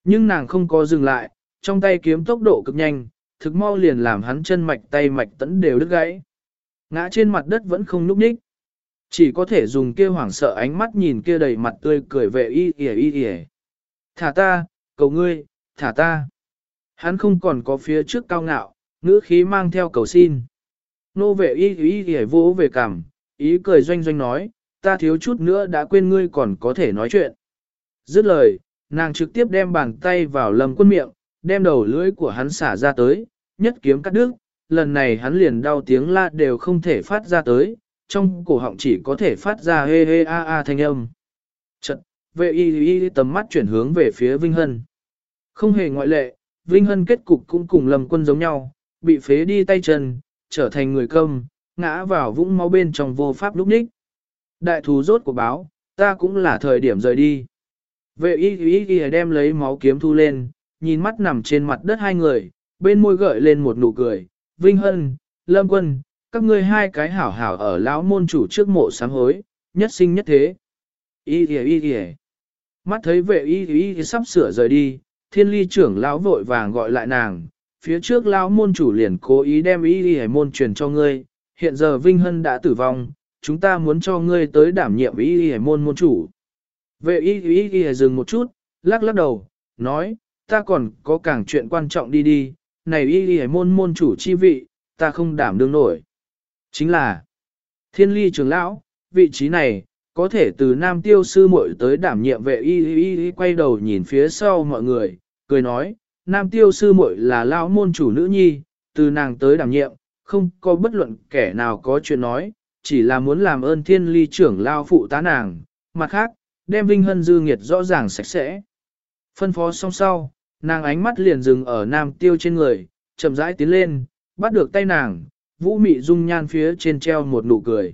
Nhưng nàng không có dừng lại, trong tay kiếm tốc độ cực nhanh, thực mau liền làm hắn chân mạch tay mạch tẫn đều đứt gãy. Ngã trên mặt đất vẫn không núp ních. Chỉ có thể dùng kia hoảng sợ ánh mắt nhìn kia đầy mặt tươi cười vệ y y y y. Thả ta, cầu ngươi, thả ta. Hắn không còn có phía trước cao ngạo, ngữ khí mang theo cầu xin. Nô vệ y y y vỗ về cằm, ý cười doanh doanh nói, ta thiếu chút nữa đã quên ngươi còn có thể nói chuyện. Dứt lời, nàng trực tiếp đem bàn tay vào lâm quân miệng, đem đầu lưỡi của hắn xả ra tới, nhất kiếm cắt đứt, lần này hắn liền đau tiếng la đều không thể phát ra tới, trong cổ họng chỉ có thể phát ra hê hê a a thanh âm. Chật, vệ y y tầm mắt chuyển hướng về phía Vinh Hân. Không hề ngoại lệ, Vinh Hân kết cục cũng cùng lầm quân giống nhau, bị phế đi tay chân, trở thành người công, ngã vào vũng máu bên trong vô pháp lúc ních. Đại thú rốt của báo, ta cũng là thời điểm rời đi. Vệ y y y đem lấy máu kiếm thu lên, nhìn mắt nằm trên mặt đất hai người, bên môi gợi lên một nụ cười. Vinh Hân, Lâm Quân, các ngươi hai cái hảo hảo ở lão môn chủ trước mộ sám hối, nhất sinh nhất thế. Y y y y Mắt thấy vệ y y sắp sửa rời đi, thiên ly trưởng lão vội vàng gọi lại nàng, phía trước lão môn chủ liền cố ý đem y y môn truyền cho ngươi, hiện giờ Vinh Hân đã tử vong, chúng ta muốn cho ngươi tới đảm nhiệm y y môn môn chủ. Vệ y y y dừng một chút, lắc lắc đầu, nói, ta còn có càng chuyện quan trọng đi đi, này y y môn môn chủ chi vị, ta không đảm đương nổi. Chính là, thiên ly trưởng lão, vị trí này, có thể từ nam tiêu sư muội tới đảm nhiệm vệ y y y quay đầu nhìn phía sau mọi người, cười nói, nam tiêu sư muội là lão môn chủ nữ nhi, từ nàng tới đảm nhiệm, không có bất luận kẻ nào có chuyện nói, chỉ là muốn làm ơn thiên ly trưởng lao phụ tá nàng, mặt khác, đem vinh hân dư nghiệt rõ ràng sạch sẽ. Phân phó xong sau, nàng ánh mắt liền dừng ở nam tiêu trên người, chậm rãi tiến lên, bắt được tay nàng, vũ mị dung nhan phía trên treo một nụ cười.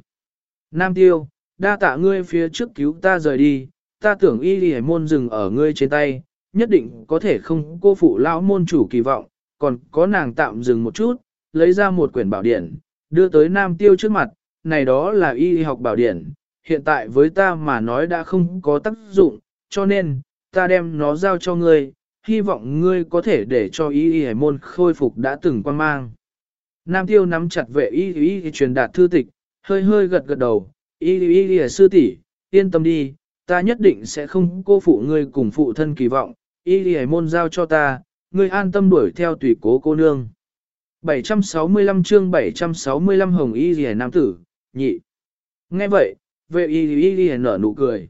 Nam tiêu, đa tạ ngươi phía trước cứu ta rời đi, ta tưởng y lì môn dừng ở ngươi trên tay, nhất định có thể không cô phụ lão môn chủ kỳ vọng, còn có nàng tạm dừng một chút, lấy ra một quyển bảo điển, đưa tới nam tiêu trước mặt, này đó là y học bảo điển, hiện tại với ta mà nói đã không có tác dụng, cho nên, ta đem nó giao cho ngươi, hy vọng ngươi có thể để cho y y môn khôi phục đã từng quan mang. Nam tiêu nắm chặt vệ y y truyền đạt thư tịch, hơi hơi gật gật đầu, y y y sư tỷ, yên tâm đi, ta nhất định sẽ không cô phụ ngươi cùng phụ thân kỳ vọng, y y môn giao cho ta, ngươi an tâm đuổi theo tùy cố cô nương. 765 chương 765 hồng y y nam tử, nhị. Nghe vậy, vệ y y nở nụ cười.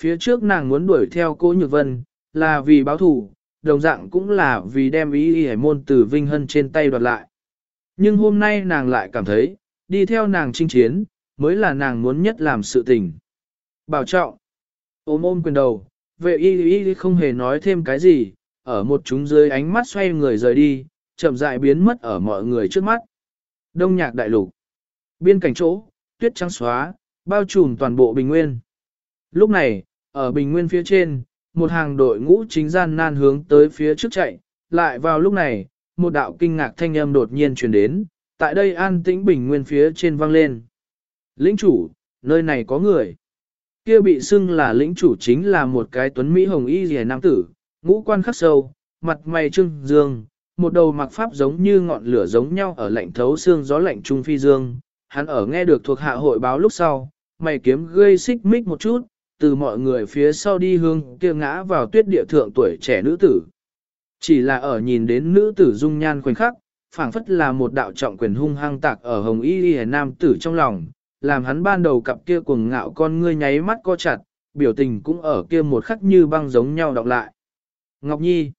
Phía trước nàng muốn đuổi theo cô Nhược Vân, là vì báo thù, đồng dạng cũng là vì đem Y y môn từ Vinh Hân trên tay đoạt lại. Nhưng hôm nay nàng lại cảm thấy, đi theo nàng chinh chiến, mới là nàng muốn nhất làm sự tình. Bảo trọng, ôm ôm quyền đầu, vệ y y không hề nói thêm cái gì, ở một chúng dưới ánh mắt xoay người rời đi, chậm rãi biến mất ở mọi người trước mắt. Đông nhạc đại lục, biên cảnh chỗ, tuyết trắng xóa, bao trùm toàn bộ bình nguyên. Lúc này, ở bình nguyên phía trên, một hàng đội ngũ chính gian nan hướng tới phía trước chạy, lại vào lúc này, một đạo kinh ngạc thanh âm đột nhiên truyền đến, tại đây an tĩnh bình nguyên phía trên vang lên. Lĩnh chủ, nơi này có người. Kia bị xưng là lĩnh chủ chính là một cái tuấn Mỹ hồng y rìa nam tử, ngũ quan khắc sâu, mặt mày trưng dương, một đầu mặc pháp giống như ngọn lửa giống nhau ở lạnh thấu xương gió lạnh trung phi dương. Hắn ở nghe được thuộc hạ hội báo lúc sau, mày kiếm gây xích mích một chút, từ mọi người phía sau đi hương kia ngã vào tuyết địa thượng tuổi trẻ nữ tử. Chỉ là ở nhìn đến nữ tử dung nhan khoảnh khắc, phảng phất là một đạo trọng quyền hung hăng tạc ở hồng y y nam tử trong lòng, làm hắn ban đầu cặp kia cuồng ngạo con ngươi nháy mắt co chặt, biểu tình cũng ở kia một khắc như băng giống nhau đọc lại. Ngọc Nhi.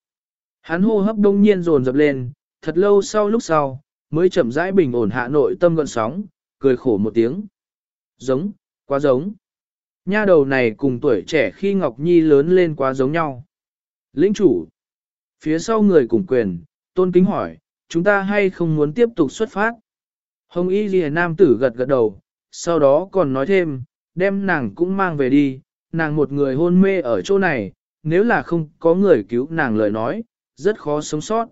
Hắn hô hấp đông nhiên dồn dập lên, thật lâu sau lúc sau, mới chậm rãi bình ổn hạ nội tâm gọn sóng, cười khổ một tiếng. Giống, quá giống. Nha đầu này cùng tuổi trẻ khi Ngọc Nhi lớn lên quá giống nhau. Lĩnh chủ. Phía sau người cùng quyền, tôn kính hỏi, chúng ta hay không muốn tiếp tục xuất phát? Hồng Y Ghi Nam tử gật gật đầu, sau đó còn nói thêm, đem nàng cũng mang về đi, nàng một người hôn mê ở chỗ này, nếu là không có người cứu nàng lời nói, rất khó sống sót.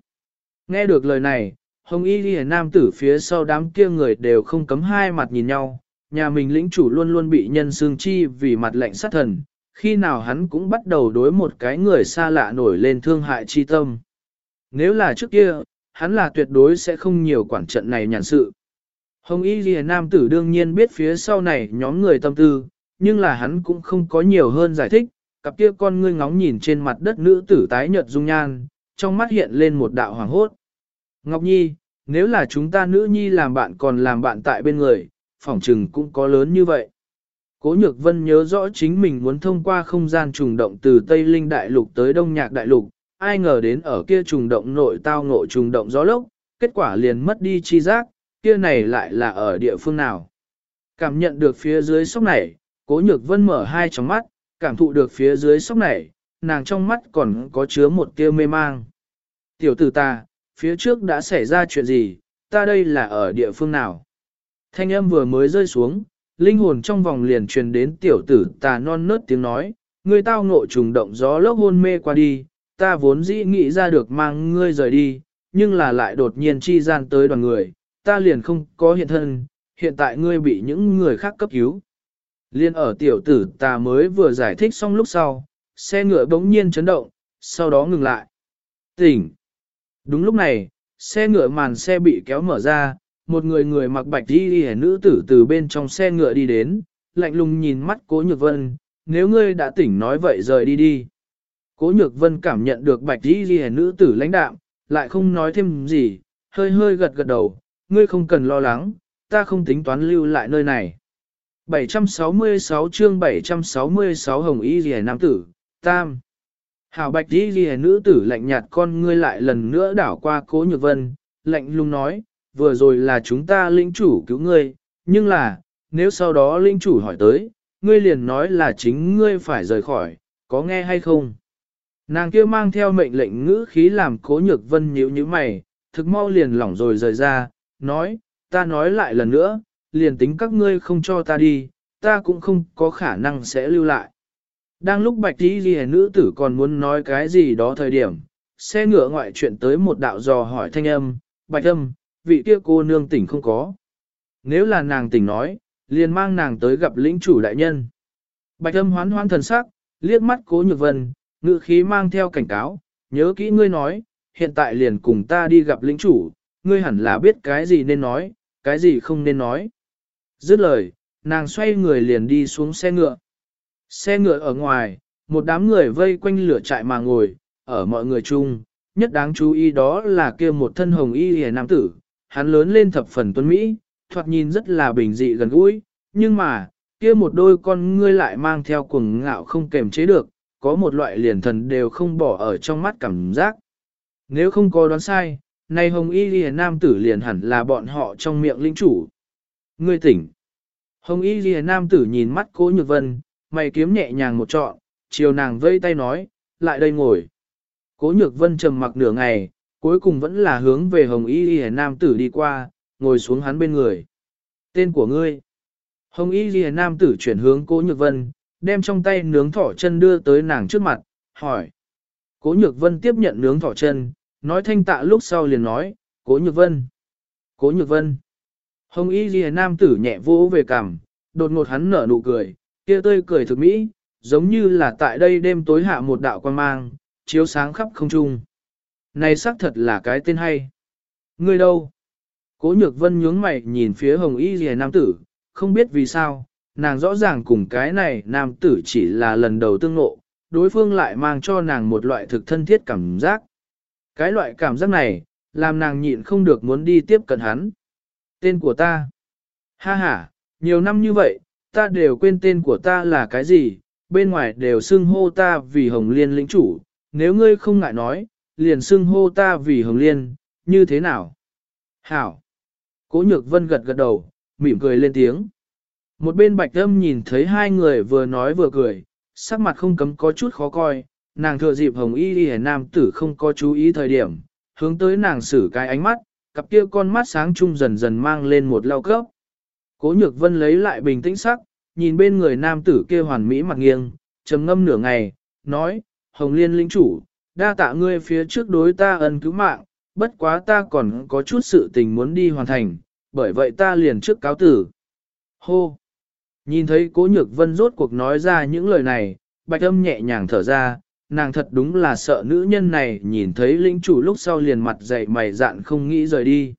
Nghe được lời này, Hồng Y Ghi Nam tử phía sau đám kia người đều không cấm hai mặt nhìn nhau, nhà mình lĩnh chủ luôn luôn bị nhân xương chi vì mặt lệnh sát thần, khi nào hắn cũng bắt đầu đối một cái người xa lạ nổi lên thương hại chi tâm. Nếu là trước kia, hắn là tuyệt đối sẽ không nhiều quản trận này nhàn sự. Hồng Y Ghi Nam tử đương nhiên biết phía sau này nhóm người tâm tư, nhưng là hắn cũng không có nhiều hơn giải thích, cặp kia con ngươi ngóng nhìn trên mặt đất nữ tử tái nhợt dung nhan, trong mắt hiện lên một đạo hoàng hốt. Ngọc Nhi, nếu là chúng ta nữ nhi làm bạn còn làm bạn tại bên người, phỏng trừng cũng có lớn như vậy. Cố Nhược Vân nhớ rõ chính mình muốn thông qua không gian trùng động từ Tây Linh Đại Lục tới Đông Nhạc Đại Lục, ai ngờ đến ở kia trùng động nội tao ngộ trùng động gió lốc, kết quả liền mất đi chi giác, kia này lại là ở địa phương nào. Cảm nhận được phía dưới sóc này, Cố Nhược Vân mở hai tròng mắt, cảm thụ được phía dưới sóc này, nàng trong mắt còn có chứa một tia mê mang. Tiểu tử ta, phía trước đã xảy ra chuyện gì, ta đây là ở địa phương nào? Thanh âm vừa mới rơi xuống, linh hồn trong vòng liền truyền đến tiểu tử ta non nớt tiếng nói, ngươi tao ngộ trùng động gió lốc hôn mê qua đi, ta vốn dĩ nghĩ ra được mang ngươi rời đi, nhưng là lại đột nhiên chi gian tới đoàn người, ta liền không có hiện thân, hiện tại ngươi bị những người khác cấp cứu. Liên ở tiểu tử ta mới vừa giải thích xong lúc sau, xe ngựa bỗng nhiên chấn động, sau đó ngừng lại. Tỉnh! Đúng lúc này, xe ngựa màn xe bị kéo mở ra, một người người mặc bạch đi đi nữ tử từ bên trong xe ngựa đi đến, lạnh lùng nhìn mắt cố nhược vân, nếu ngươi đã tỉnh nói vậy rời đi đi. Cố nhược vân cảm nhận được bạch đi đi nữ tử lãnh đạm, lại không nói thêm gì, hơi hơi gật gật đầu, ngươi không cần lo lắng, ta không tính toán lưu lại nơi này. 766 chương 766 Hồng Y Ghi Nam Tử, Tam. Hảo Bạch Y Ghi Nữ Tử lạnh nhạt con ngươi lại lần nữa đảo qua cố nhược vân, lạnh lùng nói, vừa rồi là chúng ta linh chủ cứu ngươi, nhưng là, nếu sau đó linh chủ hỏi tới, ngươi liền nói là chính ngươi phải rời khỏi, có nghe hay không? Nàng kia mang theo mệnh lệnh ngữ khí làm cố nhược vân nhíu như mày, thực mau liền lỏng rồi rời ra, nói, ta nói lại lần nữa, liền tính các ngươi không cho ta đi, ta cũng không có khả năng sẽ lưu lại. Đang lúc bạch tí ghi nữ tử còn muốn nói cái gì đó thời điểm, xe ngựa ngoại chuyện tới một đạo dò hỏi thanh âm, bạch âm, vị kia cô nương tỉnh không có. Nếu là nàng tỉnh nói, liền mang nàng tới gặp lĩnh chủ đại nhân. Bạch âm hoán hoán thần sắc, liếc mắt cố nhược vân, ngự khí mang theo cảnh cáo, nhớ kỹ ngươi nói, hiện tại liền cùng ta đi gặp lĩnh chủ, ngươi hẳn là biết cái gì nên nói, cái gì không nên nói. Dứt lời, nàng xoay người liền đi xuống xe ngựa. Xe ngựa ở ngoài, một đám người vây quanh lửa trại mà ngồi, ở mọi người chung, nhất đáng chú ý đó là kia một thân hồng y hề nam tử, hắn lớn lên thập phần tuấn Mỹ, thoạt nhìn rất là bình dị gần gũi, nhưng mà, kia một đôi con ngươi lại mang theo cuồng ngạo không kềm chế được, có một loại liền thần đều không bỏ ở trong mắt cảm giác. Nếu không có đoán sai, nay hồng y lìa nam tử liền hẳn là bọn họ trong miệng linh chủ. Ngươi tỉnh. Hồng y lìa nam tử nhìn mắt cố nhược vân, mày kiếm nhẹ nhàng một trọn, chiều nàng vây tay nói, lại đây ngồi. Cố nhược vân trầm mặc nửa ngày, cuối cùng vẫn là hướng về hồng y lìa nam tử đi qua, ngồi xuống hắn bên người. Tên của ngươi. Hồng y lìa nam tử chuyển hướng cố nhược vân, đem trong tay nướng thỏ chân đưa tới nàng trước mặt, hỏi. Cố nhược vân tiếp nhận nướng thỏ chân, nói thanh tạ lúc sau liền nói, cố nhược vân. Cố nhược vân. Hồng y ghi nam tử nhẹ vỗ về cằm, đột ngột hắn nở nụ cười, kia tươi cười thực mỹ, giống như là tại đây đêm tối hạ một đạo quan mang, chiếu sáng khắp không trung. Này xác thật là cái tên hay. Ngươi đâu? Cố nhược vân nhướng mày nhìn phía hồng y ghi nam tử, không biết vì sao, nàng rõ ràng cùng cái này nam tử chỉ là lần đầu tương ngộ, đối phương lại mang cho nàng một loại thực thân thiết cảm giác. Cái loại cảm giác này, làm nàng nhịn không được muốn đi tiếp cận hắn. Tên của ta. Ha ha, nhiều năm như vậy, ta đều quên tên của ta là cái gì, bên ngoài đều xưng hô ta vì Hồng Liên lĩnh chủ, nếu ngươi không ngại nói, liền xưng hô ta vì Hồng Liên, như thế nào? Hảo! Cố nhược vân gật gật đầu, mỉm cười lên tiếng. Một bên bạch âm nhìn thấy hai người vừa nói vừa cười, sắc mặt không cấm có chút khó coi, nàng thừa dịp hồng y đi nam tử không có chú ý thời điểm, hướng tới nàng xử cái ánh mắt, cặp kia con mắt sáng trung dần dần mang lên một lao cấp. Cố nhược vân lấy lại bình tĩnh sắc, nhìn bên người nam tử kia hoàn mỹ mặt nghiêng, trầm ngâm nửa ngày, nói, hồng liên linh chủ, đa tạ ngươi phía trước đối ta ân cứu mạng, bất quá ta còn có chút sự tình muốn đi hoàn thành, bởi vậy ta liền trước cáo tử. Hô! Nhìn thấy cố nhược vân rốt cuộc nói ra những lời này, bạch âm nhẹ nhàng thở ra, nàng thật đúng là sợ nữ nhân này nhìn thấy linh chủ lúc sau liền mặt dậy mày dạn không nghĩ rời đi.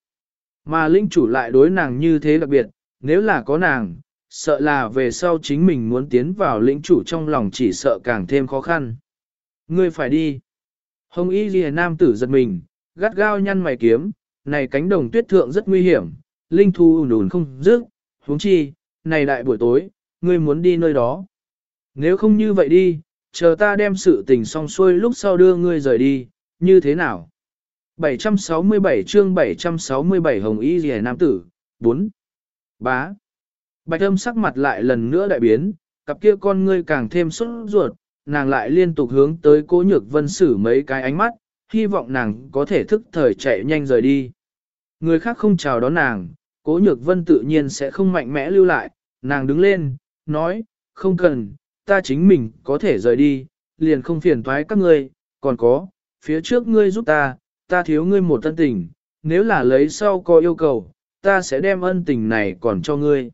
Mà linh chủ lại đối nàng như thế đặc biệt, nếu là có nàng, sợ là về sau chính mình muốn tiến vào lĩnh chủ trong lòng chỉ sợ càng thêm khó khăn. Ngươi phải đi. Hồng y ghi nam tử giật mình, gắt gao nhăn mày kiếm, này cánh đồng tuyết thượng rất nguy hiểm, linh thu ùn ùn không dứt, huống chi, này đại buổi tối, ngươi muốn đi nơi đó. Nếu không như vậy đi, chờ ta đem sự tình xong xuôi lúc sau đưa ngươi rời đi, như thế nào? 767 chương 767 Hồng Y Dìa Nam Tử, 4. Bá. Bạch âm sắc mặt lại lần nữa đại biến, cặp kia con ngươi càng thêm xuất ruột, nàng lại liên tục hướng tới cố nhược vân sử mấy cái ánh mắt, hy vọng nàng có thể thức thời chạy nhanh rời đi. Người khác không chào đón nàng, cố nhược vân tự nhiên sẽ không mạnh mẽ lưu lại, nàng đứng lên, nói, không cần, ta chính mình có thể rời đi, liền không phiền thoái các ngươi, còn có, phía trước ngươi giúp ta, ta thiếu ngươi một tân tình, nếu là lấy sau có yêu cầu, ta sẽ đem ân tình này còn cho ngươi.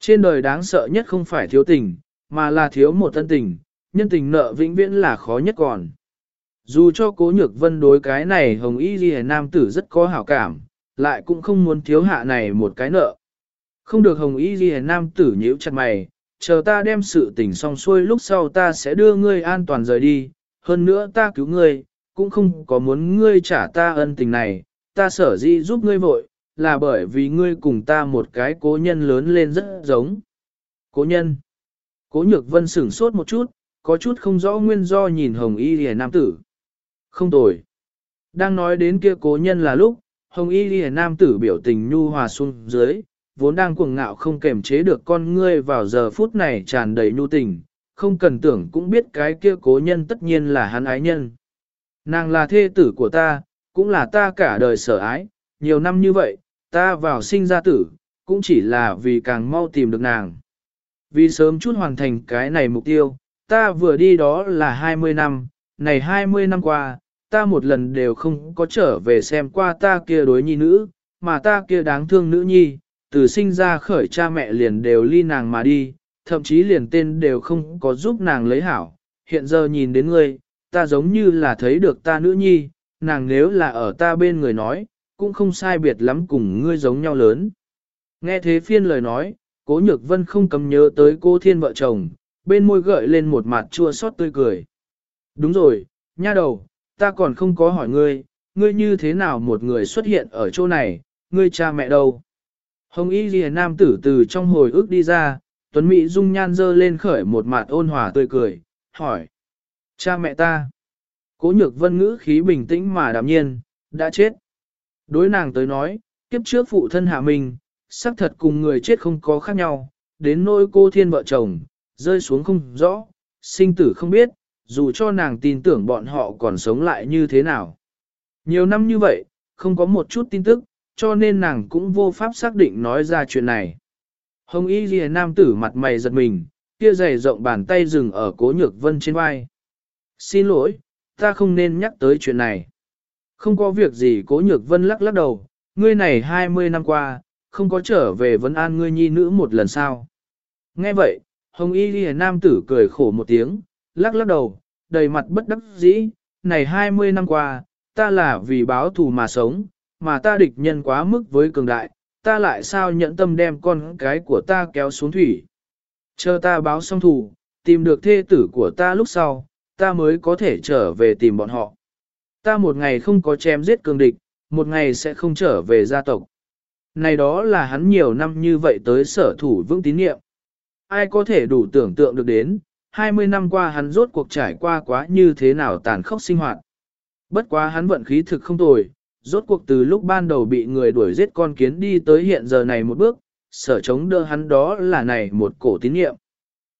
Trên đời đáng sợ nhất không phải thiếu tình, mà là thiếu một tân tình, nhân tình nợ vĩnh viễn là khó nhất còn. Dù cho cố nhược vân đối cái này hồng y ghi nam tử rất có hảo cảm, lại cũng không muốn thiếu hạ này một cái nợ. Không được hồng y ghi nam tử nhíu chặt mày, chờ ta đem sự tình xong xuôi lúc sau ta sẽ đưa ngươi an toàn rời đi, hơn nữa ta cứu ngươi, cũng không có muốn ngươi trả ta ân tình này, ta sở dĩ giúp ngươi vội, là bởi vì ngươi cùng ta một cái cố nhân lớn lên rất giống. Cố nhân. Cố nhược vân sửng sốt một chút, có chút không rõ nguyên do nhìn hồng y lìa nam tử. Không tồi. Đang nói đến kia cố nhân là lúc, hồng y lìa nam tử biểu tình nhu hòa xuống dưới, vốn đang cuồng ngạo không kềm chế được con ngươi vào giờ phút này tràn đầy nhu tình, không cần tưởng cũng biết cái kia cố nhân tất nhiên là hắn ái nhân. Nàng là thê tử của ta, cũng là ta cả đời sở ái, nhiều năm như vậy, ta vào sinh ra tử, cũng chỉ là vì càng mau tìm được nàng. Vì sớm chút hoàn thành cái này mục tiêu, ta vừa đi đó là 20 năm, này 20 năm qua, ta một lần đều không có trở về xem qua ta kia đối nhi nữ, mà ta kia đáng thương nữ nhi, từ sinh ra khởi cha mẹ liền đều ly nàng mà đi, thậm chí liền tên đều không có giúp nàng lấy hảo. Hiện giờ nhìn đến ngươi, ta giống như là thấy được ta nữ nhi, nàng nếu là ở ta bên người nói, cũng không sai biệt lắm cùng ngươi giống nhau lớn. Nghe thế phiên lời nói, cố nhược vân không cầm nhớ tới cô thiên vợ chồng, bên môi gợi lên một mặt chua xót tươi cười. Đúng rồi, nha đầu, ta còn không có hỏi ngươi, ngươi như thế nào một người xuất hiện ở chỗ này, ngươi cha mẹ đâu? Hồng y ghi nam tử từ trong hồi ức đi ra, Tuấn Mỹ dung nhan dơ lên khởi một mặt ôn hòa tươi cười, hỏi. Cha mẹ ta. Cố nhược vân ngữ khí bình tĩnh mà đạm nhiên, đã chết. Đối nàng tới nói, kiếp trước phụ thân hạ mình, xác thật cùng người chết không có khác nhau, đến nỗi cô thiên vợ chồng, rơi xuống không rõ, sinh tử không biết, dù cho nàng tin tưởng bọn họ còn sống lại như thế nào. Nhiều năm như vậy, không có một chút tin tức, cho nên nàng cũng vô pháp xác định nói ra chuyện này. Hồng Y Ghi nam tử mặt mày giật mình, kia dày rộng bàn tay dừng ở cố nhược vân trên vai. Xin lỗi, ta không nên nhắc tới chuyện này. Không có việc gì cố nhược vân lắc lắc đầu, ngươi này 20 năm qua, không có trở về vấn an ngươi nhi nữ một lần sao. Nghe vậy, Hồng Y Ghi nam tử cười khổ một tiếng, lắc lắc đầu, đầy mặt bất đắc dĩ, này 20 năm qua, ta là vì báo thù mà sống, mà ta địch nhân quá mức với cường đại, ta lại sao nhận tâm đem con cái của ta kéo xuống thủy. Chờ ta báo xong thù, tìm được thê tử của ta lúc sau, ta mới có thể trở về tìm bọn họ. Ta một ngày không có chém giết cường địch, một ngày sẽ không trở về gia tộc. Này đó là hắn nhiều năm như vậy tới sở thủ vững tín nhiệm. Ai có thể đủ tưởng tượng được đến, 20 năm qua hắn rốt cuộc trải qua quá như thế nào tàn khốc sinh hoạt. Bất quá hắn vận khí thực không tồi, rốt cuộc từ lúc ban đầu bị người đuổi giết con kiến đi tới hiện giờ này một bước, sở chống đỡ hắn đó là này một cổ tín nhiệm.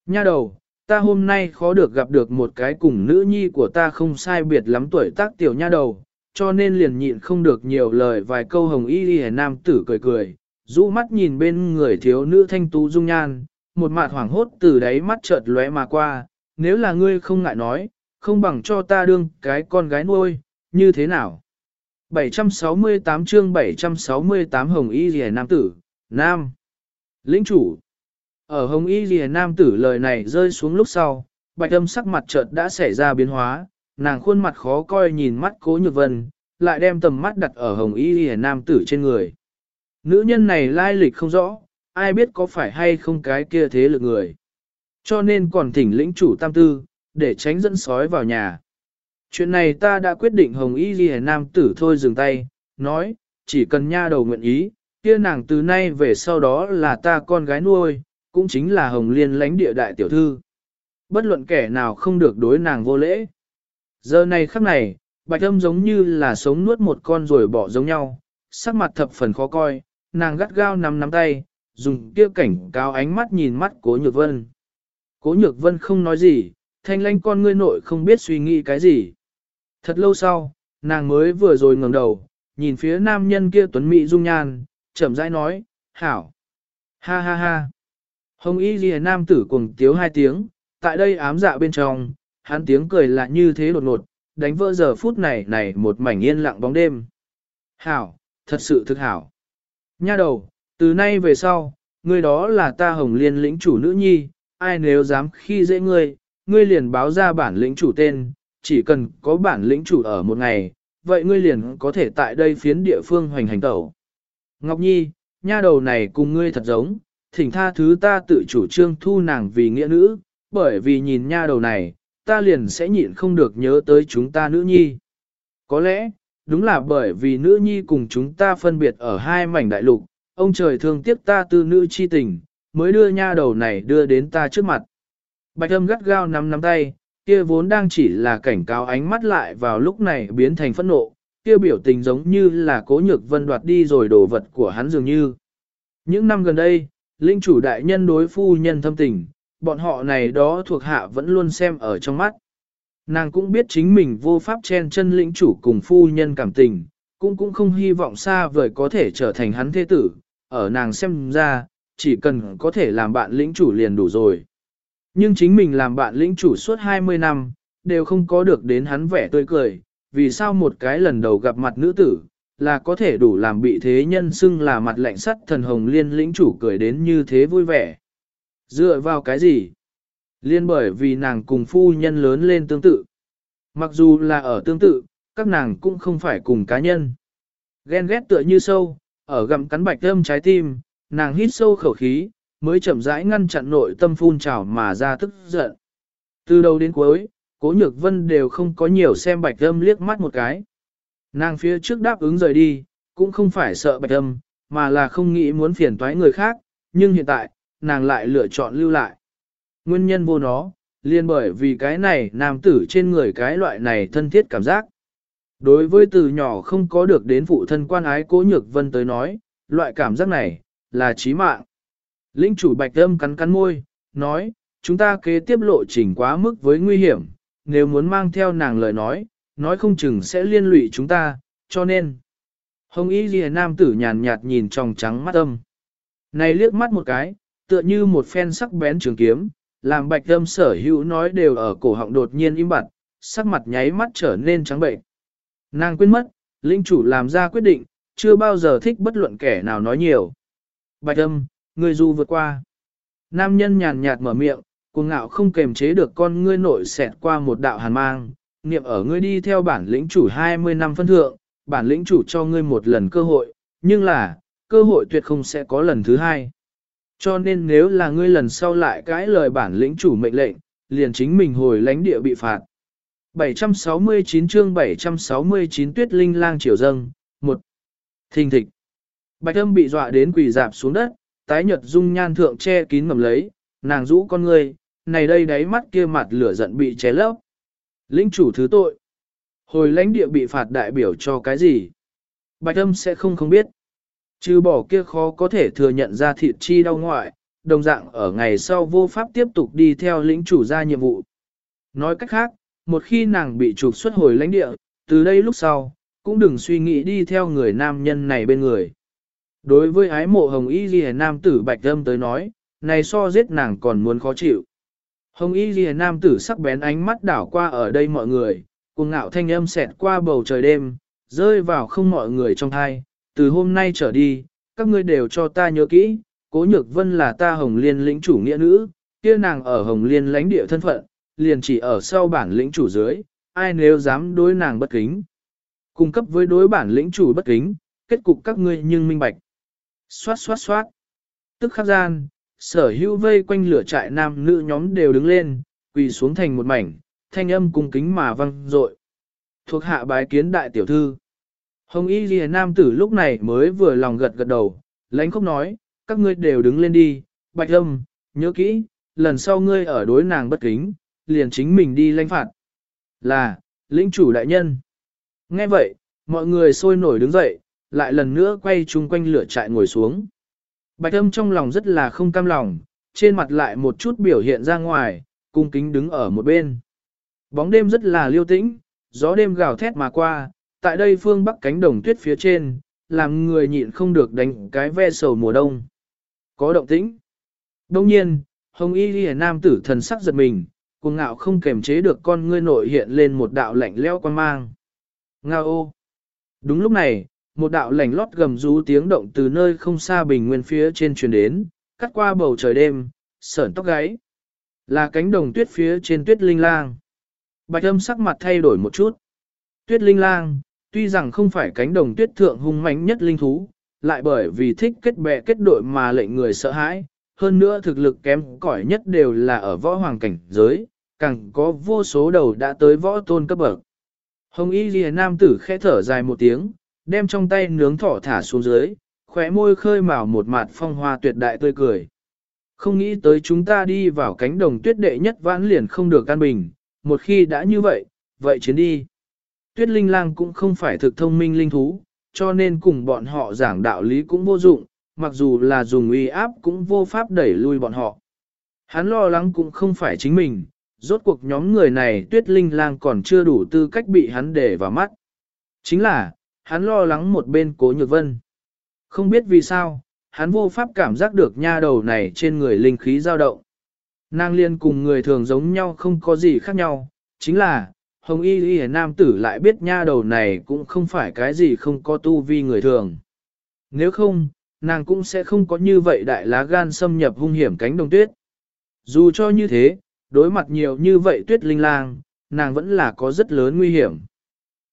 Nha đầu, ta hôm nay khó được gặp được một cái cùng nữ nhi của ta không sai biệt lắm tuổi tác tiểu nha đầu, cho nên liền nhịn không được nhiều lời vài câu hồng y y nam tử cười cười, rũ mắt nhìn bên người thiếu nữ thanh tú dung nhan, một mạt hoảng hốt từ đáy mắt chợt lóe mà qua, nếu là ngươi không ngại nói, không bằng cho ta đương cái con gái nuôi, như thế nào? 768 chương 768 Hồng Y Lìa Nam Tử, Nam. Lĩnh chủ. Ở Hồng Y Lìa Nam Tử lời này rơi xuống lúc sau, bạch âm sắc mặt chợt đã xảy ra biến hóa, nàng khuôn mặt khó coi nhìn mắt cố nhược vân, lại đem tầm mắt đặt ở Hồng Y Lìa Nam Tử trên người. Nữ nhân này lai lịch không rõ, ai biết có phải hay không cái kia thế lực người. Cho nên còn thỉnh lĩnh chủ tam tư, để tránh dẫn sói vào nhà. Chuyện này ta đã quyết định hồng y ghi nam tử thôi dừng tay, nói, chỉ cần nha đầu nguyện ý, kia nàng từ nay về sau đó là ta con gái nuôi, cũng chính là hồng liên lãnh địa đại tiểu thư. Bất luận kẻ nào không được đối nàng vô lễ. Giờ này khắc này, bạch âm giống như là sống nuốt một con rồi bỏ giống nhau, sắc mặt thập phần khó coi, nàng gắt gao nắm nắm tay, dùng kia cảnh cáo ánh mắt nhìn mắt cố nhược vân. Cố nhược vân không nói gì, thanh lanh con ngươi nội không biết suy nghĩ cái gì. Thật lâu sau, nàng mới vừa rồi ngẩng đầu, nhìn phía nam nhân kia tuấn mỹ dung nhan, chậm rãi nói, hảo. Ha ha ha. Hồng y ghi nam tử cùng tiếu hai tiếng, tại đây ám dạ bên trong, hắn tiếng cười là như thế đột ngột, đánh vỡ giờ phút này này một mảnh yên lặng bóng đêm. Hảo, thật sự thực hảo. Nha đầu, từ nay về sau, ngươi đó là ta hồng liên lĩnh chủ nữ nhi, ai nếu dám khi dễ ngươi, ngươi liền báo ra bản lĩnh chủ tên, chỉ cần có bản lĩnh chủ ở một ngày, vậy ngươi liền có thể tại đây phiến địa phương hoành hành tẩu. Ngọc Nhi, nha đầu này cùng ngươi thật giống, thỉnh tha thứ ta tự chủ trương thu nàng vì nghĩa nữ, bởi vì nhìn nha đầu này, ta liền sẽ nhịn không được nhớ tới chúng ta nữ nhi. Có lẽ, đúng là bởi vì nữ nhi cùng chúng ta phân biệt ở hai mảnh đại lục, ông trời thương tiếc ta tư nữ chi tình, mới đưa nha đầu này đưa đến ta trước mặt. Bạch âm gắt gao nắm nắm tay, kia vốn đang chỉ là cảnh cáo ánh mắt lại vào lúc này biến thành phẫn nộ, kia biểu tình giống như là cố nhược vân đoạt đi rồi đồ vật của hắn dường như. Những năm gần đây, linh chủ đại nhân đối phu nhân thâm tình, bọn họ này đó thuộc hạ vẫn luôn xem ở trong mắt. Nàng cũng biết chính mình vô pháp chen chân lĩnh chủ cùng phu nhân cảm tình, cũng cũng không hy vọng xa vời có thể trở thành hắn thế tử, ở nàng xem ra, chỉ cần có thể làm bạn lĩnh chủ liền đủ rồi. Nhưng chính mình làm bạn lĩnh chủ suốt 20 năm, đều không có được đến hắn vẻ tươi cười, vì sao một cái lần đầu gặp mặt nữ tử, là có thể đủ làm bị thế nhân xưng là mặt lạnh sắt thần hồng liên lĩnh chủ cười đến như thế vui vẻ. Dựa vào cái gì? Liên bởi vì nàng cùng phu nhân lớn lên tương tự. Mặc dù là ở tương tự, các nàng cũng không phải cùng cá nhân. Ghen ghét tựa như sâu, ở gặm cắn bạch thơm trái tim, nàng hít sâu khẩu khí, mới chậm rãi ngăn chặn nội tâm phun trào mà ra tức giận. Từ đầu đến cuối, cố nhược vân đều không có nhiều xem bạch âm liếc mắt một cái. Nàng phía trước đáp ứng rời đi, cũng không phải sợ bạch âm, mà là không nghĩ muốn phiền toái người khác, nhưng hiện tại, nàng lại lựa chọn lưu lại. Nguyên nhân vô nó, liên bởi vì cái này nam tử trên người cái loại này thân thiết cảm giác. Đối với từ nhỏ không có được đến phụ thân quan ái cố nhược vân tới nói, loại cảm giác này, là chí mạng. Linh chủ bạch âm cắn cắn môi, nói, chúng ta kế tiếp lộ trình quá mức với nguy hiểm, nếu muốn mang theo nàng lời nói, nói không chừng sẽ liên lụy chúng ta, cho nên. Hồng Y Ghi Nam tử nhàn nhạt nhìn trong trắng mắt âm. Này liếc mắt một cái, tựa như một phen sắc bén trường kiếm, làm bạch âm sở hữu nói đều ở cổ họng đột nhiên im bặt, sắc mặt nháy mắt trở nên trắng bệnh. Nàng quên mất, linh chủ làm ra quyết định, chưa bao giờ thích bất luận kẻ nào nói nhiều. Bạch âm, Ngươi du vượt qua. Nam nhân nhàn nhạt mở miệng, cuồng ngạo không kềm chế được con ngươi nội xẹt qua một đạo hàn mang, niệm ở ngươi đi theo bản lĩnh chủ 20 năm phân thượng, bản lĩnh chủ cho ngươi một lần cơ hội, nhưng là, cơ hội tuyệt không sẽ có lần thứ hai. Cho nên nếu là ngươi lần sau lại cãi lời bản lĩnh chủ mệnh lệnh, liền chính mình hồi lãnh địa bị phạt. 769 chương 769 tuyết linh lang triều dâng, một Thình thịch. Bạch âm bị dọa đến quỳ dạp xuống đất, tái nhật dung nhan thượng che kín ngầm lấy, nàng rũ con ngươi, này đây đáy mắt kia mặt lửa giận bị ché lấp. Lĩnh chủ thứ tội. Hồi lãnh địa bị phạt đại biểu cho cái gì? Bạch âm sẽ không không biết. Trừ bỏ kia khó có thể thừa nhận ra thịt chi đau ngoại, đồng dạng ở ngày sau vô pháp tiếp tục đi theo lĩnh chủ ra nhiệm vụ. Nói cách khác, một khi nàng bị trục xuất hồi lãnh địa, từ đây lúc sau, cũng đừng suy nghĩ đi theo người nam nhân này bên người. Đối với ái mộ hồng y ghi nam tử bạch âm tới nói, này so giết nàng còn muốn khó chịu. Hồng y ghi nam tử sắc bén ánh mắt đảo qua ở đây mọi người, cuồng ngạo thanh âm xẹt qua bầu trời đêm, rơi vào không mọi người trong thai. Từ hôm nay trở đi, các ngươi đều cho ta nhớ kỹ, cố nhược vân là ta hồng liên lĩnh chủ nghĩa nữ, kia nàng ở hồng liên lãnh địa thân phận, liền chỉ ở sau bản lĩnh chủ dưới, ai nếu dám đối nàng bất kính. Cung cấp với đối bản lĩnh chủ bất kính, kết cục các ngươi nhưng minh bạch. Xoát xoát xoát. Tức khắc gian, sở hữu vây quanh lửa trại nam nữ nhóm đều đứng lên, quỳ xuống thành một mảnh, thanh âm cung kính mà vang dội. Thuộc hạ bái kiến đại tiểu thư. Hồng y ghi nam tử lúc này mới vừa lòng gật gật đầu, lãnh khóc nói, các ngươi đều đứng lên đi, bạch âm, nhớ kỹ, lần sau ngươi ở đối nàng bất kính, liền chính mình đi lãnh phạt. Là, lĩnh chủ đại nhân. Nghe vậy, mọi người sôi nổi đứng dậy, lại lần nữa quay chung quanh lửa trại ngồi xuống. Bạch âm trong lòng rất là không cam lòng, trên mặt lại một chút biểu hiện ra ngoài, cung kính đứng ở một bên. Bóng đêm rất là liêu tĩnh, gió đêm gào thét mà qua, tại đây phương bắc cánh đồng tuyết phía trên, làm người nhịn không được đánh cái ve sầu mùa đông. Có động tĩnh. Đông nhiên, hồng y ghi nam tử thần sắc giật mình, cuồng ngạo không kềm chế được con ngươi nội hiện lên một đạo lạnh leo quan mang. Ngao ô. Đúng lúc này, một đạo lảnh lót gầm rú tiếng động từ nơi không xa bình nguyên phía trên truyền đến, cắt qua bầu trời đêm, sởn tóc gáy. Là cánh đồng tuyết phía trên tuyết linh lang. Bạch âm sắc mặt thay đổi một chút. Tuyết linh lang, tuy rằng không phải cánh đồng tuyết thượng hung mãnh nhất linh thú, lại bởi vì thích kết bè kết đội mà lệnh người sợ hãi, hơn nữa thực lực kém cỏi nhất đều là ở võ hoàng cảnh giới, càng có vô số đầu đã tới võ tôn cấp bậc. Hồng y Lìa nam tử khẽ thở dài một tiếng, đem trong tay nướng thỏ thả xuống dưới, khóe môi khơi mào một mặt phong hoa tuyệt đại tươi cười. Không nghĩ tới chúng ta đi vào cánh đồng tuyết đệ nhất vãn liền không được an bình, một khi đã như vậy, vậy chiến đi. Tuyết linh lang cũng không phải thực thông minh linh thú, cho nên cùng bọn họ giảng đạo lý cũng vô dụng, mặc dù là dùng uy áp cũng vô pháp đẩy lui bọn họ. Hắn lo lắng cũng không phải chính mình, rốt cuộc nhóm người này tuyết linh lang còn chưa đủ tư cách bị hắn để vào mắt. Chính là, hắn lo lắng một bên cố nhược vân. Không biết vì sao, hắn vô pháp cảm giác được nha đầu này trên người linh khí dao động. Nàng liên cùng người thường giống nhau không có gì khác nhau, chính là, hồng y y nam tử lại biết nha đầu này cũng không phải cái gì không có tu vi người thường. Nếu không, nàng cũng sẽ không có như vậy đại lá gan xâm nhập hung hiểm cánh đồng tuyết. Dù cho như thế, đối mặt nhiều như vậy tuyết linh lang, nàng vẫn là có rất lớn nguy hiểm.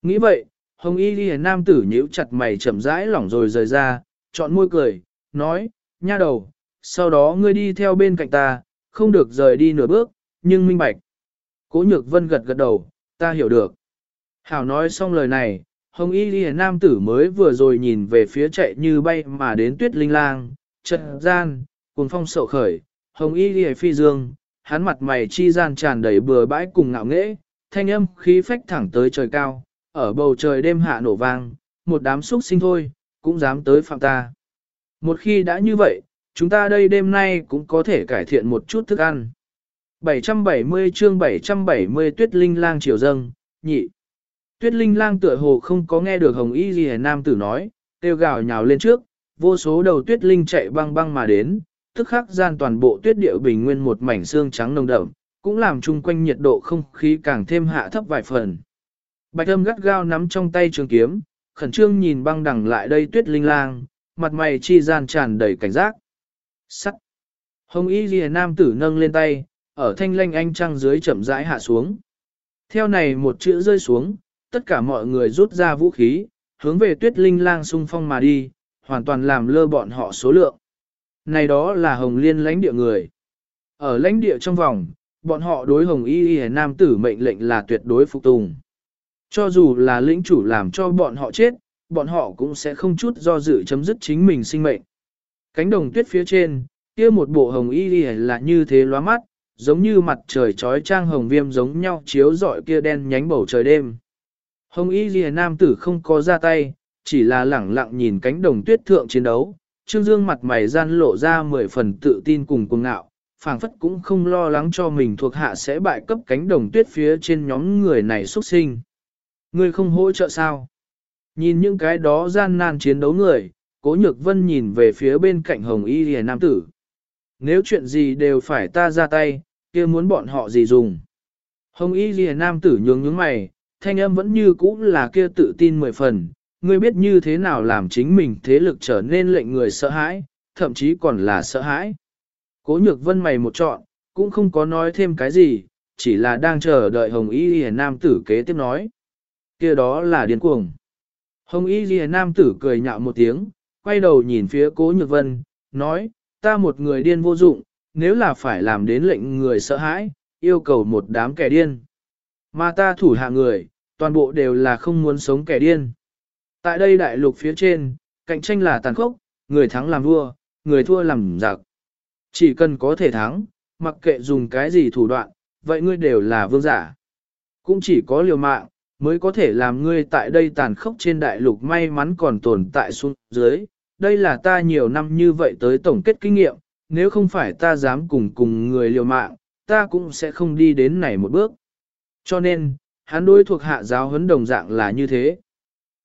Nghĩ vậy, hồng y ghi nam tử nhíu chặt mày chậm rãi lỏng rồi rời ra, chọn môi cười, nói, nha đầu, sau đó ngươi đi theo bên cạnh ta, không được rời đi nửa bước, nhưng minh bạch. Cố nhược vân gật gật đầu, ta hiểu được. Hảo nói xong lời này, hồng y ghi nam tử mới vừa rồi nhìn về phía chạy như bay mà đến tuyết linh lang, trận gian, cùng phong sậu khởi, hồng y ghi phi dương, hắn mặt mày chi gian tràn đầy bừa bãi cùng ngạo nghễ, thanh âm khí phách thẳng tới trời cao, ở bầu trời đêm hạ nổ vang, một đám xúc sinh thôi, cũng dám tới phạm ta. Một khi đã như vậy, chúng ta đây đêm nay cũng có thể cải thiện một chút thức ăn. 770 chương 770 Tuyết Linh Lang triều dâng, nhị. Tuyết Linh Lang tựa hồ không có nghe được Hồng Y Ghi Nam tử nói, kêu gào nhào lên trước, vô số đầu Tuyết Linh chạy băng băng mà đến, tức khắc gian toàn bộ tuyết địa bình nguyên một mảnh xương trắng nồng đậm, cũng làm chung quanh nhiệt độ không khí càng thêm hạ thấp vài phần. Bạch âm gắt gao nắm trong tay trường kiếm, khẩn trương nhìn băng đằng lại đây Tuyết Linh Lang, mặt mày chi gian tràn đầy cảnh giác. Sắc. Hồng Y Ghi Nam tử nâng lên tay, ở thanh lanh anh trăng dưới chậm rãi hạ xuống. Theo này một chữ rơi xuống, tất cả mọi người rút ra vũ khí, hướng về tuyết linh lang sung phong mà đi, hoàn toàn làm lơ bọn họ số lượng. Này đó là hồng liên lãnh địa người. Ở lãnh địa trong vòng, bọn họ đối hồng y y nam tử mệnh lệnh là tuyệt đối phục tùng. Cho dù là lĩnh chủ làm cho bọn họ chết, bọn họ cũng sẽ không chút do dự chấm dứt chính mình sinh mệnh. Cánh đồng tuyết phía trên, kia một bộ hồng y đi là như thế lóa mắt, giống như mặt trời trói trang hồng viêm giống nhau chiếu rọi kia đen nhánh bầu trời đêm. Hồng y ghi nam tử không có ra tay, chỉ là lẳng lặng nhìn cánh đồng tuyết thượng chiến đấu. Trương Dương mặt mày gian lộ ra mười phần tự tin cùng cuồng ngạo, phảng phất cũng không lo lắng cho mình thuộc hạ sẽ bại cấp cánh đồng tuyết phía trên nhóm người này xuất sinh ngươi không hỗ trợ sao? Nhìn những cái đó gian nan chiến đấu người, cố nhược vân nhìn về phía bên cạnh hồng y lìa nam tử. Nếu chuyện gì đều phải ta ra tay, kia muốn bọn họ gì dùng. Hồng y lìa nam tử nhướng nhướng mày, thanh âm vẫn như cũ là kia tự tin mười phần, ngươi biết như thế nào làm chính mình thế lực trở nên lệnh người sợ hãi, thậm chí còn là sợ hãi. Cố nhược vân mày một trọn, cũng không có nói thêm cái gì, chỉ là đang chờ đợi Hồng Y hiền Nam tử kế tiếp nói kia đó là điên cuồng. Hồng Y Ghi Nam tử cười nhạo một tiếng, quay đầu nhìn phía cố nhược vân, nói, ta một người điên vô dụng, nếu là phải làm đến lệnh người sợ hãi, yêu cầu một đám kẻ điên. Mà ta thủ hạ người, toàn bộ đều là không muốn sống kẻ điên. Tại đây đại lục phía trên, cạnh tranh là tàn khốc, người thắng làm vua, người thua làm giặc. Chỉ cần có thể thắng, mặc kệ dùng cái gì thủ đoạn, vậy ngươi đều là vương giả. Cũng chỉ có liều mạng, mới có thể làm ngươi tại đây tàn khốc trên đại lục may mắn còn tồn tại xuống dưới. Đây là ta nhiều năm như vậy tới tổng kết kinh nghiệm, nếu không phải ta dám cùng cùng người liều mạng, ta cũng sẽ không đi đến này một bước. Cho nên, hắn đối thuộc hạ giáo huấn đồng dạng là như thế.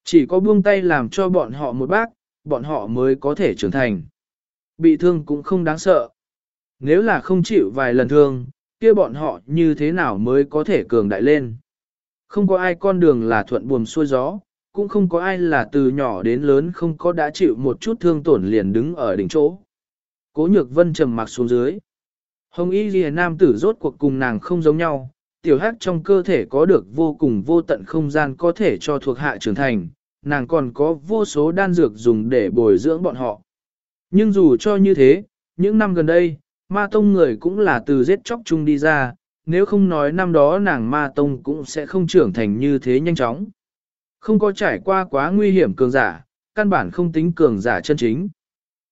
Chỉ có buông tay làm cho bọn họ một bác, bọn họ mới có thể trưởng thành. Bị thương cũng không đáng sợ. Nếu là không chịu vài lần thương, kia bọn họ như thế nào mới có thể cường đại lên. Không có ai con đường là thuận buồm xuôi gió, cũng không có ai là từ nhỏ đến lớn không có đã chịu một chút thương tổn liền đứng ở đỉnh chỗ. Cố nhược vân trầm mặc xuống dưới. Hồng y ghi nam tử rốt cuộc cùng nàng không giống nhau, tiểu hắc trong cơ thể có được vô cùng vô tận không gian có thể cho thuộc hạ trưởng thành, nàng còn có vô số đan dược dùng để bồi dưỡng bọn họ. Nhưng dù cho như thế, những năm gần đây, ma tông người cũng là từ giết chóc chung đi ra, nếu không nói năm đó nàng ma tông cũng sẽ không trưởng thành như thế nhanh chóng. Không có trải qua quá nguy hiểm cường giả, căn bản không tính cường giả chân chính.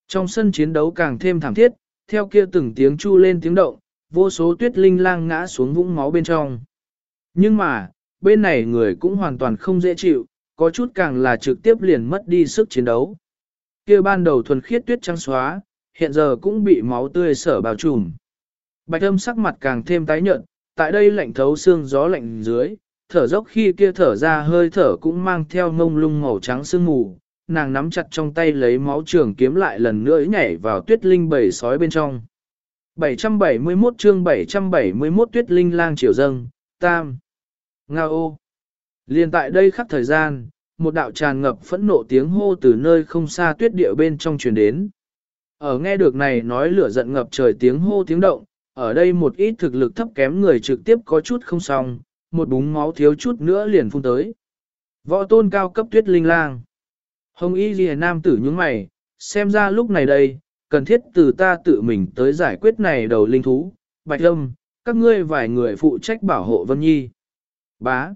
Trong sân chiến đấu càng thêm thảm thiết, theo kia từng tiếng chu lên tiếng động, vô số tuyết linh lang ngã xuống vũng máu bên trong. Nhưng mà, bên này người cũng hoàn toàn không dễ chịu, có chút càng là trực tiếp liền mất đi sức chiến đấu. kia ban đầu thuần khiết tuyết trắng xóa, hiện giờ cũng bị máu tươi sở bao trùm. Bạch âm sắc mặt càng thêm tái nhợt, tại đây lạnh thấu xương gió lạnh dưới, thở dốc khi kia thở ra hơi thở cũng mang theo ngông lung màu trắng sương mù, nàng nắm chặt trong tay lấy máu trường kiếm lại lần nữa nhảy vào tuyết linh bầy sói bên trong. 771 chương 771 tuyết linh lang triều dâng, tam. Nga ô. Liên tại đây khắc thời gian, một đạo tràn ngập phẫn nộ tiếng hô từ nơi không xa tuyết địa bên trong truyền đến. Ở nghe được này nói lửa giận ngập trời tiếng hô tiếng động, ở đây một ít thực lực thấp kém người trực tiếp có chút không xong, một búng máu thiếu chút nữa liền phun tới. Võ tôn cao cấp tuyết linh lang. Hồng y ghi nam tử nhướng mày, xem ra lúc này đây, cần thiết từ ta tự mình tới giải quyết này đầu linh thú, bạch âm, các ngươi vài người phụ trách bảo hộ Vân Nhi. Bá.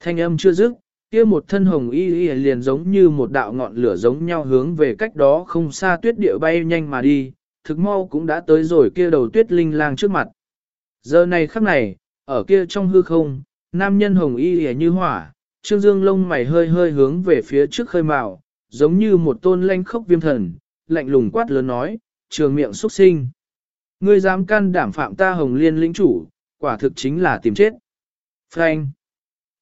Thanh âm chưa dứt, kia một thân hồng y y liền giống như một đạo ngọn lửa giống nhau hướng về cách đó không xa tuyết địa bay nhanh mà đi, thực mau cũng đã tới rồi kia đầu tuyết linh lang trước mặt. Giờ này khắc này, ở kia trong hư không, nam nhân hồng y hề như hỏa, trương dương lông mày hơi hơi hướng về phía trước khơi mạo, giống như một tôn lanh khốc viêm thần, lạnh lùng quát lớn nói, trường miệng xuất sinh. Ngươi dám can đảm phạm ta hồng liên lĩnh chủ, quả thực chính là tìm chết. Frank.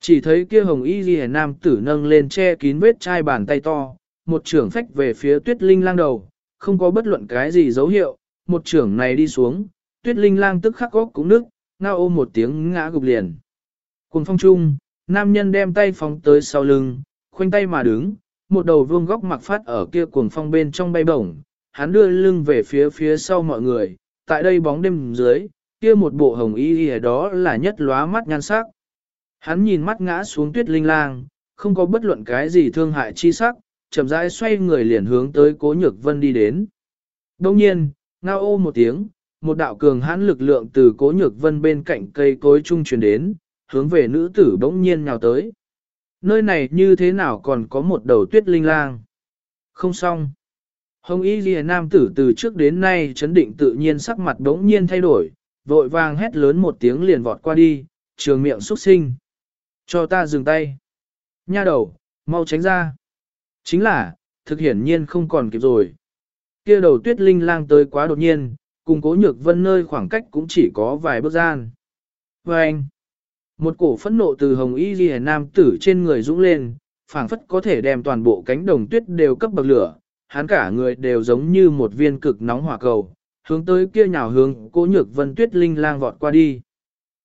Chỉ thấy kia hồng y ghi nam tử nâng lên che kín vết chai bàn tay to, một trưởng phách về phía tuyết linh lang đầu, không có bất luận cái gì dấu hiệu, một trưởng này đi xuống, tuyết linh lang tức khắc góc cũng nước, ngao ôm một tiếng ngã gục liền. Cùng phong trung, nam nhân đem tay phóng tới sau lưng, khoanh tay mà đứng, một đầu vương góc mặc phát ở kia cuồng phong bên trong bay bổng, hắn đưa lưng về phía phía sau mọi người, tại đây bóng đêm dưới, kia một bộ hồng y y đó là nhất lóa mắt nhan sắc. Hắn nhìn mắt ngã xuống tuyết linh lang, không có bất luận cái gì thương hại chi sắc, chậm rãi xoay người liền hướng tới cố nhược vân đi đến. Đông nhiên, ngao ô một tiếng, một đạo cường hãn lực lượng từ cố nhược vân bên cạnh cây cối trung truyền đến, hướng về nữ tử bỗng nhiên nhào tới. Nơi này như thế nào còn có một đầu tuyết linh lang? Không xong. Hồng Y Ghi Nam tử từ trước đến nay chấn định tự nhiên sắc mặt bỗng nhiên thay đổi, vội vàng hét lớn một tiếng liền vọt qua đi, trường miệng xuất sinh. Cho ta dừng tay. Nha đầu, mau tránh ra. Chính là, thực hiển nhiên không còn kịp rồi. Kia đầu tuyết linh lang tới quá đột nhiên, cùng cố nhược vân nơi khoảng cách cũng chỉ có vài bước gian. Và anh, một cổ phẫn nộ từ hồng y ghi nam tử trên người dũng lên, phảng phất có thể đem toàn bộ cánh đồng tuyết đều cấp bậc lửa, hắn cả người đều giống như một viên cực nóng hỏa cầu, hướng tới kia nhào hướng cố nhược vân tuyết linh lang vọt qua đi.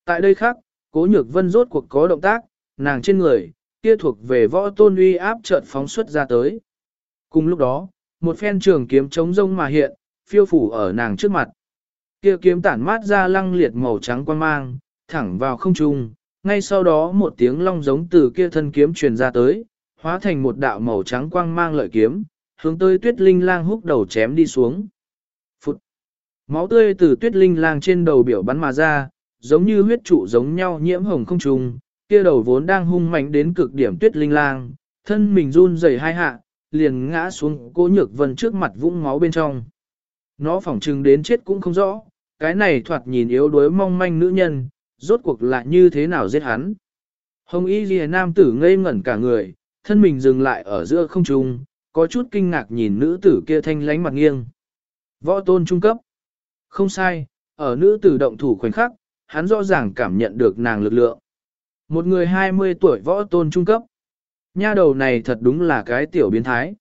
Tại đây khác, cố nhược vân rốt cuộc có động tác, nàng trên người, kia thuộc về võ tôn uy áp chợt phóng xuất ra tới. Cùng lúc đó, một phen trường kiếm chống rông mà hiện, phiêu phủ ở nàng trước mặt. Kia kiếm tản mát ra lăng liệt màu trắng quan mang, thẳng vào không trung, ngay sau đó một tiếng long giống từ kia thân kiếm truyền ra tới, hóa thành một đạo màu trắng quang mang lợi kiếm, hướng tới tuyết linh lang húc đầu chém đi xuống. Phụt! Máu tươi từ tuyết linh lang trên đầu biểu bắn mà ra, giống như huyết trụ giống nhau nhiễm hồng không trùng, kia đầu vốn đang hung mạnh đến cực điểm tuyết linh lang, thân mình run rẩy hai hạ, liền ngã xuống cố nhược vân trước mặt vũng máu bên trong. Nó phỏng trừng đến chết cũng không rõ, cái này thoạt nhìn yếu đuối mong manh nữ nhân, rốt cuộc lại như thế nào giết hắn. Hồng y ghi nam tử ngây ngẩn cả người, thân mình dừng lại ở giữa không trung, có chút kinh ngạc nhìn nữ tử kia thanh lánh mặt nghiêng. Võ tôn trung cấp. Không sai, ở nữ tử động thủ khoảnh khắc, hắn rõ ràng cảm nhận được nàng lực lượng. Một người 20 tuổi võ tôn trung cấp. Nha đầu này thật đúng là cái tiểu biến thái.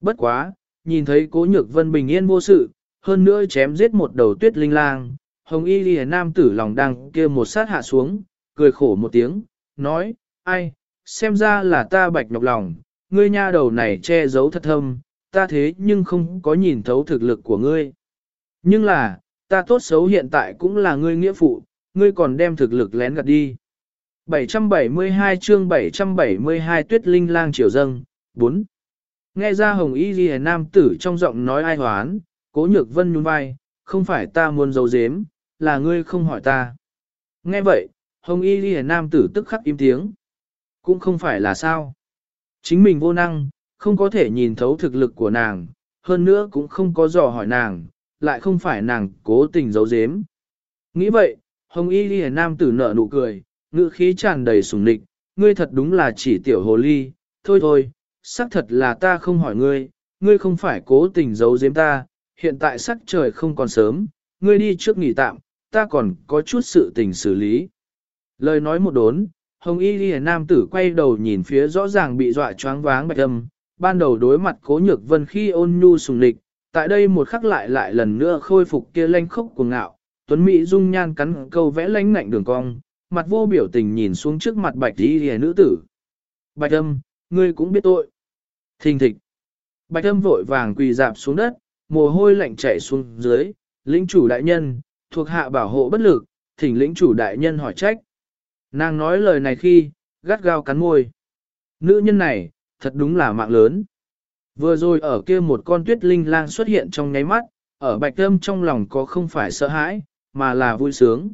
Bất quá, nhìn thấy cố nhược vân bình yên vô sự, hơn nữa chém giết một đầu tuyết linh lang, hồng y lìa nam tử lòng đang kia một sát hạ xuống, cười khổ một tiếng, nói, ai, xem ra là ta bạch nhọc lòng, ngươi nha đầu này che giấu thật thâm, ta thế nhưng không có nhìn thấu thực lực của ngươi. Nhưng là, ta tốt xấu hiện tại cũng là ngươi nghĩa phụ, ngươi còn đem thực lực lén gạt đi. 772 chương 772 tuyết linh lang triều dâng, 4. Nghe ra hồng y ghi nam tử trong giọng nói ai hoán, cố nhược vân nhún vai, không phải ta muốn giấu giếm, là ngươi không hỏi ta. Nghe vậy, hồng y ghi nam tử tức khắc im tiếng. Cũng không phải là sao. Chính mình vô năng, không có thể nhìn thấu thực lực của nàng, hơn nữa cũng không có dò hỏi nàng, lại không phải nàng cố tình giấu giếm. Nghĩ vậy, hồng y ghi nam tử nở nụ cười, ngữ khí tràn đầy sùng nịch, ngươi thật đúng là chỉ tiểu hồ ly, thôi thôi, xác thật là ta không hỏi ngươi, ngươi không phải cố tình giấu giếm ta, hiện tại sắc trời không còn sớm, ngươi đi trước nghỉ tạm, ta còn có chút sự tình xử lý. Lời nói một đốn, Hồng Y Ghi Nam tử quay đầu nhìn phía rõ ràng bị dọa choáng váng bạch âm, ban đầu đối mặt cố nhược vân khi ôn nhu sùng lịch, tại đây một khắc lại lại lần nữa khôi phục kia lanh khốc của ngạo, tuấn mỹ dung nhan cắn câu vẽ lánh ngạnh đường cong, mặt vô biểu tình nhìn xuống trước mặt bạch y hề nữ tử. Bạch âm, ngươi cũng biết tội. Thình thịch. Bạch âm vội vàng quỳ dạp xuống đất, mồ hôi lạnh chảy xuống dưới, lĩnh chủ đại nhân, thuộc hạ bảo hộ bất lực, thỉnh lĩnh chủ đại nhân hỏi trách. Nàng nói lời này khi, gắt gao cắn môi. Nữ nhân này, thật đúng là mạng lớn. Vừa rồi ở kia một con tuyết linh lang xuất hiện trong nháy mắt, ở bạch âm trong lòng có không phải sợ hãi, mà là vui sướng.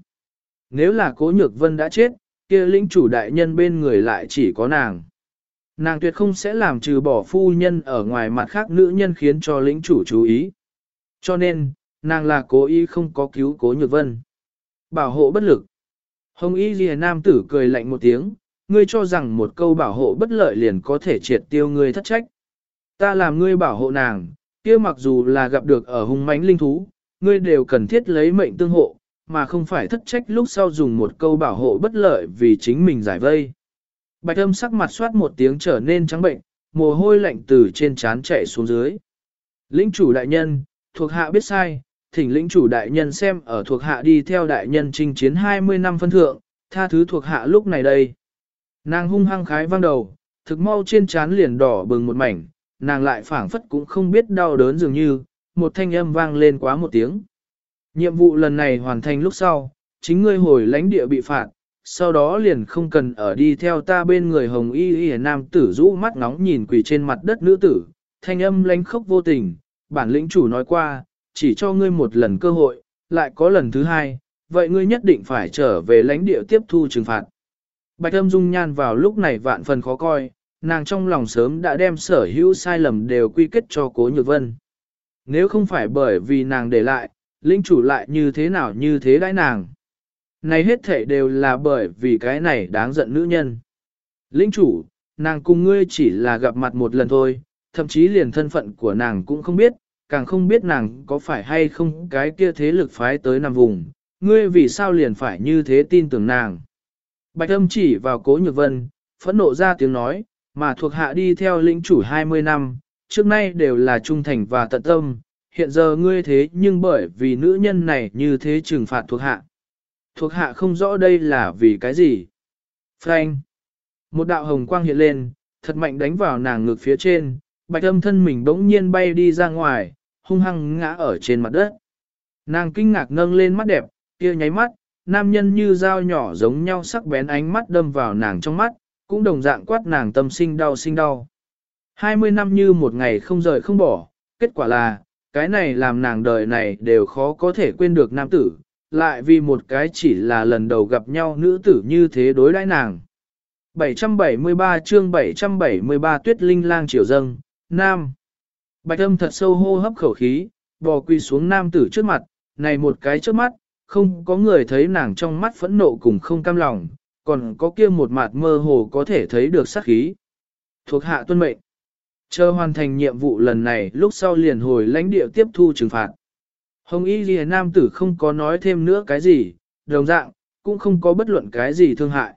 Nếu là cố nhược vân đã chết, kia lĩnh chủ đại nhân bên người lại chỉ có nàng. Nàng tuyệt không sẽ làm trừ bỏ phu nhân ở ngoài mặt khác nữ nhân khiến cho lĩnh chủ chú ý. Cho nên, nàng là cố ý không có cứu cố nhược vân. Bảo hộ bất lực. Hồng y ghi nam tử cười lạnh một tiếng, ngươi cho rằng một câu bảo hộ bất lợi liền có thể triệt tiêu ngươi thất trách. Ta làm ngươi bảo hộ nàng, kia mặc dù là gặp được ở hung mãnh linh thú, ngươi đều cần thiết lấy mệnh tương hộ, mà không phải thất trách lúc sau dùng một câu bảo hộ bất lợi vì chính mình giải vây. Bạch âm sắc mặt soát một tiếng trở nên trắng bệnh, mồ hôi lạnh từ trên trán chạy xuống dưới. Lĩnh chủ đại nhân, thuộc hạ biết sai, thỉnh lĩnh chủ đại nhân xem ở thuộc hạ đi theo đại nhân chinh chiến 20 năm phân thượng, tha thứ thuộc hạ lúc này đây. Nàng hung hăng khái vang đầu, thực mau trên trán liền đỏ bừng một mảnh, nàng lại phảng phất cũng không biết đau đớn dường như, một thanh âm vang lên quá một tiếng. Nhiệm vụ lần này hoàn thành lúc sau, chính ngươi hồi lãnh địa bị phạt, sau đó liền không cần ở đi theo ta bên người hồng y y nam tử rũ mắt nóng nhìn quỳ trên mặt đất nữ tử, thanh âm lánh khốc vô tình, bản lĩnh chủ nói qua, chỉ cho ngươi một lần cơ hội, lại có lần thứ hai, vậy ngươi nhất định phải trở về lãnh địa tiếp thu trừng phạt. Bạch âm dung nhan vào lúc này vạn phần khó coi, nàng trong lòng sớm đã đem sở hữu sai lầm đều quy kết cho cố nhược vân. Nếu không phải bởi vì nàng để lại, linh chủ lại như thế nào như thế đãi nàng. Này hết thể đều là bởi vì cái này đáng giận nữ nhân. Linh chủ, nàng cùng ngươi chỉ là gặp mặt một lần thôi, thậm chí liền thân phận của nàng cũng không biết, càng không biết nàng có phải hay không cái kia thế lực phái tới nằm vùng, ngươi vì sao liền phải như thế tin tưởng nàng. Bạch âm chỉ vào cố nhược vân, phẫn nộ ra tiếng nói, mà thuộc hạ đi theo lĩnh chủ 20 năm, trước nay đều là trung thành và tận tâm, hiện giờ ngươi thế nhưng bởi vì nữ nhân này như thế trừng phạt thuộc hạ. Thuộc hạ không rõ đây là vì cái gì. Frank. Một đạo hồng quang hiện lên, thật mạnh đánh vào nàng ngực phía trên, bạch âm thân mình bỗng nhiên bay đi ra ngoài, hung hăng ngã ở trên mặt đất. Nàng kinh ngạc nâng lên mắt đẹp, kia nháy mắt, nam nhân như dao nhỏ giống nhau sắc bén ánh mắt đâm vào nàng trong mắt, cũng đồng dạng quát nàng tâm sinh đau sinh đau. 20 năm như một ngày không rời không bỏ, kết quả là, cái này làm nàng đời này đều khó có thể quên được nam tử, lại vì một cái chỉ là lần đầu gặp nhau nữ tử như thế đối đãi nàng. 773 chương 773 tuyết linh lang triều dâng, nam. Bạch âm thật sâu hô hấp khẩu khí, bò quy xuống nam tử trước mặt, này một cái trước mắt, không có người thấy nàng trong mắt phẫn nộ cùng không cam lòng, còn có kia một mặt mơ hồ có thể thấy được sát khí. Thuộc hạ tuân mệnh. Chờ hoàn thành nhiệm vụ lần này lúc sau liền hồi lãnh địa tiếp thu trừng phạt. Hồng Y Ghi Nam tử không có nói thêm nữa cái gì, đồng dạng, cũng không có bất luận cái gì thương hại.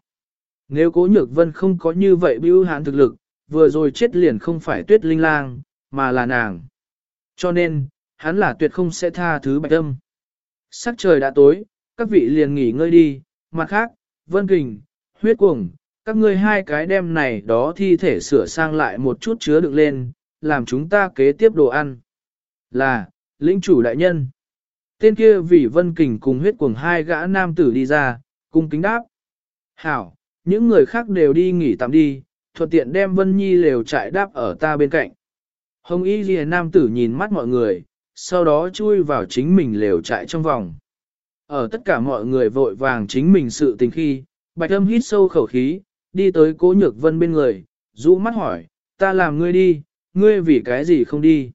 Nếu cố nhược vân không có như vậy bưu hán thực lực, vừa rồi chết liền không phải tuyết linh lang, mà là nàng. Cho nên, hắn là tuyệt không sẽ tha thứ bạch tâm. Sắc trời đã tối, các vị liền nghỉ ngơi đi, mặt khác, vân kình, huyết cuồng, các ngươi hai cái đem này đó thi thể sửa sang lại một chút chứa đựng lên, làm chúng ta kế tiếp đồ ăn. Là, lĩnh chủ đại nhân. Tên kia vì vân kình cùng huyết cuồng hai gã nam tử đi ra, cung kính đáp. Hảo, những người khác đều đi nghỉ tạm đi, thuận tiện đem vân nhi lều trại đáp ở ta bên cạnh. Hồng y ghi nam tử nhìn mắt mọi người, sau đó chui vào chính mình lều trại trong vòng. Ở tất cả mọi người vội vàng chính mình sự tình khi, bạch âm hít sâu khẩu khí, đi tới cố nhược vân bên người, rũ mắt hỏi, ta làm ngươi đi, ngươi vì cái gì không đi.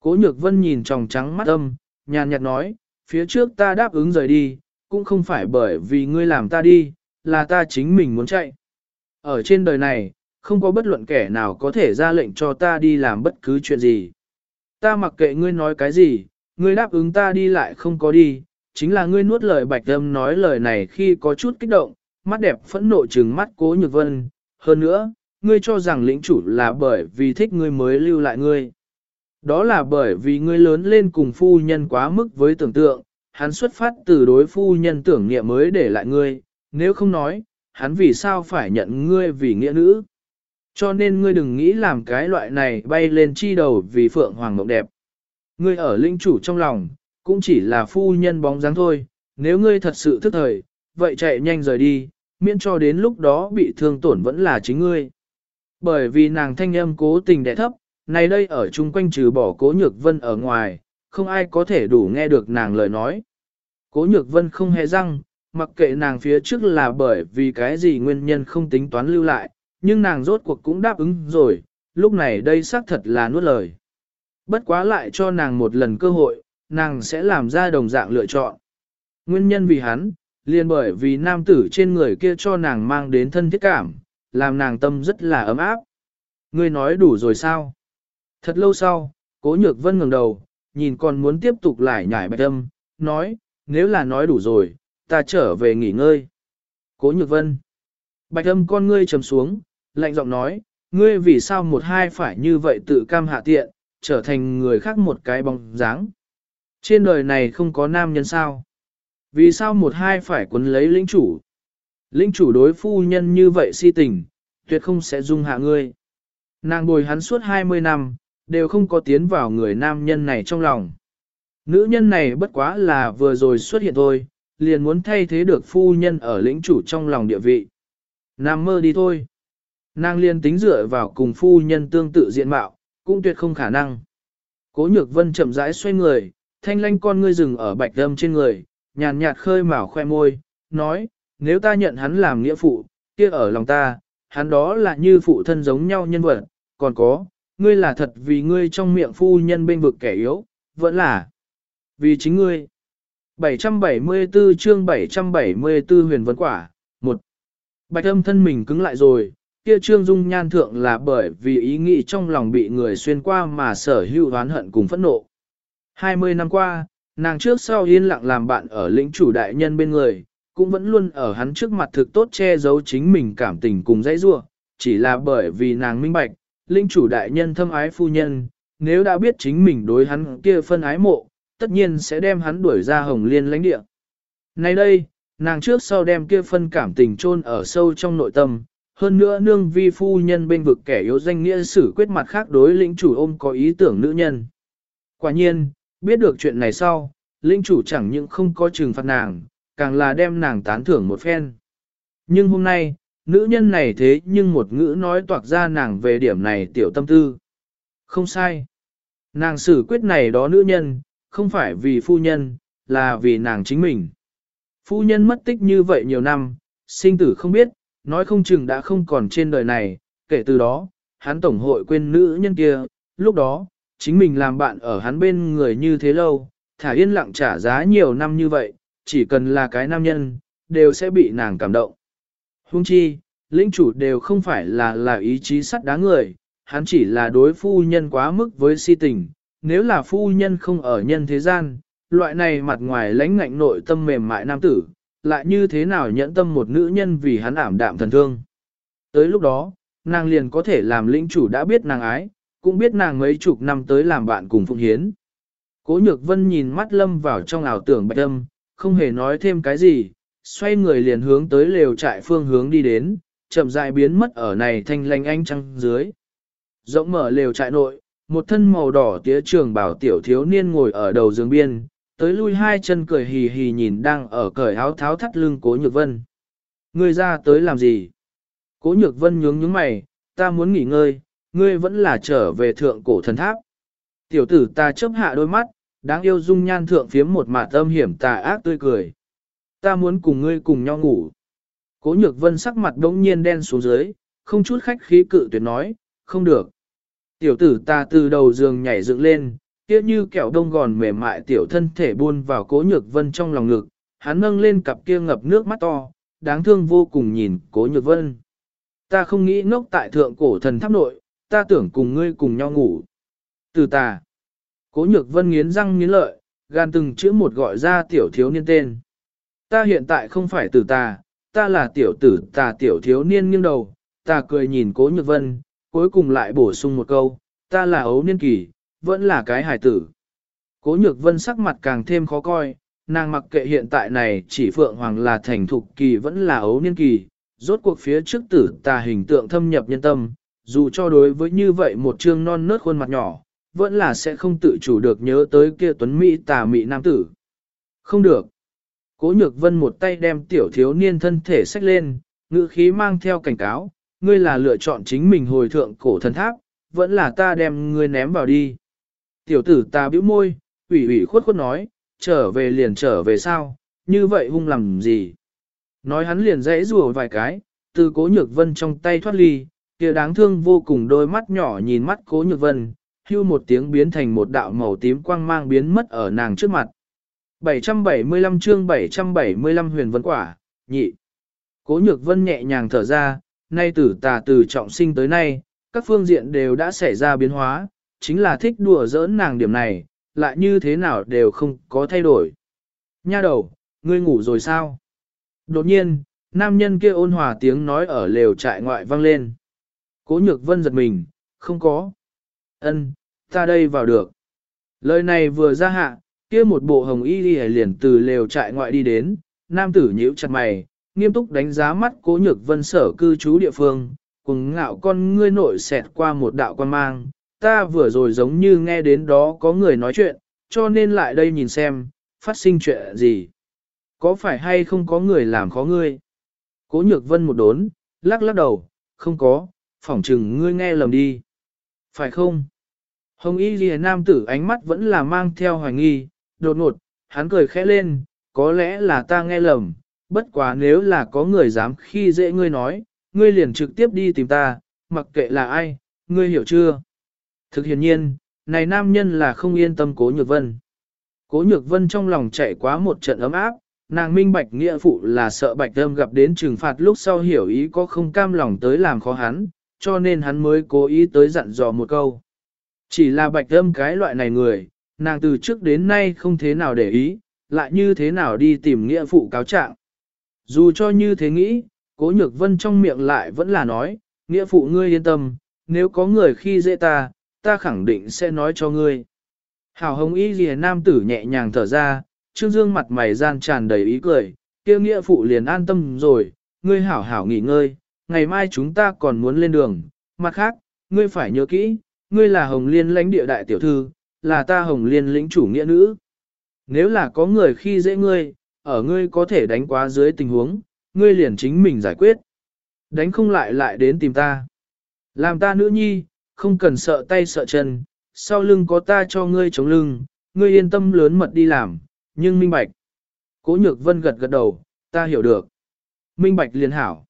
Cố nhược vân nhìn tròng trắng mắt âm, nhàn nhạt nói, phía trước ta đáp ứng rời đi, cũng không phải bởi vì ngươi làm ta đi, là ta chính mình muốn chạy. Ở trên đời này, không có bất luận kẻ nào có thể ra lệnh cho ta đi làm bất cứ chuyện gì. Ta mặc kệ ngươi nói cái gì, ngươi đáp ứng ta đi lại không có đi, chính là ngươi nuốt lời bạch âm nói lời này khi có chút kích động, mắt đẹp phẫn nộ trừng mắt cố nhược vân. Hơn nữa, ngươi cho rằng lĩnh chủ là bởi vì thích ngươi mới lưu lại ngươi. Đó là bởi vì ngươi lớn lên cùng phu nhân quá mức với tưởng tượng, hắn xuất phát từ đối phu nhân tưởng niệm mới để lại ngươi, nếu không nói, hắn vì sao phải nhận ngươi vì nghĩa nữ. Cho nên ngươi đừng nghĩ làm cái loại này bay lên chi đầu vì phượng hoàng mộng đẹp. Ngươi ở linh chủ trong lòng, cũng chỉ là phu nhân bóng dáng thôi, nếu ngươi thật sự thức thời, vậy chạy nhanh rời đi, miễn cho đến lúc đó bị thương tổn vẫn là chính ngươi. Bởi vì nàng thanh âm cố tình đẻ thấp, này đây ở chung quanh trừ bỏ cố nhược vân ở ngoài, không ai có thể đủ nghe được nàng lời nói. Cố nhược vân không hề răng, mặc kệ nàng phía trước là bởi vì cái gì nguyên nhân không tính toán lưu lại, nhưng nàng rốt cuộc cũng đáp ứng rồi, lúc này đây xác thật là nuốt lời. Bất quá lại cho nàng một lần cơ hội, nàng sẽ làm ra đồng dạng lựa chọn. Nguyên nhân vì hắn, liền bởi vì nam tử trên người kia cho nàng mang đến thân thiết cảm, làm nàng tâm rất là ấm áp. Ngươi nói đủ rồi sao? Thật lâu sau, cố nhược vân ngẩng đầu, nhìn còn muốn tiếp tục lại nhảy bạch âm, nói, nếu là nói đủ rồi, ta trở về nghỉ ngơi. Cố nhược vân. Bạch âm con ngươi trầm xuống, lạnh giọng nói, ngươi vì sao một hai phải như vậy tự cam hạ tiện, trở thành người khác một cái bóng dáng. Trên đời này không có nam nhân sao. Vì sao một hai phải quấn lấy lĩnh chủ? Lĩnh chủ đối phu nhân như vậy si tình, tuyệt không sẽ dung hạ ngươi. Nàng bồi hắn suốt 20 năm, đều không có tiến vào người nam nhân này trong lòng. Nữ nhân này bất quá là vừa rồi xuất hiện thôi, liền muốn thay thế được phu nhân ở lĩnh chủ trong lòng địa vị. Nam mơ đi thôi. Nàng liền tính dựa vào cùng phu nhân tương tự diện mạo, cũng tuyệt không khả năng. Cố nhược vân chậm rãi xoay người, thanh lanh con ngươi rừng ở bạch đâm trên người, nhàn nhạt khơi mào khoe môi, nói, nếu ta nhận hắn làm nghĩa phụ, kia ở lòng ta, hắn đó là như phụ thân giống nhau nhân vật, còn có, ngươi là thật vì ngươi trong miệng phu nhân bên vực kẻ yếu, vẫn là. vì chính ngươi. 774 chương 774 huyền vấn quả, 1. Bạch âm thân mình cứng lại rồi, kia trương dung nhan thượng là bởi vì ý nghĩ trong lòng bị người xuyên qua mà sở hữu oán hận cùng phẫn nộ. 20 năm qua, nàng trước sau yên lặng làm bạn ở lĩnh chủ đại nhân bên người, cũng vẫn luôn ở hắn trước mặt thực tốt che giấu chính mình cảm tình cùng dãy rua, chỉ là bởi vì nàng minh bạch, lĩnh chủ đại nhân thâm ái phu nhân, nếu đã biết chính mình đối hắn kia phân ái mộ, tất nhiên sẽ đem hắn đuổi ra hồng liên lãnh địa. Nay đây, nàng trước sau đem kia phân cảm tình chôn ở sâu trong nội tâm, hơn nữa nương vi phu nhân bên vực kẻ yếu danh nghĩa xử quyết mặt khác đối lĩnh chủ ôm có ý tưởng nữ nhân. Quả nhiên, biết được chuyện này sau, lĩnh chủ chẳng những không có trừng phạt nàng, càng là đem nàng tán thưởng một phen. Nhưng hôm nay, nữ nhân này thế nhưng một ngữ nói toạc ra nàng về điểm này tiểu tâm tư. Không sai. Nàng xử quyết này đó nữ nhân, không phải vì phu nhân, là vì nàng chính mình. Phu nhân mất tích như vậy nhiều năm, sinh tử không biết, nói không chừng đã không còn trên đời này, kể từ đó, hắn tổng hội quên nữ nhân kia, lúc đó, chính mình làm bạn ở hắn bên người như thế lâu, thả yên lặng trả giá nhiều năm như vậy, chỉ cần là cái nam nhân, đều sẽ bị nàng cảm động. Hung chi, lĩnh chủ đều không phải là là ý chí sắt đá người, hắn chỉ là đối phu nhân quá mức với si tình, nếu là phu nhân không ở nhân thế gian, loại này mặt ngoài lãnh ngạnh nội tâm mềm mại nam tử, lại như thế nào nhẫn tâm một nữ nhân vì hắn ảm đạm thần thương. Tới lúc đó, nàng liền có thể làm lĩnh chủ đã biết nàng ái, cũng biết nàng mấy chục năm tới làm bạn cùng Phụng Hiến. Cố nhược vân nhìn mắt lâm vào trong ảo tưởng bạch âm, không hề nói thêm cái gì, xoay người liền hướng tới lều trại phương hướng đi đến, chậm rãi biến mất ở này thanh lanh ánh trăng dưới. Rộng mở lều trại nội, một thân màu đỏ tía trường bảo tiểu thiếu niên ngồi ở đầu giường biên, tới lui hai chân cười hì hì nhìn đang ở cởi áo tháo thắt lưng cố nhược vân. Ngươi ra tới làm gì? Cố nhược vân nhướng nhướng mày, ta muốn nghỉ ngơi, ngươi vẫn là trở về thượng cổ thần tháp. Tiểu tử ta chớp hạ đôi mắt, đáng yêu dung nhan thượng phiếm một mạt âm hiểm tà ác tươi cười. Ta muốn cùng ngươi cùng nhau ngủ. Cố nhược vân sắc mặt đống nhiên đen xuống dưới, không chút khách khí cự tuyệt nói, không được. Tiểu tử ta từ đầu giường nhảy dựng lên, kia như kẹo đông gòn mềm mại tiểu thân thể buôn vào cố nhược vân trong lòng ngực, hắn nâng lên cặp kia ngập nước mắt to, đáng thương vô cùng nhìn cố nhược vân. Ta không nghĩ ngốc tại thượng cổ thần tháp nội, ta tưởng cùng ngươi cùng nhau ngủ. Từ ta, cố nhược vân nghiến răng nghiến lợi, gan từng chữ một gọi ra tiểu thiếu niên tên. Ta hiện tại không phải từ ta, ta là tiểu tử ta tiểu thiếu niên nghiêng đầu, ta cười nhìn cố nhược vân, cuối cùng lại bổ sung một câu, ta là ấu niên kỳ, vẫn là cái hải tử. Cố nhược vân sắc mặt càng thêm khó coi, nàng mặc kệ hiện tại này chỉ phượng hoàng là thành thục kỳ vẫn là ấu niên kỳ, rốt cuộc phía trước tử tà hình tượng thâm nhập nhân tâm, dù cho đối với như vậy một trương non nớt khuôn mặt nhỏ, vẫn là sẽ không tự chủ được nhớ tới kia tuấn Mỹ tà Mỹ nam tử. Không được. Cố nhược vân một tay đem tiểu thiếu niên thân thể sách lên, ngữ khí mang theo cảnh cáo, ngươi là lựa chọn chính mình hồi thượng cổ thần tháp, vẫn là ta đem ngươi ném vào đi. Tiểu tử ta bĩu môi, ủy ủy khuất khuất nói, trở về liền trở về sao, như vậy hung làm gì. Nói hắn liền dãy rùa vài cái, từ cố nhược vân trong tay thoát ly, kia đáng thương vô cùng đôi mắt nhỏ nhìn mắt cố nhược vân, hưu một tiếng biến thành một đạo màu tím quang mang biến mất ở nàng trước mặt. 775 chương 775 huyền vân quả, nhị. Cố nhược vân nhẹ nhàng thở ra, nay tử tà từ trọng sinh tới nay, các phương diện đều đã xảy ra biến hóa, chính là thích đùa giỡn nàng điểm này, lại như thế nào đều không có thay đổi. Nha đầu, ngươi ngủ rồi sao? Đột nhiên, nam nhân kia ôn hòa tiếng nói ở lều trại ngoại vang lên. Cố nhược vân giật mình, không có. Ân, ta đây vào được. Lời này vừa ra hạ, kia một bộ hồng y đi liền từ lều trại ngoại đi đến, nam tử nhíu chặt mày, nghiêm túc đánh giá mắt cố nhược vân sở cư trú địa phương, cùng ngạo con ngươi nội xẹt qua một đạo quan mang, ta vừa rồi giống như nghe đến đó có người nói chuyện, cho nên lại đây nhìn xem, phát sinh chuyện gì. Có phải hay không có người làm khó ngươi? Cố nhược vân một đốn, lắc lắc đầu, không có, phỏng chừng ngươi nghe lầm đi. Phải không? Hồng y ghi nam tử ánh mắt vẫn là mang theo hoài nghi, đột ngột, hắn cười khẽ lên, có lẽ là ta nghe lầm, bất quá nếu là có người dám khi dễ ngươi nói, ngươi liền trực tiếp đi tìm ta, mặc kệ là ai, ngươi hiểu chưa? Thực hiện nhiên, này nam nhân là không yên tâm cố nhược vân. Cố nhược vân trong lòng chạy quá một trận ấm áp, nàng minh bạch nghĩa phụ là sợ bạch thơm gặp đến trừng phạt lúc sau hiểu ý có không cam lòng tới làm khó hắn, cho nên hắn mới cố ý tới dặn dò một câu. Chỉ là bạch âm cái loại này người, nàng từ trước đến nay không thế nào để ý, lại như thế nào đi tìm nghĩa phụ cáo trạng. Dù cho như thế nghĩ, cố nhược vân trong miệng lại vẫn là nói, nghĩa phụ ngươi yên tâm, nếu có người khi dễ ta, ta khẳng định sẽ nói cho ngươi. Hảo hồng y ghi nam tử nhẹ nhàng thở ra, trương dương mặt mày gian tràn đầy ý cười, kia nghĩa phụ liền an tâm rồi, ngươi hảo hảo nghỉ ngơi, ngày mai chúng ta còn muốn lên đường, mặt khác, ngươi phải nhớ kỹ, ngươi là hồng liên lãnh địa đại tiểu thư, là ta hồng liên lĩnh chủ nghĩa nữ. Nếu là có người khi dễ ngươi, ở ngươi có thể đánh quá dưới tình huống, ngươi liền chính mình giải quyết. Đánh không lại lại đến tìm ta. Làm ta nữ nhi, không cần sợ tay sợ chân, sau lưng có ta cho ngươi chống lưng, ngươi yên tâm lớn mật đi làm, nhưng minh bạch. Cố nhược vân gật gật đầu, ta hiểu được. Minh bạch liền hảo.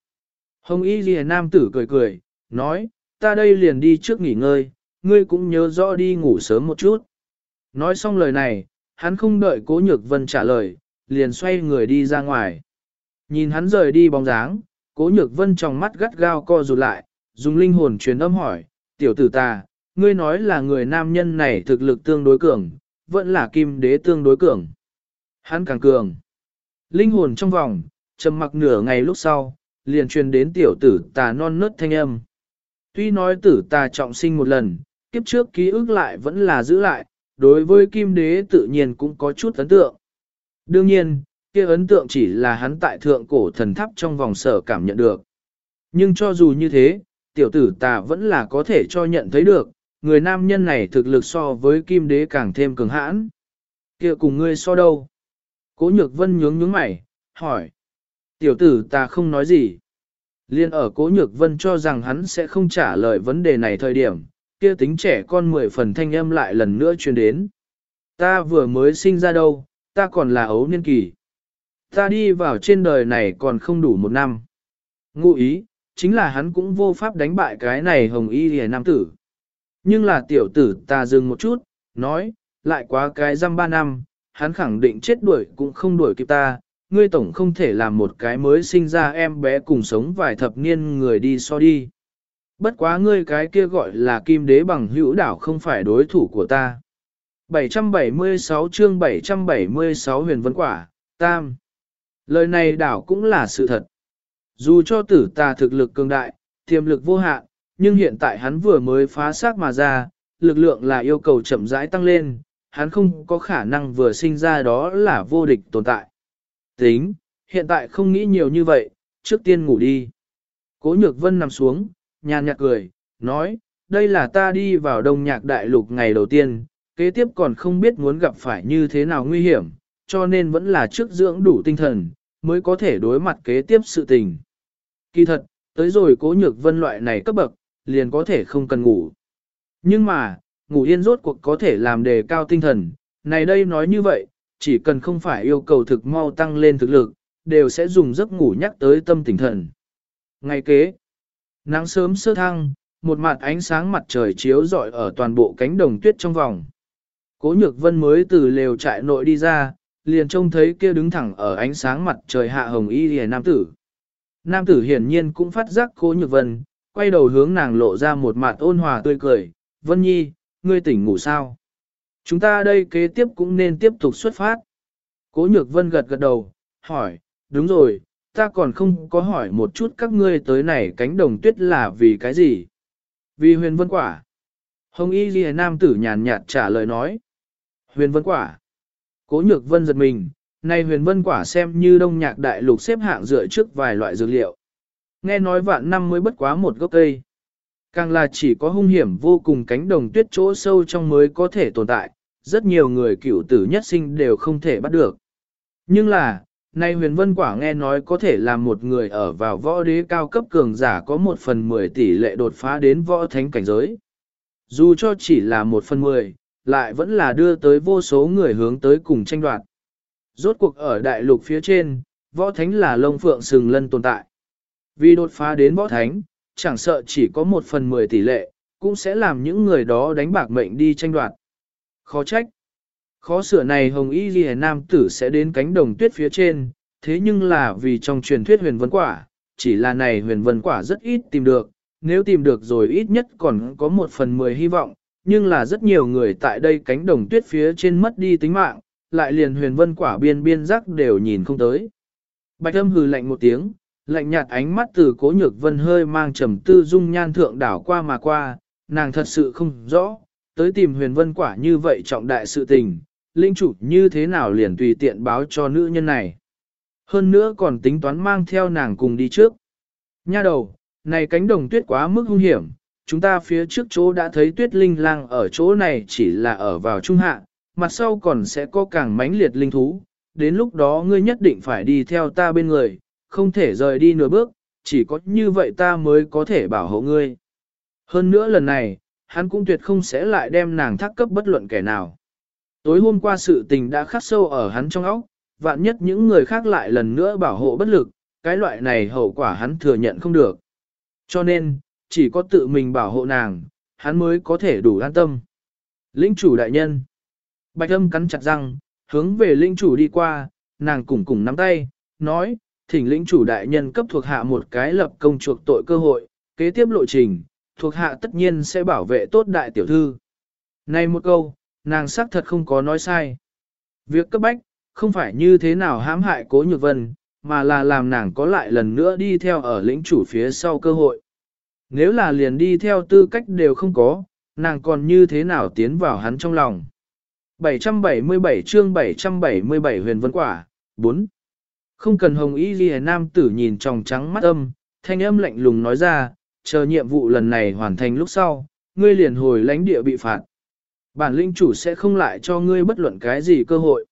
Hồng y ghi nam tử cười cười, nói, ta đây liền đi trước nghỉ ngơi, ngươi cũng nhớ rõ đi ngủ sớm một chút. Nói xong lời này, hắn không đợi cố nhược vân trả lời, liền xoay người đi ra ngoài. Nhìn hắn rời đi bóng dáng, cố nhược vân trong mắt gắt gao co rụt lại, dùng linh hồn truyền âm hỏi, tiểu tử ta, ngươi nói là người nam nhân này thực lực tương đối cường, vẫn là kim đế tương đối cường. Hắn càng cường. Linh hồn trong vòng, trầm mặc nửa ngày lúc sau, liền truyền đến tiểu tử tà non nớt thanh âm. Tuy nói tử tà trọng sinh một lần, kiếp trước ký ức lại vẫn là giữ lại, đối với kim đế tự nhiên cũng có chút ấn tượng. Đương nhiên, kia ấn tượng chỉ là hắn tại thượng cổ thần tháp trong vòng sở cảm nhận được. Nhưng cho dù như thế, tiểu tử tà vẫn là có thể cho nhận thấy được, người nam nhân này thực lực so với kim đế càng thêm cường hãn. kia cùng ngươi so đâu? Cố nhược vân nhướng nhướng mày, hỏi. Tiểu tử ta không nói gì. Liên ở cố nhược vân cho rằng hắn sẽ không trả lời vấn đề này thời điểm, kia tính trẻ con mười phần thanh âm lại lần nữa truyền đến. Ta vừa mới sinh ra đâu, ta còn là ấu niên kỳ. Ta đi vào trên đời này còn không đủ một năm. Ngụ ý, chính là hắn cũng vô pháp đánh bại cái này hồng y hề nam tử. Nhưng là tiểu tử ta dừng một chút, nói, lại quá cái răm ba năm, hắn khẳng định chết đuổi cũng không đuổi kịp ta, ngươi tổng không thể làm một cái mới sinh ra em bé cùng sống vài thập niên người đi so đi. Bất quá ngươi cái kia gọi là kim đế bằng hữu đảo không phải đối thủ của ta. 776 chương 776 huyền vấn quả, tam. Lời này đảo cũng là sự thật. Dù cho tử ta thực lực cường đại, tiềm lực vô hạn, nhưng hiện tại hắn vừa mới phá xác mà ra, lực lượng là yêu cầu chậm rãi tăng lên, hắn không có khả năng vừa sinh ra đó là vô địch tồn tại. Tính, hiện tại không nghĩ nhiều như vậy, trước tiên ngủ đi. Cố nhược vân nằm xuống, nhàn nhạt cười, nói, đây là ta đi vào đông nhạc đại lục ngày đầu tiên, kế tiếp còn không biết muốn gặp phải như thế nào nguy hiểm, cho nên vẫn là trước dưỡng đủ tinh thần, mới có thể đối mặt kế tiếp sự tình. Kỳ thật, tới rồi cố nhược vân loại này cấp bậc, liền có thể không cần ngủ. Nhưng mà, ngủ yên rốt cuộc có thể làm đề cao tinh thần, này đây nói như vậy, chỉ cần không phải yêu cầu thực mau tăng lên thực lực, đều sẽ dùng giấc ngủ nhắc tới tâm tinh thần. Ngày kế, nắng sớm sơ thăng, một mặt ánh sáng mặt trời chiếu rọi ở toàn bộ cánh đồng tuyết trong vòng. Cố nhược vân mới từ lều trại nội đi ra, liền trông thấy kia đứng thẳng ở ánh sáng mặt trời hạ hồng y hề nam tử. Nam tử hiển nhiên cũng phát giác cố nhược vân, quay đầu hướng nàng lộ ra một mặt ôn hòa tươi cười, Vân Nhi, ngươi tỉnh ngủ sao? Chúng ta đây kế tiếp cũng nên tiếp tục xuất phát. Cố nhược vân gật gật đầu, hỏi, đúng rồi, ta còn không có hỏi một chút các ngươi tới này cánh đồng tuyết là vì cái gì? Vì huyền vân quả. Hồng y ghi nam tử nhàn nhạt trả lời nói. Huyền vân quả. Cố nhược vân giật mình, này huyền vân quả xem như đông nhạc đại lục xếp hạng dựa trước vài loại dược liệu. Nghe nói vạn năm mới bất quá một gốc cây. Càng là chỉ có hung hiểm vô cùng cánh đồng tuyết chỗ sâu trong mới có thể tồn tại, rất nhiều người cựu tử nhất sinh đều không thể bắt được. Nhưng là, nay huyền vân quả nghe nói có thể làm một người ở vào võ đế cao cấp cường giả có một phần mười tỷ lệ đột phá đến võ thánh cảnh giới. Dù cho chỉ là một phần mười, lại vẫn là đưa tới vô số người hướng tới cùng tranh đoạt. Rốt cuộc ở đại lục phía trên, võ thánh là lông phượng sừng lân tồn tại. Vì đột phá đến võ thánh, chẳng sợ chỉ có một phần mười tỷ lệ, cũng sẽ làm những người đó đánh bạc mệnh đi tranh đoạt. Khó trách. Khó sửa này hồng y ghi nam tử sẽ đến cánh đồng tuyết phía trên, thế nhưng là vì trong truyền thuyết huyền vân quả, chỉ là này huyền vân quả rất ít tìm được, nếu tìm được rồi ít nhất còn có một phần mười hy vọng, nhưng là rất nhiều người tại đây cánh đồng tuyết phía trên mất đi tính mạng, lại liền huyền vân quả biên biên rắc đều nhìn không tới. Bạch âm hừ lạnh một tiếng, lạnh nhạt ánh mắt từ cố nhược vân hơi mang trầm tư dung nhan thượng đảo qua mà qua, nàng thật sự không rõ, tới tìm huyền vân quả như vậy trọng đại sự tình, linh chủ như thế nào liền tùy tiện báo cho nữ nhân này. Hơn nữa còn tính toán mang theo nàng cùng đi trước. Nha đầu, này cánh đồng tuyết quá mức hung hiểm, chúng ta phía trước chỗ đã thấy tuyết linh lang ở chỗ này chỉ là ở vào trung hạ, mặt sau còn sẽ có càng mãnh liệt linh thú, đến lúc đó ngươi nhất định phải đi theo ta bên người, không thể rời đi nửa bước, chỉ có như vậy ta mới có thể bảo hộ ngươi. Hơn nữa lần này, hắn cũng tuyệt không sẽ lại đem nàng thác cấp bất luận kẻ nào. Tối hôm qua sự tình đã khắc sâu ở hắn trong óc, vạn nhất những người khác lại lần nữa bảo hộ bất lực, cái loại này hậu quả hắn thừa nhận không được. Cho nên, chỉ có tự mình bảo hộ nàng, hắn mới có thể đủ an tâm. Linh chủ đại nhân. Bạch âm cắn chặt răng, hướng về linh chủ đi qua, nàng cùng cùng nắm tay, nói, thỉnh lĩnh chủ đại nhân cấp thuộc hạ một cái lập công chuộc tội cơ hội, kế tiếp lộ trình, thuộc hạ tất nhiên sẽ bảo vệ tốt đại tiểu thư. Này một câu, nàng xác thật không có nói sai. Việc cấp bách, không phải như thế nào hãm hại cố nhược vân, mà là làm nàng có lại lần nữa đi theo ở lĩnh chủ phía sau cơ hội. Nếu là liền đi theo tư cách đều không có, nàng còn như thế nào tiến vào hắn trong lòng. 777 chương 777 huyền vân quả, 4. Không cần hồng y ghi nam tử nhìn tròng trắng mắt âm, thanh âm lạnh lùng nói ra, chờ nhiệm vụ lần này hoàn thành lúc sau, ngươi liền hồi lãnh địa bị phạt. Bản linh chủ sẽ không lại cho ngươi bất luận cái gì cơ hội.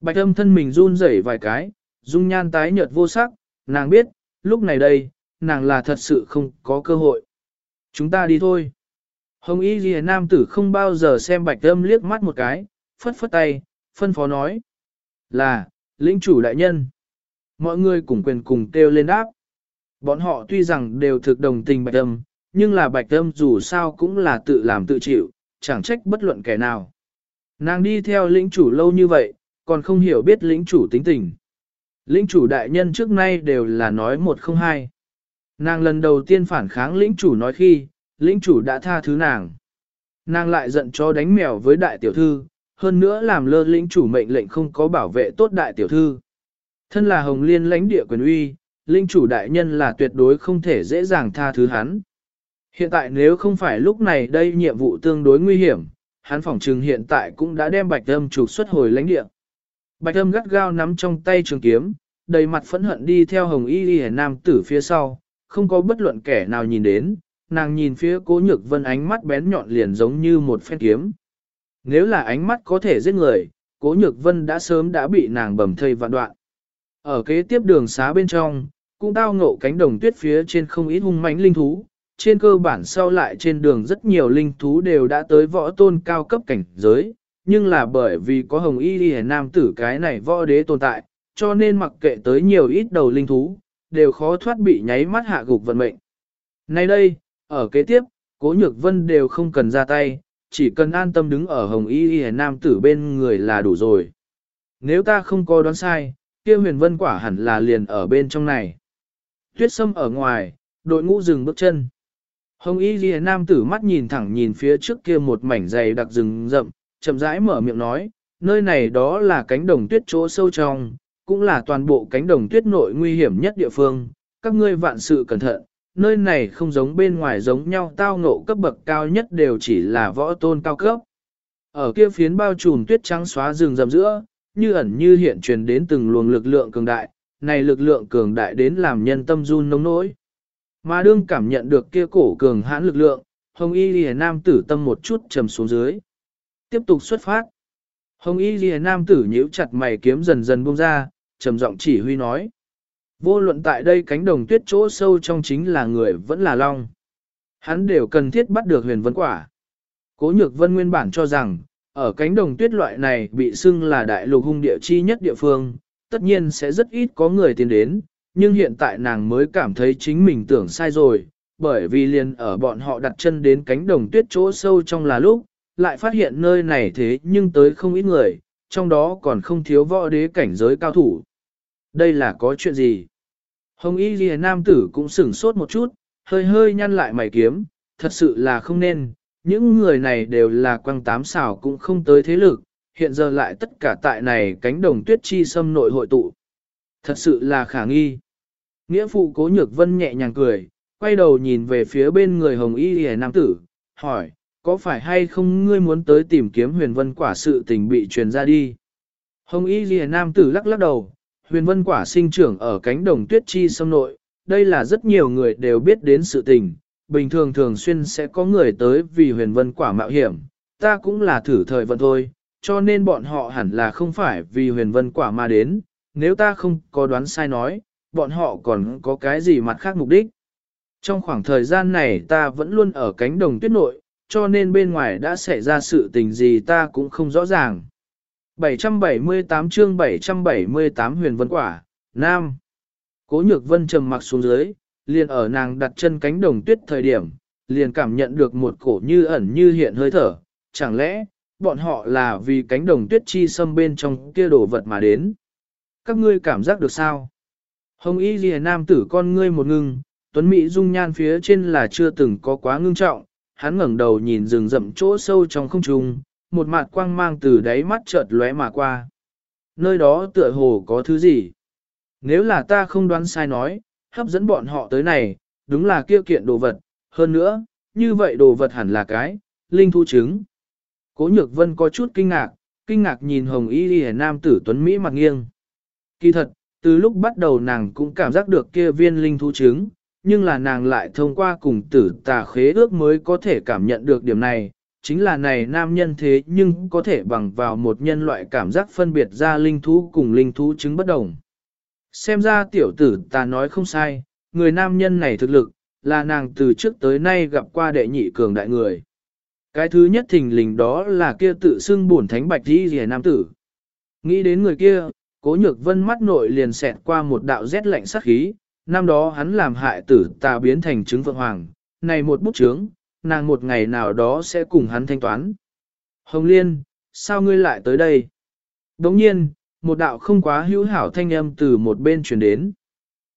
Bạch âm thân mình run rẩy vài cái, dung nhan tái nhợt vô sắc, nàng biết, lúc này đây, nàng là thật sự không có cơ hội. Chúng ta đi thôi. Hồng y ghi nam tử không bao giờ xem bạch âm liếc mắt một cái, phất phất tay, phân phó nói. Là, lĩnh chủ đại nhân. Mọi người cùng quyền cùng kêu lên đáp. Bọn họ tuy rằng đều thực đồng tình bạch âm, nhưng là bạch âm dù sao cũng là tự làm tự chịu, chẳng trách bất luận kẻ nào. Nàng đi theo lĩnh chủ lâu như vậy, còn không hiểu biết lĩnh chủ tính tình. Lĩnh chủ đại nhân trước nay đều là nói một không hai. Nàng lần đầu tiên phản kháng lĩnh chủ nói khi, lĩnh chủ đã tha thứ nàng. Nàng lại giận cho đánh mèo với đại tiểu thư, hơn nữa làm lơ lĩnh chủ mệnh lệnh không có bảo vệ tốt đại tiểu thư. Thân là hồng liên lãnh địa quyền uy, linh chủ đại nhân là tuyệt đối không thể dễ dàng tha thứ hắn. Hiện tại nếu không phải lúc này đây nhiệm vụ tương đối nguy hiểm, hắn phỏng trừng hiện tại cũng đã đem bạch âm trục xuất hồi lãnh địa. Bạch âm gắt gao nắm trong tay trường kiếm, đầy mặt phẫn hận đi theo hồng y y nam tử phía sau, không có bất luận kẻ nào nhìn đến, nàng nhìn phía cố nhược vân ánh mắt bén nhọn liền giống như một phen kiếm. Nếu là ánh mắt có thể giết người, cố nhược vân đã sớm đã bị nàng bầm thây vạn đoạn. Ở kế tiếp đường xá bên trong, cũng tao ngộ cánh đồng tuyết phía trên không ít hung mãnh linh thú, trên cơ bản sau lại trên đường rất nhiều linh thú đều đã tới võ tôn cao cấp cảnh giới, nhưng là bởi vì có hồng y đi nam tử cái này võ đế tồn tại, cho nên mặc kệ tới nhiều ít đầu linh thú, đều khó thoát bị nháy mắt hạ gục vận mệnh. Nay đây, ở kế tiếp, cố nhược vân đều không cần ra tay, chỉ cần an tâm đứng ở hồng y y nam tử bên người là đủ rồi. Nếu ta không có đoán sai, kia huyền vân quả hẳn là liền ở bên trong này. Tuyết sâm ở ngoài, đội ngũ dừng bước chân. Hồng y ghi nam tử mắt nhìn thẳng nhìn phía trước kia một mảnh dày đặc rừng rậm, chậm rãi mở miệng nói, nơi này đó là cánh đồng tuyết chỗ sâu trong, cũng là toàn bộ cánh đồng tuyết nội nguy hiểm nhất địa phương, các ngươi vạn sự cẩn thận, nơi này không giống bên ngoài giống nhau tao ngộ cấp bậc cao nhất đều chỉ là võ tôn cao cấp. Ở kia phiến bao trùm tuyết trắng xóa rừng rậm giữa, như ẩn như hiện truyền đến từng luồng lực lượng cường đại, này lực lượng cường đại đến làm nhân tâm run nông nỗi. Mà đương cảm nhận được kia cổ cường hãn lực lượng, Hồng Y Lìa Nam tử tâm một chút trầm xuống dưới. Tiếp tục xuất phát. Hồng Y Lìa Nam tử nhíu chặt mày kiếm dần dần buông ra, trầm giọng chỉ huy nói. Vô luận tại đây cánh đồng tuyết chỗ sâu trong chính là người vẫn là long. Hắn đều cần thiết bắt được huyền vấn quả. Cố nhược vân nguyên bản cho rằng, ở cánh đồng tuyết loại này bị xưng là đại lục hung địa chi nhất địa phương, tất nhiên sẽ rất ít có người tiến đến, nhưng hiện tại nàng mới cảm thấy chính mình tưởng sai rồi, bởi vì liền ở bọn họ đặt chân đến cánh đồng tuyết chỗ sâu trong là lúc, lại phát hiện nơi này thế nhưng tới không ít người, trong đó còn không thiếu võ đế cảnh giới cao thủ. Đây là có chuyện gì? Hồng Y Ghi Nam tử cũng sửng sốt một chút, hơi hơi nhăn lại mày kiếm, thật sự là không nên, những người này đều là quăng tám xảo cũng không tới thế lực, hiện giờ lại tất cả tại này cánh đồng tuyết chi xâm nội hội tụ. Thật sự là khả nghi. Nghĩa phụ cố nhược vân nhẹ nhàng cười, quay đầu nhìn về phía bên người hồng y hề nam tử, hỏi, có phải hay không ngươi muốn tới tìm kiếm huyền vân quả sự tình bị truyền ra đi? Hồng y hề nam tử lắc lắc đầu, huyền vân quả sinh trưởng ở cánh đồng tuyết chi xâm nội, đây là rất nhiều người đều biết đến sự tình, bình thường thường xuyên sẽ có người tới vì huyền vân quả mạo hiểm, ta cũng là thử thời vận thôi, cho nên bọn họ hẳn là không phải vì huyền vân quả mà đến, nếu ta không có đoán sai nói, bọn họ còn có cái gì mặt khác mục đích. Trong khoảng thời gian này ta vẫn luôn ở cánh đồng tuyết nội, cho nên bên ngoài đã xảy ra sự tình gì ta cũng không rõ ràng. 778 chương 778 huyền vân quả, Nam. Cố nhược vân trầm mặc xuống dưới, liền ở nàng đặt chân cánh đồng tuyết thời điểm, liền cảm nhận được một cổ như ẩn như hiện hơi thở, chẳng lẽ, bọn họ là vì cánh đồng tuyết chi xâm bên trong kia đổ vật mà đến. Các ngươi cảm giác được sao? Hồng y ghi nam tử con ngươi một ngưng, tuấn mỹ dung nhan phía trên là chưa từng có quá ngưng trọng, hắn ngẩng đầu nhìn rừng rậm chỗ sâu trong không trung, một mặt quang mang từ đáy mắt chợt lóe mà qua. Nơi đó tựa hồ có thứ gì? Nếu là ta không đoán sai nói, hấp dẫn bọn họ tới này, đúng là kia kiện đồ vật, hơn nữa, như vậy đồ vật hẳn là cái, linh thu trứng. Cố nhược vân có chút kinh ngạc, kinh ngạc nhìn hồng y ghi nam tử tuấn Mỹ mặt nghiêng. Kỳ thật, từ lúc bắt đầu nàng cũng cảm giác được kia viên linh thú trứng, nhưng là nàng lại thông qua cùng tử tà khế ước mới có thể cảm nhận được điểm này, chính là này nam nhân thế nhưng có thể bằng vào một nhân loại cảm giác phân biệt ra linh thú cùng linh thú trứng bất đồng. Xem ra tiểu tử ta nói không sai, người nam nhân này thực lực, là nàng từ trước tới nay gặp qua đệ nhị cường đại người. Cái thứ nhất thình lình đó là kia tự xưng bổn thánh bạch đi rìa nam tử. Nghĩ đến người kia, cố nhược vân mắt nội liền xẹt qua một đạo rét lạnh sắc khí, năm đó hắn làm hại tử ta biến thành trứng vượng hoàng, này một bút chướng, nàng một ngày nào đó sẽ cùng hắn thanh toán. Hồng Liên, sao ngươi lại tới đây? Đồng nhiên, một đạo không quá hữu hảo thanh âm từ một bên truyền đến.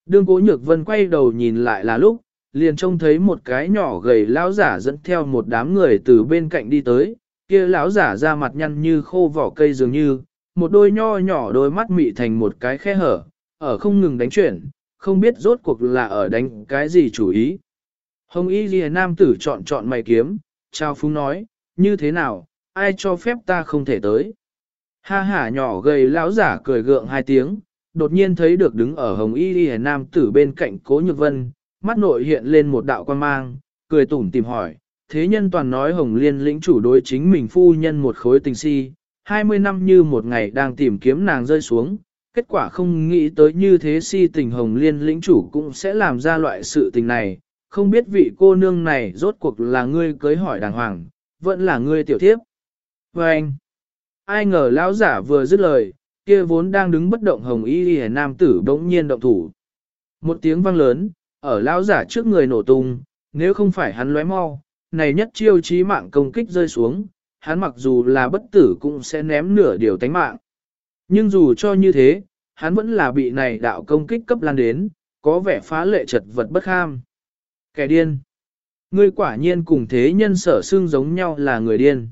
Đương cố nhược vân quay đầu nhìn lại là lúc, liền trông thấy một cái nhỏ gầy lão giả dẫn theo một đám người từ bên cạnh đi tới, kia lão giả ra mặt nhăn như khô vỏ cây dường như, một đôi nho nhỏ đôi mắt mị thành một cái khe hở, ở không ngừng đánh chuyển, không biết rốt cuộc là ở đánh cái gì chủ ý. Hồng Y Ghi Nam tử chọn chọn mày kiếm, trao phúng nói, như thế nào, ai cho phép ta không thể tới. Ha hả nhỏ gầy lão giả cười gượng hai tiếng, đột nhiên thấy được đứng ở Hồng Y đi Nam tử bên cạnh Cố Nhược Vân, mắt nội hiện lên một đạo quan mang, cười tủm tìm hỏi, thế nhân toàn nói Hồng Liên lĩnh chủ đối chính mình phu nhân một khối tình si, 20 năm như một ngày đang tìm kiếm nàng rơi xuống, kết quả không nghĩ tới như thế si tình Hồng Liên lĩnh chủ cũng sẽ làm ra loại sự tình này, không biết vị cô nương này rốt cuộc là ngươi cưới hỏi đàng hoàng, vẫn là ngươi tiểu thiếp. Và anh, ai ngờ lão giả vừa dứt lời, kia vốn đang đứng bất động hồng y y nam tử bỗng nhiên động thủ. Một tiếng vang lớn, ở lão giả trước người nổ tung, nếu không phải hắn lóe mau, này nhất chiêu chí mạng công kích rơi xuống, hắn mặc dù là bất tử cũng sẽ ném nửa điều tánh mạng. Nhưng dù cho như thế, hắn vẫn là bị này đạo công kích cấp lan đến, có vẻ phá lệ chật vật bất ham. Kẻ điên. Ngươi quả nhiên cùng thế nhân sở xương giống nhau là người điên.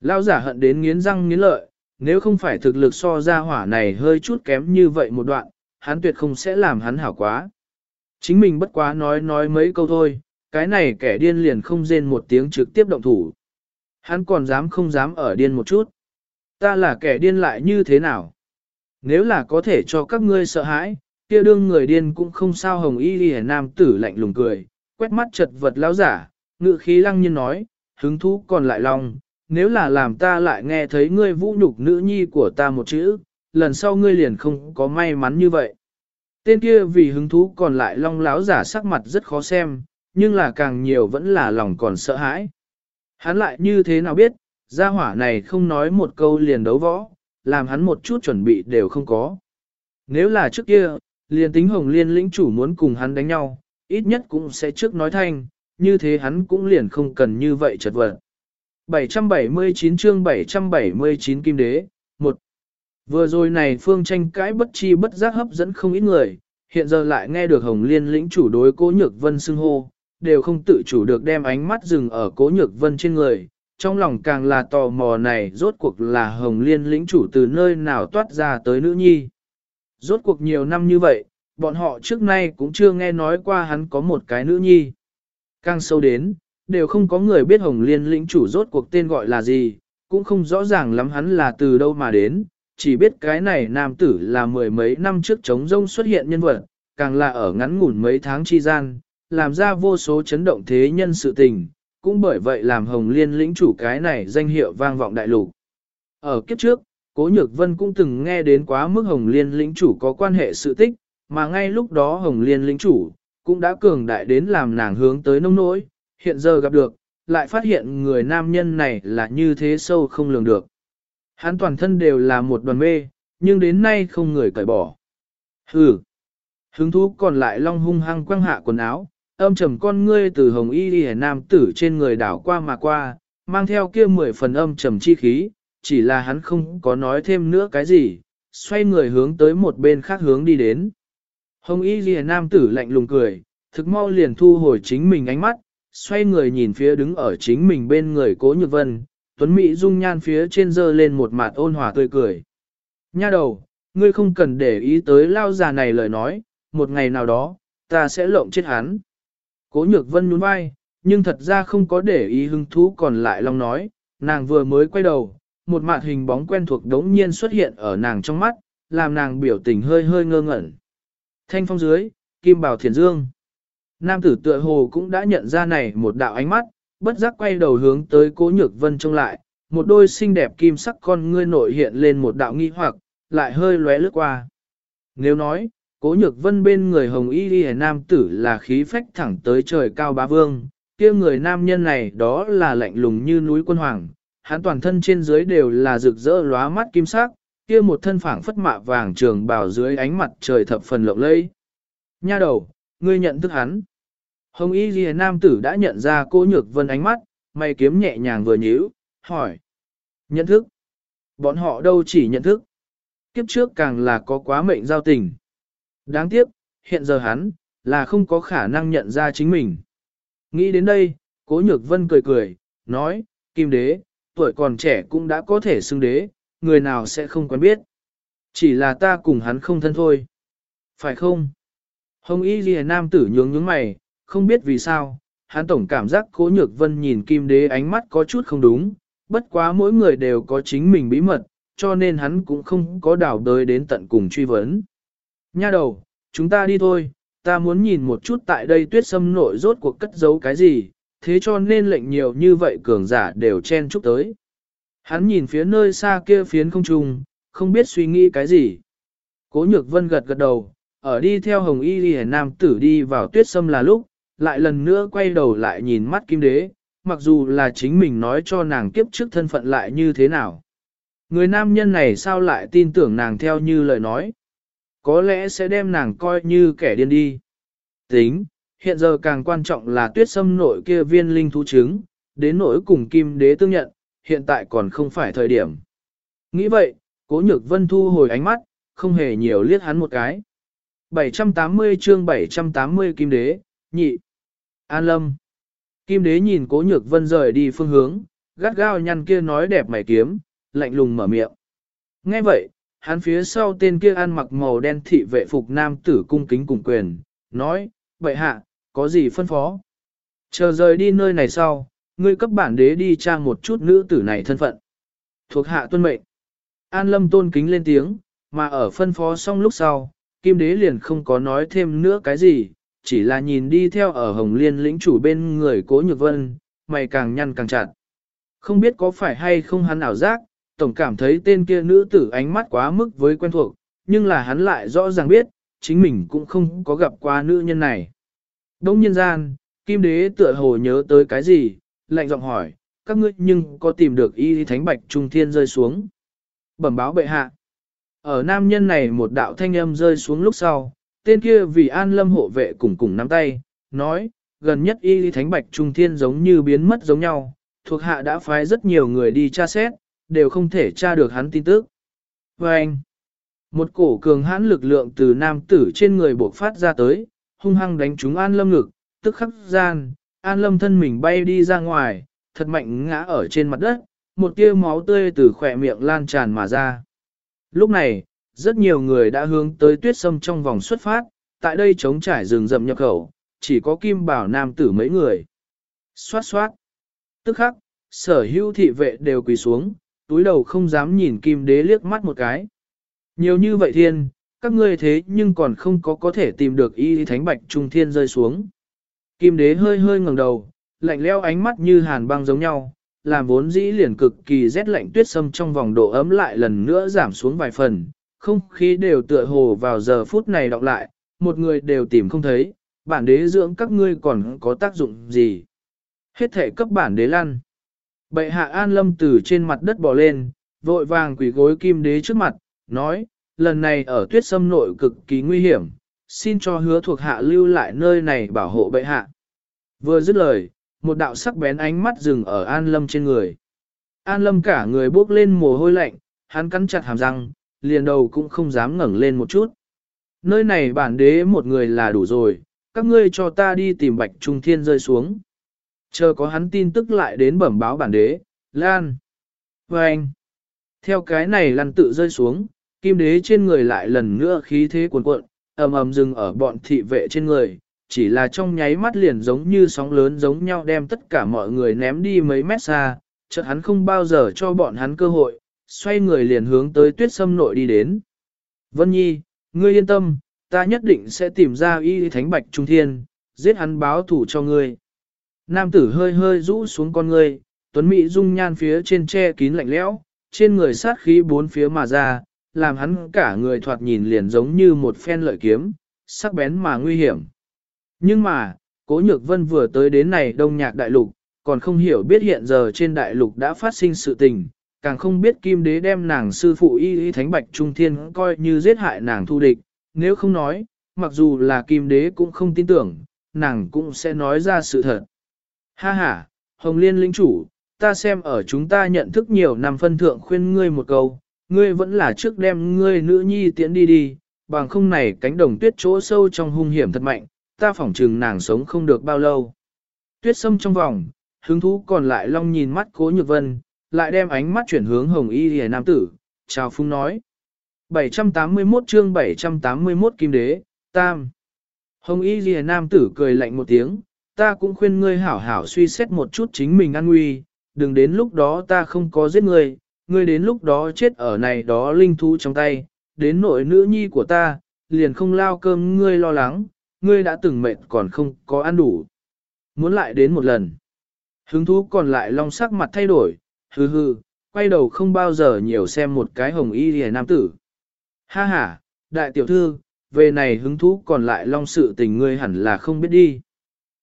Lão giả hận đến nghiến răng nghiến lợi, nếu không phải thực lực so ra hỏa này hơi chút kém như vậy một đoạn, hắn tuyệt không sẽ làm hắn hảo quá. Chính mình bất quá nói nói mấy câu thôi, cái này kẻ điên liền không rên một tiếng trực tiếp động thủ. Hắn còn dám không dám ở điên một chút. Ta là kẻ điên lại như thế nào? Nếu là có thể cho các ngươi sợ hãi, kia đương người điên cũng không sao hồng y Liền nam tử lạnh lùng cười, quét mắt chật vật lão giả, ngự khí lăng nhiên nói, hứng thú còn lại lòng, nếu là làm ta lại nghe thấy ngươi vũ nhục nữ nhi của ta một chữ, lần sau ngươi liền không có may mắn như vậy. Tên kia vì hứng thú còn lại long láo giả sắc mặt rất khó xem, nhưng là càng nhiều vẫn là lòng còn sợ hãi. Hắn lại như thế nào biết, gia hỏa này không nói một câu liền đấu võ, làm hắn một chút chuẩn bị đều không có. Nếu là trước kia, liền tính hồng liên lĩnh chủ muốn cùng hắn đánh nhau, ít nhất cũng sẽ trước nói thanh, như thế hắn cũng liền không cần như vậy chật vật. 779 chương 779 kim đế, một Vừa rồi này phương tranh cãi bất chi bất giác hấp dẫn không ít người, hiện giờ lại nghe được Hồng Liên lĩnh chủ đối cố nhược vân xưng hô, đều không tự chủ được đem ánh mắt dừng ở cố nhược vân trên người, trong lòng càng là tò mò này rốt cuộc là Hồng Liên lĩnh chủ từ nơi nào toát ra tới nữ nhi. Rốt cuộc nhiều năm như vậy, bọn họ trước nay cũng chưa nghe nói qua hắn có một cái nữ nhi. Càng sâu đến, đều không có người biết Hồng Liên lĩnh chủ rốt cuộc tên gọi là gì, cũng không rõ ràng lắm hắn là từ đâu mà đến, chỉ biết cái này nam tử là mười mấy năm trước chống rông xuất hiện nhân vật, càng là ở ngắn ngủn mấy tháng chi gian, làm ra vô số chấn động thế nhân sự tình, cũng bởi vậy làm Hồng Liên lĩnh chủ cái này danh hiệu vang vọng đại lục. Ở kiếp trước, Cố Nhược Vân cũng từng nghe đến quá mức Hồng Liên lĩnh chủ có quan hệ sự tích, mà ngay lúc đó Hồng Liên lĩnh chủ cũng đã cường đại đến làm nàng hướng tới nông nỗi, hiện giờ gặp được, lại phát hiện người nam nhân này là như thế sâu không lường được. Hắn toàn thân đều là một đoàn mê, nhưng đến nay không người cởi bỏ. Hừ. Hứng thú còn lại long hung hăng quăng hạ quần áo, âm trầm con ngươi từ hồng y đi nam tử trên người đảo qua mà qua, mang theo kia mười phần âm trầm chi khí, chỉ là hắn không có nói thêm nữa cái gì, xoay người hướng tới một bên khác hướng đi đến. Hồng y ghi nam tử lạnh lùng cười, thực mau liền thu hồi chính mình ánh mắt, xoay người nhìn phía đứng ở chính mình bên người cố nhược vân, tuấn mỹ dung nhan phía trên dơ lên một mặt ôn hòa tươi cười. Nha đầu, ngươi không cần để ý tới lao già này lời nói, một ngày nào đó, ta sẽ lộng chết hắn. Cố nhược vân nhún vai, nhưng thật ra không có để ý hứng thú còn lại long nói, nàng vừa mới quay đầu, một mặt hình bóng quen thuộc đống nhiên xuất hiện ở nàng trong mắt, làm nàng biểu tình hơi hơi ngơ ngẩn. Thanh phong dưới, kim bảo thiền dương. Nam tử tựa hồ cũng đã nhận ra này một đạo ánh mắt, bất giác quay đầu hướng tới cố nhược vân trông lại, một đôi xinh đẹp kim sắc con ngươi nổi hiện lên một đạo nghi hoặc, lại hơi lóe lướt qua. Nếu nói, cố nhược vân bên người hồng y đi nam tử là khí phách thẳng tới trời cao bá vương, kia người nam nhân này đó là lạnh lùng như núi quân hoàng, hắn toàn thân trên dưới đều là rực rỡ lóa mắt kim sắc, kia một thân phảng phất mạ vàng trường bào dưới ánh mặt trời thập phần lộng lẫy. Nha đầu, ngươi nhận thức hắn. Hồng y ghi nam tử đã nhận ra cô nhược vân ánh mắt, mày kiếm nhẹ nhàng vừa nhíu, hỏi. Nhận thức. Bọn họ đâu chỉ nhận thức. Kiếp trước càng là có quá mệnh giao tình. Đáng tiếc, hiện giờ hắn, là không có khả năng nhận ra chính mình. Nghĩ đến đây, cố nhược vân cười cười, nói, kim đế, tuổi còn trẻ cũng đã có thể xưng đế, người nào sẽ không quen biết. Chỉ là ta cùng hắn không thân thôi. Phải không? Hồng y ghi nam tử nhướng nhướng mày, không biết vì sao, hắn tổng cảm giác cố nhược vân nhìn kim đế ánh mắt có chút không đúng, bất quá mỗi người đều có chính mình bí mật, cho nên hắn cũng không có đảo đời đến tận cùng truy vấn. Nha đầu, chúng ta đi thôi, ta muốn nhìn một chút tại đây tuyết sâm nội rốt cuộc cất giấu cái gì, thế cho nên lệnh nhiều như vậy cường giả đều chen chúc tới. Hắn nhìn phía nơi xa kia phiến không trung, không biết suy nghĩ cái gì. Cố nhược vân gật gật đầu, ở đi theo hồng y ghi nam tử đi vào tuyết sâm là lúc, lại lần nữa quay đầu lại nhìn mắt kim đế, mặc dù là chính mình nói cho nàng kiếp trước thân phận lại như thế nào. Người nam nhân này sao lại tin tưởng nàng theo như lời nói. Có lẽ sẽ đem nàng coi như kẻ điên đi. Tính, hiện giờ càng quan trọng là tuyết sâm nội kia viên linh thú trứng, đến nỗi cùng kim đế tương nhận, hiện tại còn không phải thời điểm. Nghĩ vậy, cố nhược vân thu hồi ánh mắt, không hề nhiều liếc hắn một cái. 780 chương 780 kim đế, nhị. An lâm. Kim đế nhìn cố nhược vân rời đi phương hướng, gắt gao nhăn kia nói đẹp mày kiếm, lạnh lùng mở miệng. Nghe vậy, hắn phía sau tên kia ăn mặc màu đen thị vệ phục nam tử cung kính cùng quyền, nói, vậy hạ, có gì phân phó? Chờ rời đi nơi này sau, ngươi cấp bản đế đi trang một chút nữ tử này thân phận. Thuộc hạ tuân mệnh. An lâm tôn kính lên tiếng, mà ở phân phó xong lúc sau, kim đế liền không có nói thêm nữa cái gì, chỉ là nhìn đi theo ở hồng liên lĩnh chủ bên người cố nhược vân, mày càng nhăn càng chặt. Không biết có phải hay không hắn ảo giác, tổng cảm thấy tên kia nữ tử ánh mắt quá mức với quen thuộc, nhưng là hắn lại rõ ràng biết, chính mình cũng không có gặp qua nữ nhân này. Đông nhân gian, kim đế tựa hồ nhớ tới cái gì, lạnh giọng hỏi, các ngươi nhưng có tìm được y thánh bạch trung thiên rơi xuống. Bẩm báo bệ hạ. Ở nam nhân này một đạo thanh âm rơi xuống lúc sau, tên kia vì an lâm hộ vệ cùng cùng nắm tay, nói, gần nhất y lý thánh bạch trung thiên giống như biến mất giống nhau, thuộc hạ đã phái rất nhiều người đi tra xét, đều không thể tra được hắn tin tức. Và anh, một cổ cường hãn lực lượng từ nam tử trên người bộc phát ra tới, hung hăng đánh trúng an lâm ngực, tức khắc gian, an lâm thân mình bay đi ra ngoài, thật mạnh ngã ở trên mặt đất, một tia máu tươi từ khỏe miệng lan tràn mà ra. Lúc này, rất nhiều người đã hướng tới tuyết sâm trong vòng xuất phát, tại đây chống trải rừng rậm nhập khẩu, chỉ có kim bảo nam tử mấy người. Xoát xoát. Tức khắc, sở hữu thị vệ đều quỳ xuống, túi đầu không dám nhìn kim đế liếc mắt một cái. Nhiều như vậy thiên, các ngươi thế nhưng còn không có có thể tìm được y thánh bạch trung thiên rơi xuống. Kim đế hơi hơi ngẩng đầu, lạnh leo ánh mắt như hàn băng giống nhau, làm vốn dĩ liền cực kỳ rét lạnh tuyết sâm trong vòng độ ấm lại lần nữa giảm xuống vài phần, không khí đều tựa hồ vào giờ phút này đọc lại, một người đều tìm không thấy, bản đế dưỡng các ngươi còn có tác dụng gì. Hết thể cấp bản đế lăn. Bệ hạ an lâm từ trên mặt đất bò lên, vội vàng quỷ gối kim đế trước mặt, nói, lần này ở tuyết sâm nội cực kỳ nguy hiểm, xin cho hứa thuộc hạ lưu lại nơi này bảo hộ bệ hạ. Vừa dứt lời, một đạo sắc bén ánh mắt dừng ở an lâm trên người. An lâm cả người bốc lên mồ hôi lạnh, hắn cắn chặt hàm răng, liền đầu cũng không dám ngẩng lên một chút. Nơi này bản đế một người là đủ rồi, các ngươi cho ta đi tìm bạch trung thiên rơi xuống. Chờ có hắn tin tức lại đến bẩm báo bản đế, lan. Và anh, theo cái này lăn tự rơi xuống, kim đế trên người lại lần nữa khí thế cuồn cuộn, ầm ầm dừng ở bọn thị vệ trên người, chỉ là trong nháy mắt liền giống như sóng lớn giống nhau đem tất cả mọi người ném đi mấy mét xa, chợt hắn không bao giờ cho bọn hắn cơ hội, xoay người liền hướng tới tuyết sâm nội đi đến. Vân Nhi, ngươi yên tâm, ta nhất định sẽ tìm ra y thánh bạch trung thiên, giết hắn báo thủ cho ngươi. Nam tử hơi hơi rũ xuống con ngươi, tuấn mỹ dung nhan phía trên che kín lạnh lẽo, trên người sát khí bốn phía mà ra, làm hắn cả người thoạt nhìn liền giống như một phen lợi kiếm, sắc bén mà nguy hiểm. Nhưng mà, Cố Nhược Vân vừa tới đến này đông nhạc đại lục, còn không hiểu biết hiện giờ trên đại lục đã phát sinh sự tình, càng không biết kim đế đem nàng sư phụ y y thánh bạch trung thiên coi như giết hại nàng thu địch, nếu không nói, mặc dù là kim đế cũng không tin tưởng, nàng cũng sẽ nói ra sự thật. Ha ha, Hồng Liên linh chủ, ta xem ở chúng ta nhận thức nhiều năm phân thượng khuyên ngươi một câu, ngươi vẫn là trước đem ngươi nữ nhi tiễn đi đi, bằng không này cánh đồng tuyết chỗ sâu trong hung hiểm thật mạnh, ta phỏng trừng nàng sống không được bao lâu. Tuyết sâm trong vòng, hứng thú còn lại long nhìn mắt cố nhược vân, lại đem ánh mắt chuyển hướng hồng y hề nam tử, chào phung nói. 781 chương 781 kim đế, tam. Hồng y hề nam tử cười lạnh một tiếng, ta cũng khuyên ngươi hảo hảo suy xét một chút chính mình an nguy, đừng đến lúc đó ta không có giết ngươi, ngươi đến lúc đó chết ở này đó linh thú trong tay, đến nội nữ nhi của ta, liền không lao cơm ngươi lo lắng, ngươi đã từng mệt còn không có ăn đủ. Muốn lại đến một lần. Hứng thú còn lại long sắc mặt thay đổi, hừ hừ, quay đầu không bao giờ nhiều xem một cái hồng y hề nam tử. Ha ha, đại tiểu thư, về này hứng thú còn lại long sự tình ngươi hẳn là không biết đi.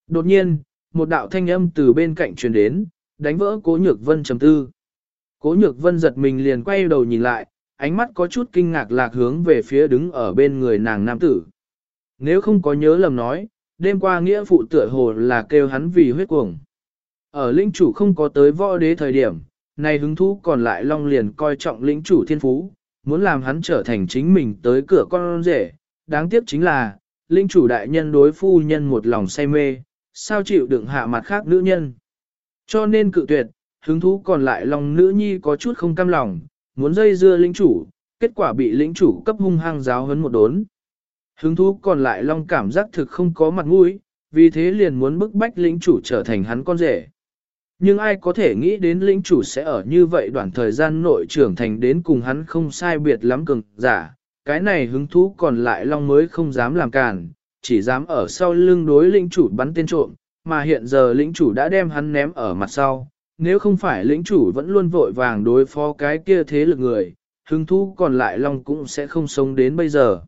Đột nhiên, một đạo thanh âm từ bên cạnh truyền đến, đánh vỡ cố nhược vân trầm tư. Cố nhược vân giật mình liền quay đầu nhìn lại, ánh mắt có chút kinh ngạc lạc hướng về phía đứng ở bên người nàng nam tử. Nếu không có nhớ lầm nói, đêm qua nghĩa phụ tựa hồ là kêu hắn vì huyết cuồng. Ở linh chủ không có tới võ đế thời điểm, này hứng thú còn lại long liền coi trọng lĩnh chủ thiên phú, muốn làm hắn trở thành chính mình tới cửa con rể. Đáng tiếc chính là, linh chủ đại nhân đối phu nhân một lòng say mê, sao chịu đựng hạ mặt khác nữ nhân. Cho nên cự tuyệt, hứng thú còn lại lòng nữ nhi có chút không cam lòng, muốn dây dưa lĩnh chủ, kết quả bị lĩnh chủ cấp hung hăng giáo hấn một đốn. Hứng thú còn lại long cảm giác thực không có mặt mũi, vì thế liền muốn bức bách lĩnh chủ trở thành hắn con rể. Nhưng ai có thể nghĩ đến lĩnh chủ sẽ ở như vậy đoạn thời gian nội trưởng thành đến cùng hắn không sai biệt lắm cường giả, cái này hứng thú còn lại long mới không dám làm cản, chỉ dám ở sau lưng đối lĩnh chủ bắn tên trộm, mà hiện giờ lĩnh chủ đã đem hắn ném ở mặt sau, nếu không phải lĩnh chủ vẫn luôn vội vàng đối phó cái kia thế lực người, hứng thú còn lại long cũng sẽ không sống đến bây giờ.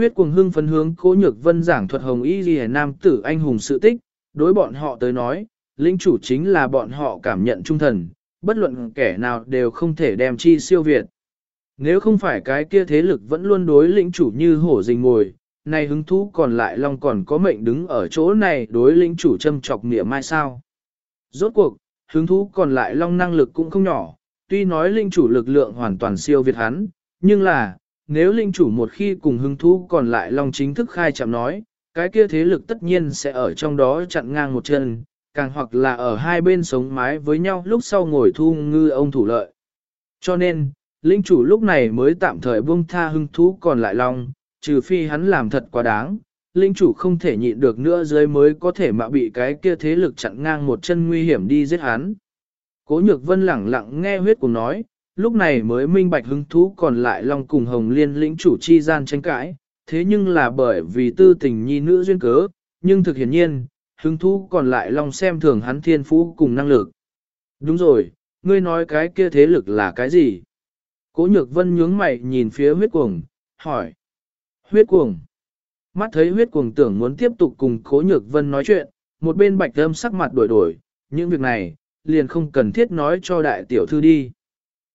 Huyết cuồng hưng phấn hướng cố nhược vân giảng thuật hồng y ghi nam tử anh hùng sự tích, đối bọn họ tới nói, lĩnh chủ chính là bọn họ cảm nhận trung thần, bất luận kẻ nào đều không thể đem chi siêu việt. Nếu không phải cái kia thế lực vẫn luôn đối lĩnh chủ như hổ rình ngồi, này hứng thú còn lại long còn có mệnh đứng ở chỗ này đối lĩnh chủ châm chọc nghĩa mai sao. Rốt cuộc, hứng thú còn lại long năng lực cũng không nhỏ, tuy nói linh chủ lực lượng hoàn toàn siêu việt hắn, nhưng là, nếu linh chủ một khi cùng hứng thú còn lại long chính thức khai chạm nói, cái kia thế lực tất nhiên sẽ ở trong đó chặn ngang một chân, càng hoặc là ở hai bên sống mái với nhau lúc sau ngồi thu ngư ông thủ lợi. Cho nên, linh chủ lúc này mới tạm thời buông tha hứng thú còn lại long, trừ phi hắn làm thật quá đáng, linh chủ không thể nhịn được nữa dưới mới có thể mà bị cái kia thế lực chặn ngang một chân nguy hiểm đi giết hắn. Cố nhược vân lẳng lặng nghe huyết cùng nói, lúc này mới minh bạch hứng thú còn lại long cùng hồng liên lĩnh chủ chi gian tranh cãi, thế nhưng là bởi vì tư tình nhi nữ duyên cớ, nhưng thực hiển nhiên, hứng thú còn lại long xem thường hắn thiên phú cùng năng lực. Đúng rồi, ngươi nói cái kia thế lực là cái gì? Cố nhược vân nhướng mày nhìn phía huyết cuồng, hỏi. Huyết cuồng. Mắt thấy huyết cuồng tưởng muốn tiếp tục cùng cố nhược vân nói chuyện, một bên bạch âm sắc mặt đổi đổi, những việc này, liền không cần thiết nói cho đại tiểu thư đi.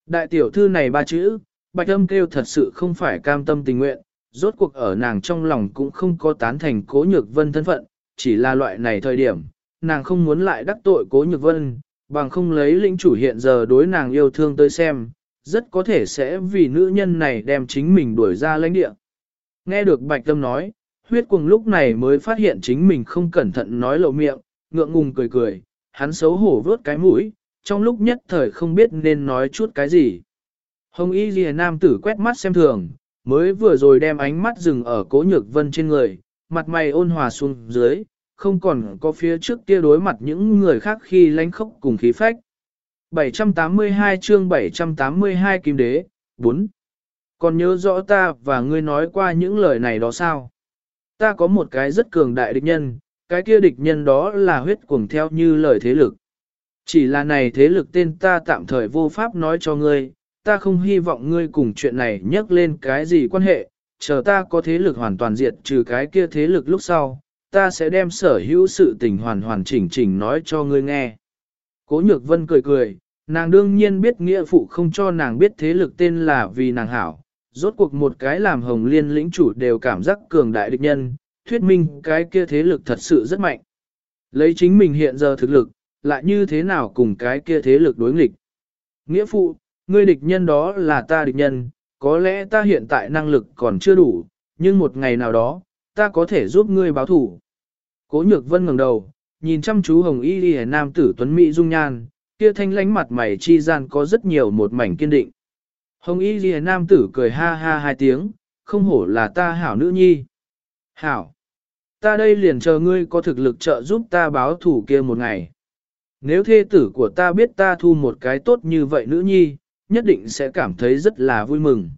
Đại tiểu thư này ba chữ, bạch âm kêu thật sự không phải cam tâm tình nguyện, rốt cuộc ở nàng trong lòng cũng không có tán thành cố nhược vân thân phận, chỉ là loại này thời điểm, nàng không muốn lại đắc tội cố nhược vân, bằng không lấy lĩnh chủ hiện giờ đối nàng yêu thương tới xem, rất có thể sẽ vì nữ nhân này đem chính mình đuổi ra lãnh địa. Nghe được bạch tâm nói, huyết cuồng lúc này mới phát hiện chính mình không cẩn thận nói lộ miệng, ngượng ngùng cười cười, hắn xấu hổ vớt cái mũi, trong lúc nhất thời không biết nên nói chút cái gì. Hồng y ghi nam tử quét mắt xem thường, mới vừa rồi đem ánh mắt dừng ở cố nhược vân trên người, mặt mày ôn hòa xuống dưới, không còn có phía trước kia đối mặt những người khác khi lánh khốc cùng khí phách. 782 chương 782 Kim Đế, 4. Còn nhớ rõ ta và ngươi nói qua những lời này đó sao? Ta có một cái rất cường đại địch nhân, cái kia địch nhân đó là huyết cuồng theo như lời thế lực. Chỉ là này thế lực tên ta tạm thời vô pháp nói cho ngươi, ta không hy vọng ngươi cùng chuyện này nhắc lên cái gì quan hệ, chờ ta có thế lực hoàn toàn diệt trừ cái kia thế lực lúc sau, ta sẽ đem sở hữu sự tình hoàn hoàn chỉnh chỉnh nói cho ngươi nghe. Cố nhược vân cười cười, nàng đương nhiên biết nghĩa phụ không cho nàng biết thế lực tên là vì nàng hảo, rốt cuộc một cái làm hồng liên lĩnh chủ đều cảm giác cường đại địch nhân, thuyết minh cái kia thế lực thật sự rất mạnh. Lấy chính mình hiện giờ thực lực, lại như thế nào cùng cái kia thế lực đối nghịch. Nghĩa phụ, ngươi địch nhân đó là ta địch nhân, có lẽ ta hiện tại năng lực còn chưa đủ, nhưng một ngày nào đó, ta có thể giúp ngươi báo thủ. Cố nhược vân ngẩng đầu, nhìn chăm chú hồng y đi nam tử tuấn mỹ dung nhan, kia thanh lánh mặt mày chi gian có rất nhiều một mảnh kiên định. Hồng y đi nam tử cười ha ha hai tiếng, không hổ là ta hảo nữ nhi. Hảo! Ta đây liền chờ ngươi có thực lực trợ giúp ta báo thủ kia một ngày. Nếu thê tử của ta biết ta thu một cái tốt như vậy nữ nhi, nhất định sẽ cảm thấy rất là vui mừng.